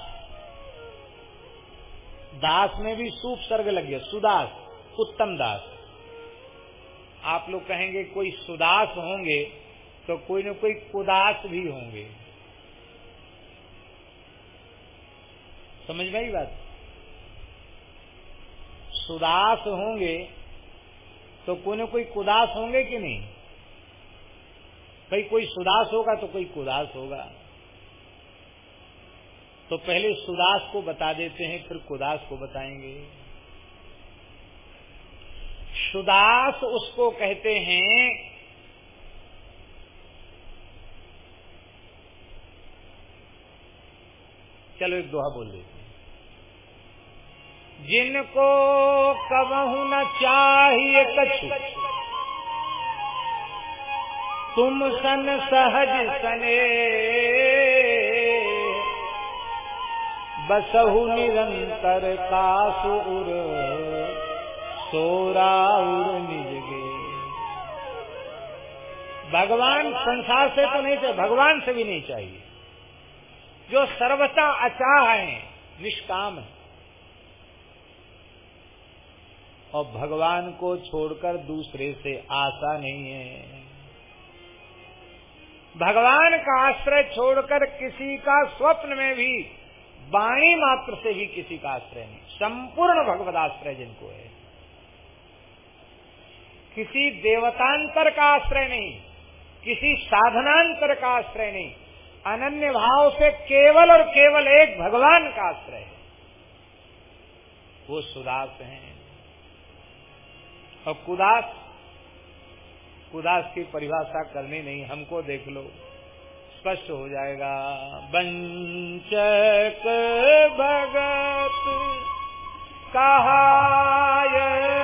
दास में भी सूप सर्ग लग गया। सुदास, उत्तम दास। आप लोग कहेंगे कोई सुदास होंगे तो कोई न कोई कुदास भी होंगे। समझ में आई बात? सुदास होंगे तो कोई कोई कुदास होंगे कि नहीं? भाई, कोई सुदास होगा तो कोई कुदास होगा। तो पहले सुदास को बता देते हैं, फिर कुदास को बताएँगे। सुदास उसको कहते हैं, चलो एक दोहा बोल देते जिनको कबहू न चाहिए कछु। तुम सन सहज सने। बसहु निरंतर कासुर सोरा उर निजगे भगवान संसार से तो नहीं चाहिए, भगवान से भी नहीं चाहिए। जो सर्वथा अचाह है, निष्काम है। और भगवान को छोड़कर दूसरे से आशा नहीं है। भगवान का आश्रय छोड़कर किसी का स्वप्न में भी, वाणी मात्र से भी किसी का आश्रय नहीं। संपूर्ण भगवत आश्रय जिनको है। किसी देवतांतर का आश्रय नहीं, किसी साधनांतर का आश्रय नहीं। अनन्य भाव से केवल और केवल एक भगवान का आश्रय है। वो सुदास हैं। और कुदास कुदास की परिभाषा करनी नहीं, हमको देख लो। स्पष्ट हो जाएगा। बंच भगत कहाय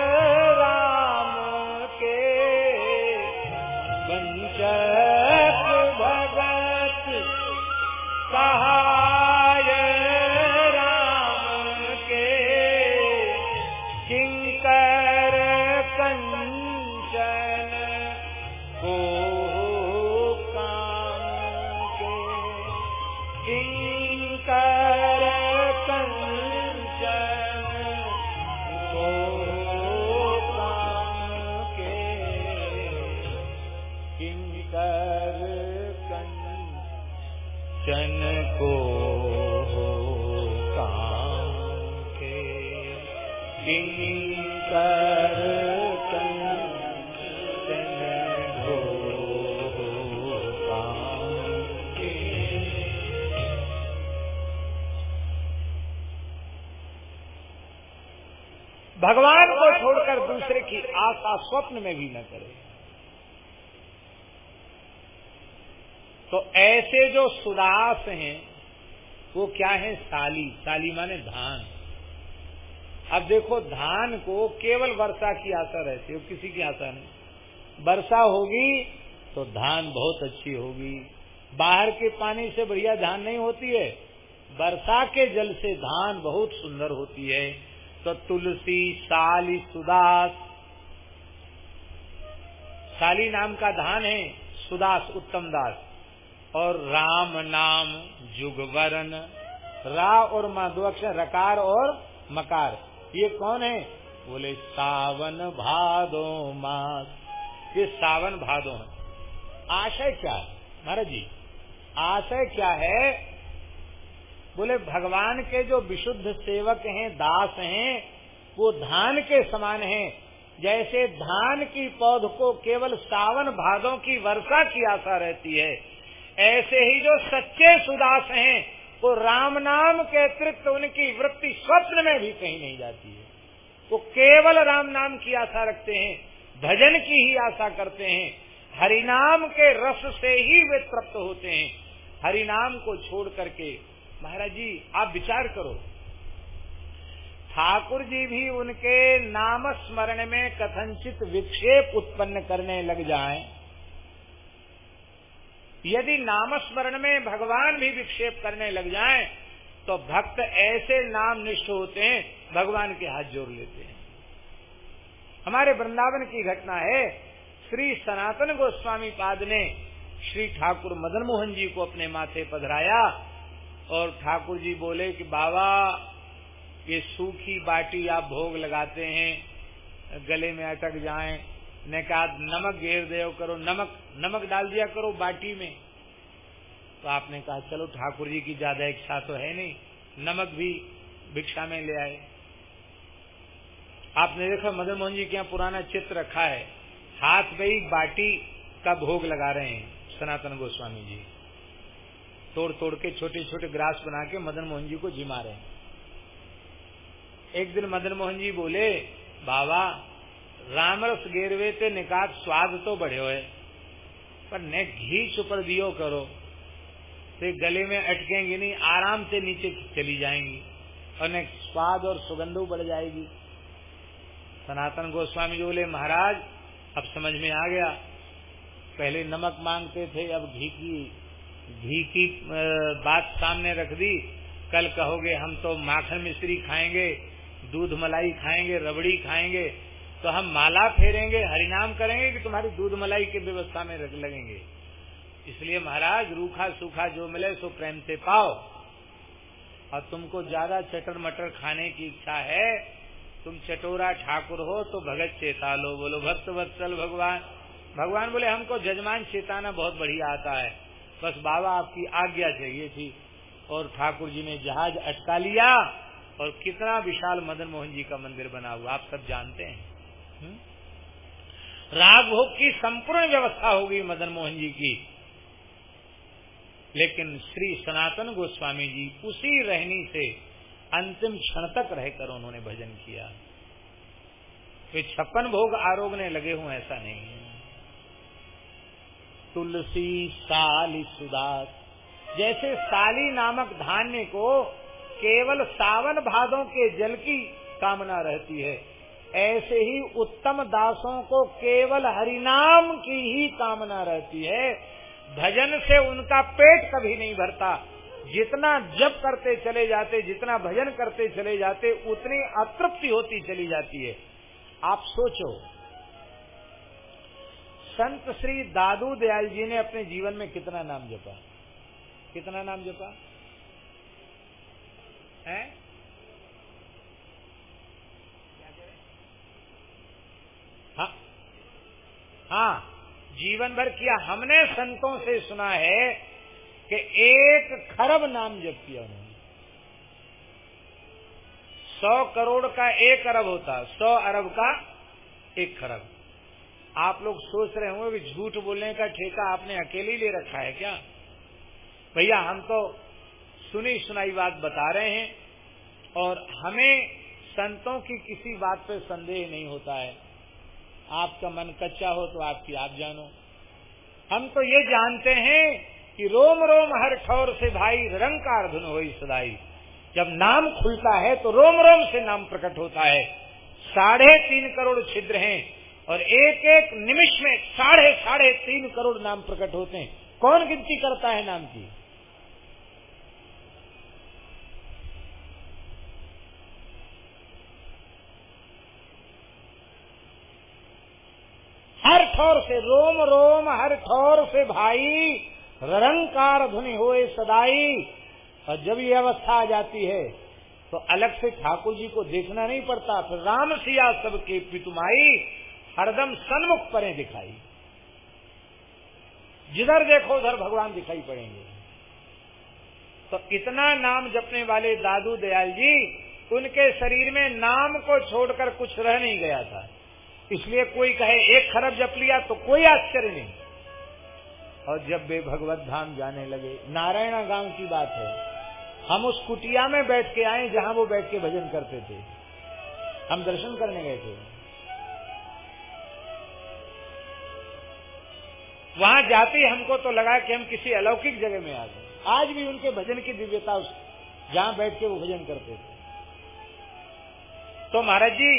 भगवान को छोड़कर दूसरे की आशा स्वप्न में भी न करे। तो ऐसे जो सुदास हैं, वो क्या है? साली। साली माने धान। अब देखो, धान को केवल वर्षा की आशा रहती है किसी की आशा नहीं। वर्षा होगी तो धान बहुत अच्छी होगी। बाहर के पानी से बढ़िया धान नहीं होती है। वर्षा के जल से धान बहुत सुंदर होती है। तुलसी, साली, सुदास। साली नाम का धान है, सुदास उत्तम दास। और राम नाम जुगवरन, रा और मा दो अक्षर रकार और मकार। ये कौन है? बोले, सावन भादो मास। ये सावन भादो आशय क्या है? महाराज जी, आशय क्या है? बोले, भगवान के जो विशुद्ध सेवक हैं, दास हैं, वो धान के समान हैं। जैसे धान की पौध को केवल सावन भादों की वर्षा की आशा रहती है, ऐसे ही जो सच्चे सुदास हैं, वो राम नाम के अतिरिक्त उनकी वृत्ति स्वप्न में भी कहीं नहीं जाती है। वो केवल राम नाम की आशा रखते हैं, भजन की ही आशा करते हैं हरिनाम के रस से ही वे तृप्त होते हैं। हरिनाम को छोड़ करके महाराज जी आप विचार करो। ठाकुर जी भी उनके नाम स्मरण में कथनचित विक्षेप उत्पन्न करने लग जाएँ, यदि नाम स्मरण में भगवान भी विक्षेप करने लग जाएँ, तो भक्त ऐसे नाम निष्ठ होते हैं भगवान के हाथ जोड़ लेते हैं। हमारे वृंदावन की घटना है श्री सनातन गोस्वामी पाद ने श्री ठाकुर मदन मोहन जी को अपने माथे पधराया और ठाकुर जी बोले कि बाबा, ये सूखी बाटी आप भोग लगाते हैं, गले में अटक जाए। ने कहा, नमक घेर दे करो, नमक नमक डाल दिया करो बाटी में। तो आपने कहा, चलो ठाकुर जी की ज़्यादा इच्छा तो है नहीं, नमक भी भिक्षा में ले आए। आपने देखा, मदन मोहन जी के यहाँ पुराना चित्र रखा है। हाथ में ही बाटी का भोग लगा रहे हैं, सनातन गोस्वामी जी। तोड़ तोड़ के छोटे छोटे ग्रास बना के मदन मोहन जी को जिमा रहे एक दिन मदन मोहन जी बोले, बाबा रामरस गेरवे ते निकात स्वाद तो बढ़े हुए, पर ने घी चुपर दियो करो। तो गले में अटकेंगी नहीं, आराम से नीचे चली जाएँगी और ने स्वाद और सुगंध बढ़ जाएगी। सनातन गोस्वामी जी बोले, महाराज, अब समझ में आ गया। पहले नमक मांगते थे, अब घी की घी की बात सामने रख दी। कल कहोगे, हम तो माखन मिश्री खाएँगे, दूध मलाई खाएँगे, रबड़ी खाएँगे। तो हम माला फेरेंगे, हरिनाम करेंगे कि तुम्हारी दूध मलाई की व्यवस्था में रख लगेंगे। इसलिए महाराज, रूखा सूखा जो मिले सो प्रेम से पाओ। और तुमको ज़्यादा चटर मटर खाने की इच्छा है, तुम चटोरा ठाकुर हो तो भगत चेता लो बोलो, भक्त वत्सल भगवान। भगवान बोले, हमको जजमान चेताना बहुत बढ़िया आता है। बस बाबा आपकी आज्ञा चाहिए थी और ठाकुर जी ने जहाज़ अटका लिया और कितना विशाल मदन मोहन जी का मंदिर बना हुआ, आप सब जानते हैं। हम्म? राग भोग की संपूर्ण व्यवस्था होगी मदन मोहन जी की। लेकिन श्री सनातन गोस्वामी जी उसी रहनी से अंतिम क्षण तक रहकर उन्होंने भजन किया। वे छप्पन भोग आरोगने लगे हूँ, ऐसा नहीं है। तुलसी, साली, सुदास। जैसे साली नामक धान्य को केवल सावन भादों के जल की कामना रहती है, ऐसे ही उत्तम दासों को केवल हरिनाम की ही कामना रहती है। भजन से उनका पेट कभी नहीं भरता। जितना जप करते चले जाते, जितना भजन करते चले जाते, उतनी अतृप्ति होती चली जाती है। आप सोचो संत श्री दादू दयाल जी ने अपने जीवन में कितना नाम जपा? कितना नाम जपा? है? हाँ। हाँ। जीवन भर किया। हमने संतों से सुना है कि एक खरब नाम जप किया उन्होंने। सौ करोड़ का एक अरब होता। सौ अरब का एक खरब। आप लोग सोच रहे होंगे कि झूठ बोलने का ठेका आपने अकेले ले रखा है क्या? भैया, हम तो सुनी सुनाई बात बता रहे हैं और हमें संतों की किसी बात पे संदेह नहीं होता है। आपका मन कच्चा हो तो आपकी आप जानो। हम तो ये जानते हैं कि रोम रोम हर ठौर से भाई रंकार धुन हो सदाई। जब नाम खुलता है तो रोम रोम से नाम प्रकट होता है। साढ़े तीन करोड़ छिद्र हैं। और एक एक निमिष में साढ़े साढ़े तीन करोड़ नाम प्रकट होते हैं। कौन गिनती करता है नाम की? हर ठौर से रोम रोम, हर ठौर से भाई रंकार ध्वनि होए सदाई। और जब ये अवस्था आ जाती है तो अलग से ठाकुर जी को देखना नहीं पड़ता। फिर राम सिया सबके पितुमाई हरदम सन्मुख परे दिखाई। जिधर देखो, उधर भगवान दिखाई पड़ेंगे। तो इतना नाम जपने वाले दादू दयाल जी, उनके शरीर में नाम को छोड़कर कुछ रह नहीं गया था। इसलिए कोई कहे, एक खरब जप लिया तो कोई आश्चर्य नहीं। और जब वे भगवत धाम जाने लगे नारायणा गाँव की बात है, हम उस कुटिया में बैठ के आए जहाँ वो बैठ के भजन करते थे। हम दर्शन करने गए थे। वहाँ जाते ही हमको तो लगा कि हम किसी अलौकिक जगह में आ गए। आज भी उनके भजन की दिव्यता उस जहाँ बैठ के वो भजन करते थे। तो महाराज जी,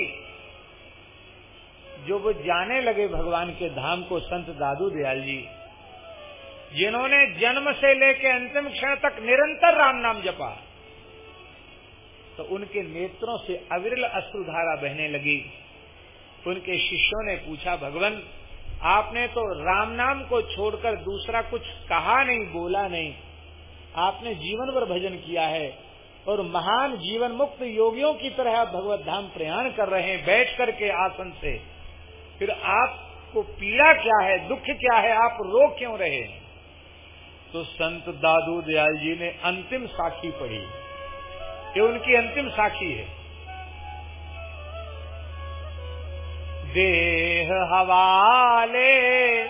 जो वो जाने लगे भगवान के धाम को, संत दादू दयाल जी, जिन्होंने जन्म से लेकर अंतिम क्षण तक निरंतर राम नाम जपा तो उनके नेत्रों से अविरल अश्रुधारा बहने लगी। उनके शिष्यों ने पूछा, भगवान आपने तो राम नाम को छोड़कर दूसरा कुछ कहा नहीं, बोला नहीं। आपने जीवन भर भजन किया है और महान जीवन मुक्त योगियों की तरह आप भगवत धाम प्रयाण कर रहे हैं, बैठ करके आसन से। फिर आपको पीड़ा क्या है, दुख क्या है, आप रो क्यों रहे तो संत दादू दयाल जी ने अंतिम साखी पढ़ी। ये उनकी अंतिम साखी है। देह हवाले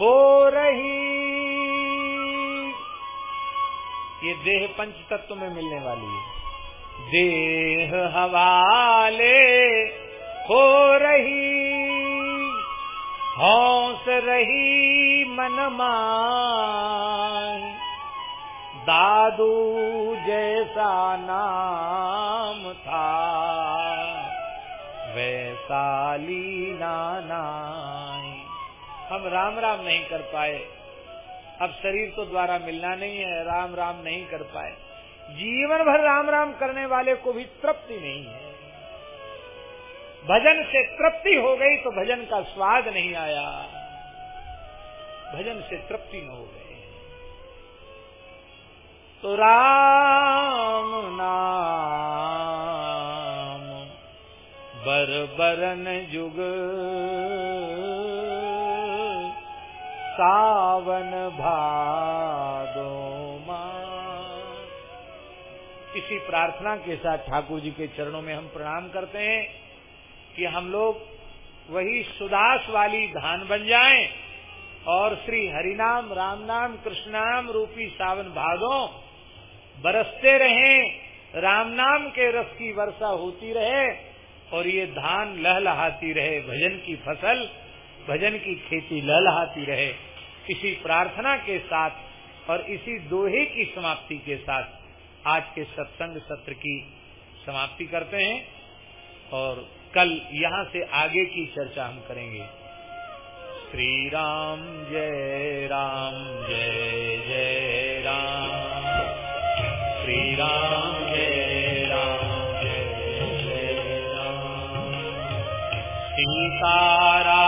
हो रही। ये देह पंच तत्व में मिलने वाली है। देह हवाले हो रही। हौस रही मन दादू जैसा नाम था। वैसा लीना हम राम राम नहीं कर पाए। अब शरीर तो द्वारा मिलना नहीं है, राम राम नहीं कर पाए। जीवन भर राम राम करने वाले को भी तृप्ति नहीं है। भजन से तृप्ति हो गई तो भजन का स्वाद नहीं आया। भजन से तृप्ति न हो गए तो राम बरन जुग। सावन भादो इसी प्रार्थना के साथ ठाकुर जी के चरणों में हम प्रणाम करते हैं कि हम लोग वही सुदास वाली धान बन जाएँ और श्री हरिनाम, राम नाम, कृष्ण नाम रूपी सावन भादों बरसते रहें, राम नाम के रस की वर्षा होती रहे और ये धान लहलहाती रहे, भजन की फ़सल, भजन की खेती लहलहाती रहे। इसी प्रार्थना के साथ और इसी दोहे की समाप्ति के साथ आज के सत्संग सत्र की समाप्ति करते हैं और कल यहाँ से आगे की चर्चा हम करेंगे। श्री राम जय राम जय। सीता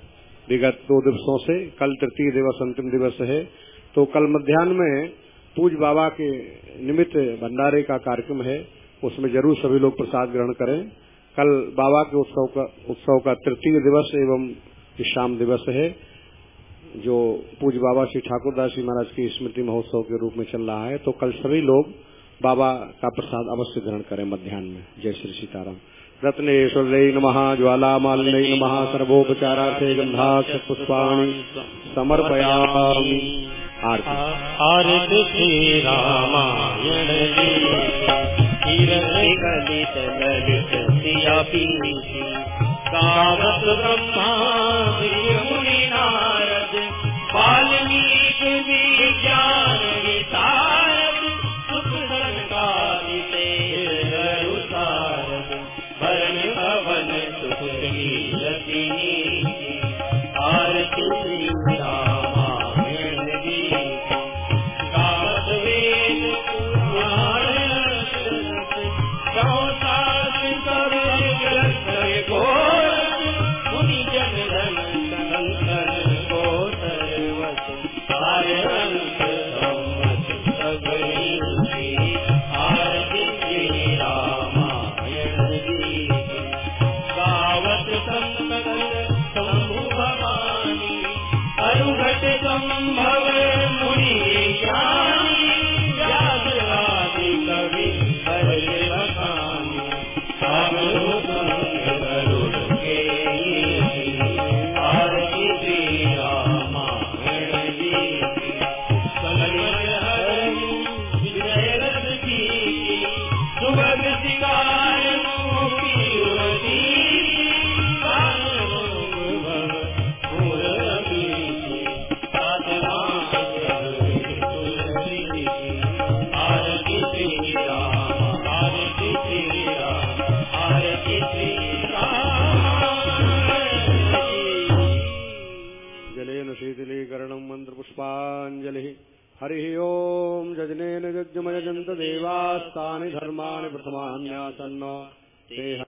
दो दिवसों से, कल तृतीय दिवस, अंतिम दिवस है। तो कल मध्यान्ह में पूज बाबा के निमित्त भंडारे का कार्यक्रम है, उसमें ज़रूर सभी लोग प्रसाद ग्रहण करें। कल बाबा के उत्सव का उत्सव का तृतीय दिवस एवं विश्राम दिवस है, जो पूज बाबा श्री ठाकुर दास जी महाराज की स्मृति महोत्सव के रूप में चल रहा है। तो कल सभी लोग बाबा का प्रसाद अवश्य ग्रहण करें मध्यान्ह में। जय श्री सीताराम। रत्नेश्वर्यै नमः ज्वालामालिन्यै नमः, सर्वोपचारार्थे गन्धाक्षपुष्पाणि समर्पयामि। आरति। श्रीरामायण किरकलित ललित सियापि कामत ब्रह्मा प्रिय मुनि नारद वाल्मीकि तानि धर्माणि प्रथमान्यासन्न